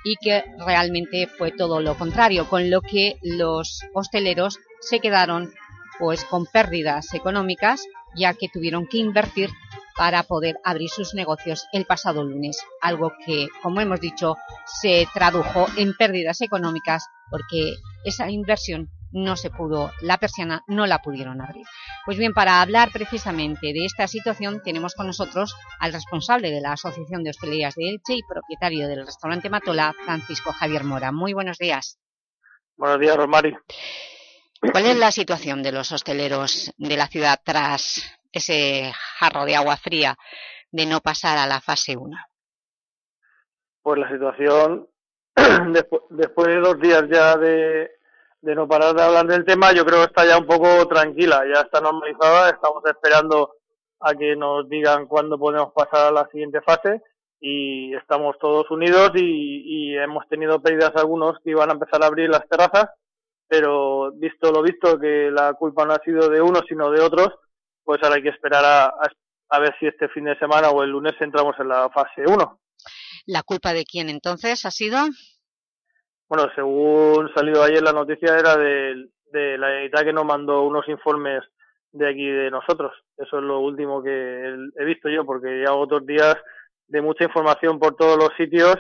y que realmente fue todo lo contrario, con lo que los hosteleros se quedaron pues con pérdidas económicas ya que tuvieron que invertir para poder abrir sus negocios el pasado lunes, algo que, como hemos dicho, se tradujo en pérdidas económicas porque esa inversión no se pudo, la persiana no la pudieron abrir. Pues bien, para hablar precisamente de esta situación tenemos con nosotros al responsable de la Asociación de Hostelerías de Elche y propietario del restaurante Matola, Francisco Javier Mora. Muy buenos días. Buenos días, Rosmari. ¿Cuál es la situación de los hosteleros de la ciudad tras ese jarro de agua fría de no pasar a la fase 1? Pues la situación, <clears throat> después de dos días ya de, de no parar de hablar del tema, yo creo que está ya un poco tranquila, ya está normalizada, estamos esperando a que nos digan cuándo podemos pasar a la siguiente fase y estamos todos unidos y, y hemos tenido pérdidas algunos que iban a empezar a abrir las terrazas, pero visto lo visto que la culpa no ha sido de unos sino de otros, pues ahora hay que esperar a, a, ver si este fin de semana o el lunes entramos en la fase 1. ¿La culpa de quién entonces ha sido? Bueno, según salido ayer la noticia era de, de la edad que nos mandó unos informes de aquí de nosotros. Eso es lo último que he visto yo, porque llevo otros días de mucha información por todos los sitios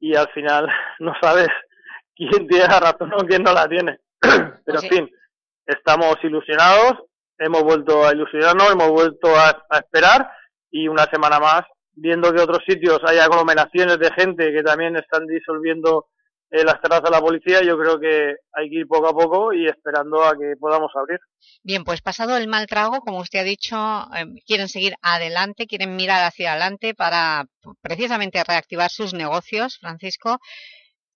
y al final <laughs> no sabes quién tiene la razón o quién no la tiene. Pero en fin, estamos ilusionados, hemos vuelto a ilusionarnos, hemos vuelto a, a esperar y una semana más, viendo que otros sitios hay aglomeraciones de gente que también están disolviendo las terrazas de la policía, yo creo que hay que ir poco a poco y esperando a que podamos abrir. Bien, pues pasado el mal trago, como usted ha dicho, eh, quieren seguir adelante, quieren mirar hacia adelante para precisamente reactivar sus negocios, Francisco.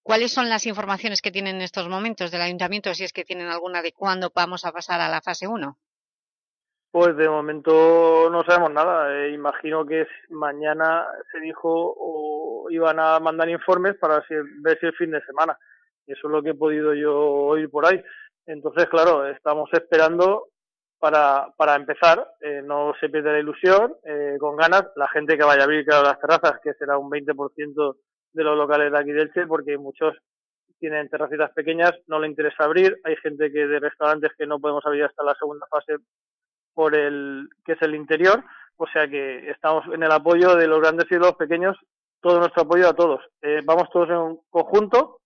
¿Cuáles son las informaciones que tienen en estos momentos del Ayuntamiento, si es que tienen alguna de cuándo vamos a pasar a la fase 1? Pues de momento no sabemos nada. Eh, imagino que mañana se dijo o iban a mandar informes para ver si el fin de semana. Eso es lo que he podido yo oír por ahí. Entonces, claro, estamos esperando para, para empezar. Eh, no se pierde la ilusión, eh, con ganas. La gente que vaya a abrir claro, las terrazas, que será un 20% de los locales de aquí del Che, porque muchos tienen terracitas pequeñas, no le interesa abrir. Hay gente que de restaurantes que no podemos abrir hasta la segunda fase por el que es el interior, o sea que estamos en el apoyo de los grandes y de los pequeños, todo nuestro apoyo a todos. Eh, vamos todos en un conjunto,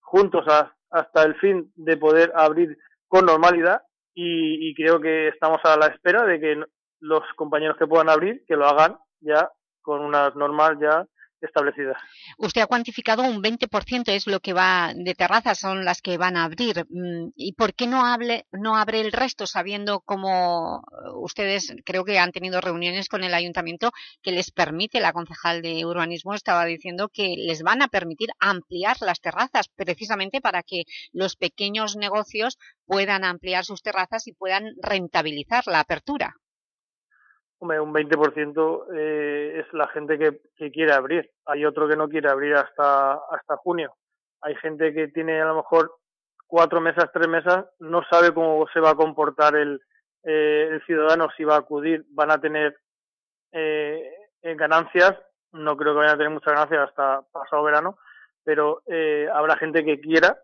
juntos hasta el fin de poder abrir con normalidad y, y creo que estamos a la espera de que los compañeros que puedan abrir, que lo hagan ya con unas normas ya establecidas. Usted ha cuantificado un 20% es lo que va de terrazas, son las que van a abrir. Mm, ¿Y por qué no, hable, no abre el resto, sabiendo cómo ustedes creo que han tenido reuniones con el Ayuntamiento que les permite, la concejal de urbanismo estaba diciendo que les van a permitir ampliar las terrazas, precisamente para que los pequeños negocios puedan ampliar sus terrazas y puedan rentabilizar la apertura? Hombre, un 20% eh, es la gente que, que, quiere abrir. Hay otro que no quiere abrir hasta, hasta junio. Hay gente que tiene a lo mejor cuatro mesas, tres mesas, no sabe cómo se va a comportar el, eh, el ciudadano, si va a acudir, van a tener eh, ganancias. No creo que vayan a tener muchas ganancias hasta pasado verano, pero eh, habrá gente que quiera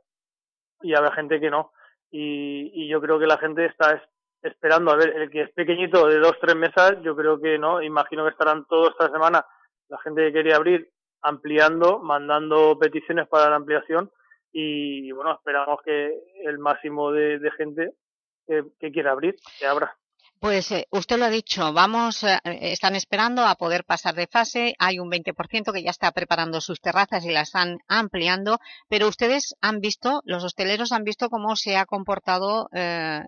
y habrá gente que no. Y yo creo que la gente está esperando a ver el que es pequeñito de dos tres mesas yo creo que no imagino que estarán todos esta semana la gente que quería abrir ampliando mandando peticiones para la ampliación y bueno esperamos que el máximo de, gente que, quiera abrir, que abra. Pues eh, usted lo ha dicho, vamos, eh, están esperando a poder pasar de fase, hay un 20% que ya está preparando sus terrazas y las están ampliando, pero ustedes han visto, los hosteleros han visto cómo se ha comportado eh,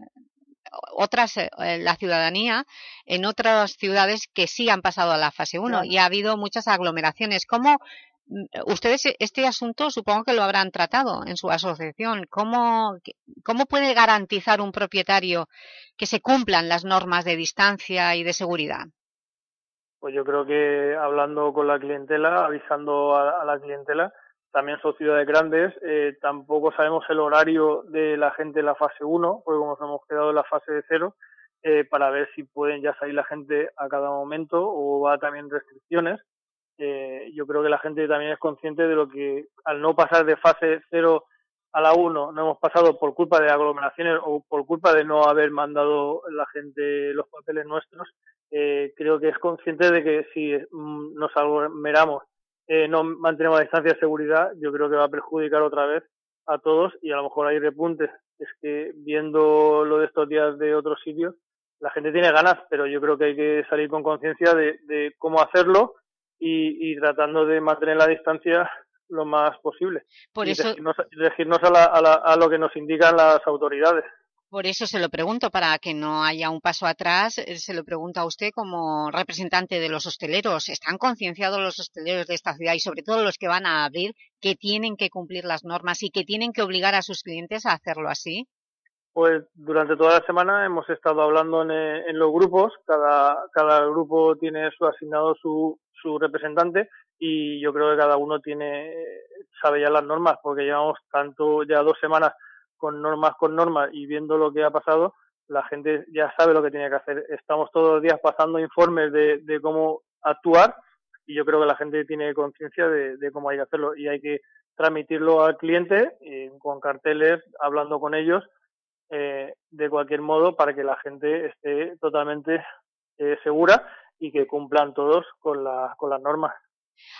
otras, la ciudadanía en otras ciudades que sí han pasado a la fase 1 y ha habido muchas aglomeraciones. ¿Cómo Mm, ustedes e, este asunto supongo que lo habrán tratado en su asociación. ¿Cómo, ¿Cómo puede garantizar un propietario que se cumplan las normas de distancia y de seguridad? Pues yo creo que hablando con la clientela, avisando a, la clientela, también son ciudades grandes, eh, tampoco sabemos el horario de la gente en la fase 1, porque como nos hemos quedado en la fase de cero, eh, para ver si pueden ya salir la gente a cada momento o va también restricciones. Eh, yo creo que la gente también es consciente de lo que al no pasar de fase 0 a la 1 no hemos pasado por culpa de aglomeraciones o por culpa de no haber mandado la gente los papeles nuestros, eh, creo que es consciente de que si mm, nos aglomeramos, eh, no mantenemos la distancia de seguridad, yo creo que va a perjudicar otra vez a todos y a lo mejor hay repuntes. Es que viendo lo de estos días de otros sitios, la gente tiene ganas, pero yo creo que hay que salir con conciencia de, de cómo hacerlo y, tratando de mantener la distancia lo más posible. Por y eso... regirnos, a, lo que nos indican las autoridades. Por eso se lo pregunto, para que no haya un paso atrás, eh, se lo pregunto a usted como representante de los hosteleros. ¿Están concienciados los hosteleros de esta ciudad y sobre todo los que van a abrir que tienen que cumplir las normas y que tienen que obligar a sus clientes a hacerlo así? Pues durante toda la semana hemos estado hablando en, en los grupos, cada, cada grupo tiene su asignado su, su representante y yo creo que cada uno tiene sabe ya las normas porque llevamos tanto ya dos semanas con normas con normas y viendo lo que ha pasado la gente ya sabe lo que tiene que hacer estamos todos los días pasando informes de, de cómo actuar y yo creo que la gente tiene conciencia de, cómo hay que hacerlo y hay que transmitirlo al cliente eh, con carteles hablando con ellos eh, de cualquier modo para que la gente esté totalmente eh, segura y que cumplan todos con, la, con las normas.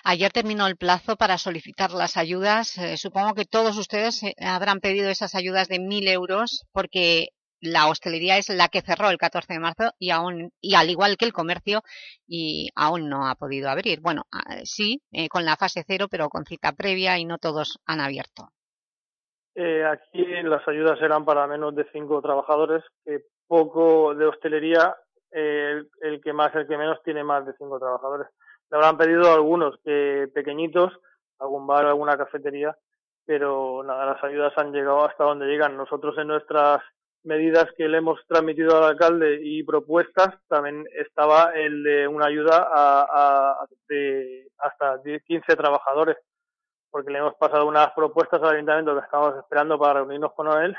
Ayer terminó el plazo para solicitar las ayudas. Eh, supongo que todos ustedes eh, habrán pedido esas ayudas de mil euros porque la hostelería es la que cerró el 14 de marzo y y al igual que el comercio y aún no ha podido abrir. Bueno, ah, sí, eh, con la fase cero, pero con cita previa y no todos han abierto. aquí las ayudas eran para menos de cinco trabajadores, que poco de hostelería el, el, que más, el que menos tiene más de cinco trabajadores. Le habrán pedido algunos que pequeñitos, algún bar, alguna cafetería, pero nada, las ayudas han llegado hasta donde llegan. Nosotros en nuestras medidas que le hemos transmitido al alcalde y propuestas también estaba el de una ayuda a, a de hasta 15 trabajadores, porque le hemos pasado unas propuestas al ayuntamiento que estamos esperando para reunirnos con él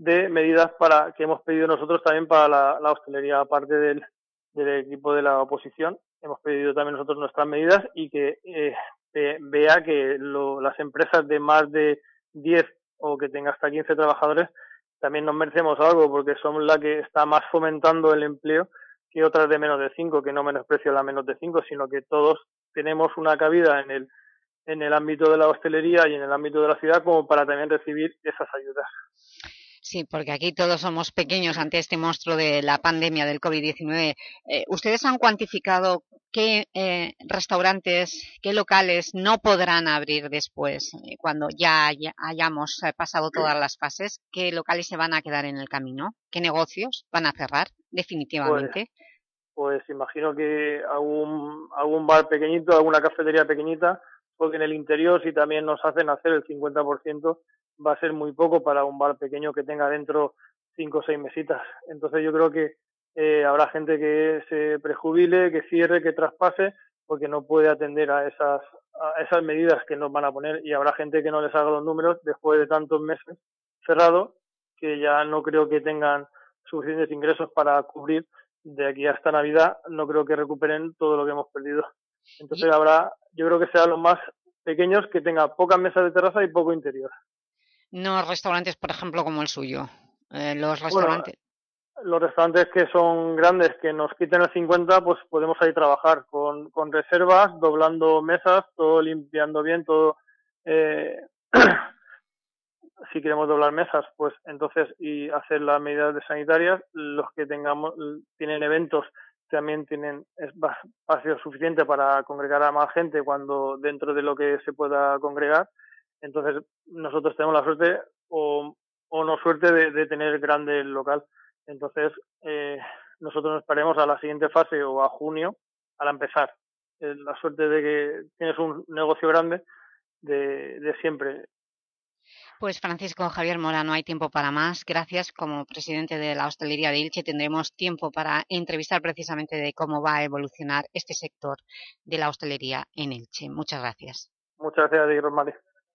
de medidas para que hemos pedido nosotros también para la, hostelería, aparte del, del, equipo de la oposición. Hemos pedido también nosotros nuestras medidas y que eh, vea que lo, las empresas de más de 10 o que tenga hasta 15 trabajadores también nos merecemos algo porque somos la que está más fomentando el empleo que otras de menos de 5, que no menosprecio la menos de 5, sino que todos tenemos una cabida en el, en el ámbito de la hostelería y en el ámbito de la ciudad como para también recibir esas ayudas. Sí, porque aquí todos somos pequeños ante este monstruo de la pandemia del COVID-19. Eh, ¿Ustedes han cuantificado qué eh, restaurantes, qué locales no podrán abrir después, eh, cuando ya, hayamos pasado todas las fases? ¿Qué locales se van a quedar en el camino? ¿Qué negocios van a cerrar definitivamente? Pues, pues imagino que algún, algún bar pequeñito, alguna cafetería pequeñita, porque en el interior si también nos hacen hacer el 50%, va a ser muy poco para un bar pequeño que tenga dentro cinco o seis mesitas. Entonces yo creo que eh, habrá gente que se prejubile, que cierre, que traspase, porque no puede atender a esas, a esas medidas que nos van a poner y habrá gente que no les haga los números después de tantos meses cerrados que ya no creo que tengan suficientes ingresos para cubrir de aquí hasta Navidad, no creo que recuperen todo lo que hemos perdido. Entonces habrá, yo creo que sean los más pequeños que tengan pocas mesas de terraza y poco interior no restaurantes, por ejemplo, como el suyo. Eh, los restaurantes. los restaurantes que son grandes, que nos quiten el 50, pues podemos ahí trabajar con, con reservas, doblando mesas, todo limpiando bien, todo. Eh, <clears throat> si queremos doblar mesas, pues entonces y hacer las medidas de sanitarias, los que tengamos tienen eventos también tienen espacio suficiente para congregar a más gente cuando dentro de lo que se pueda congregar. Entonces nosotros tenemos la suerte o, o no suerte de, tener grande local. Entonces eh, nosotros nos esperemos a la siguiente fase o a junio al empezar. Eh, la suerte de que tienes un negocio grande de, de siempre. Pues Francisco Javier Mora, no hay tiempo para más. Gracias. Como presidente de la hostelería de Ilche tendremos tiempo para entrevistar precisamente de cómo va a evolucionar este sector de la hostelería en Ilche. Muchas gracias. Muchas gracias, Rosmari.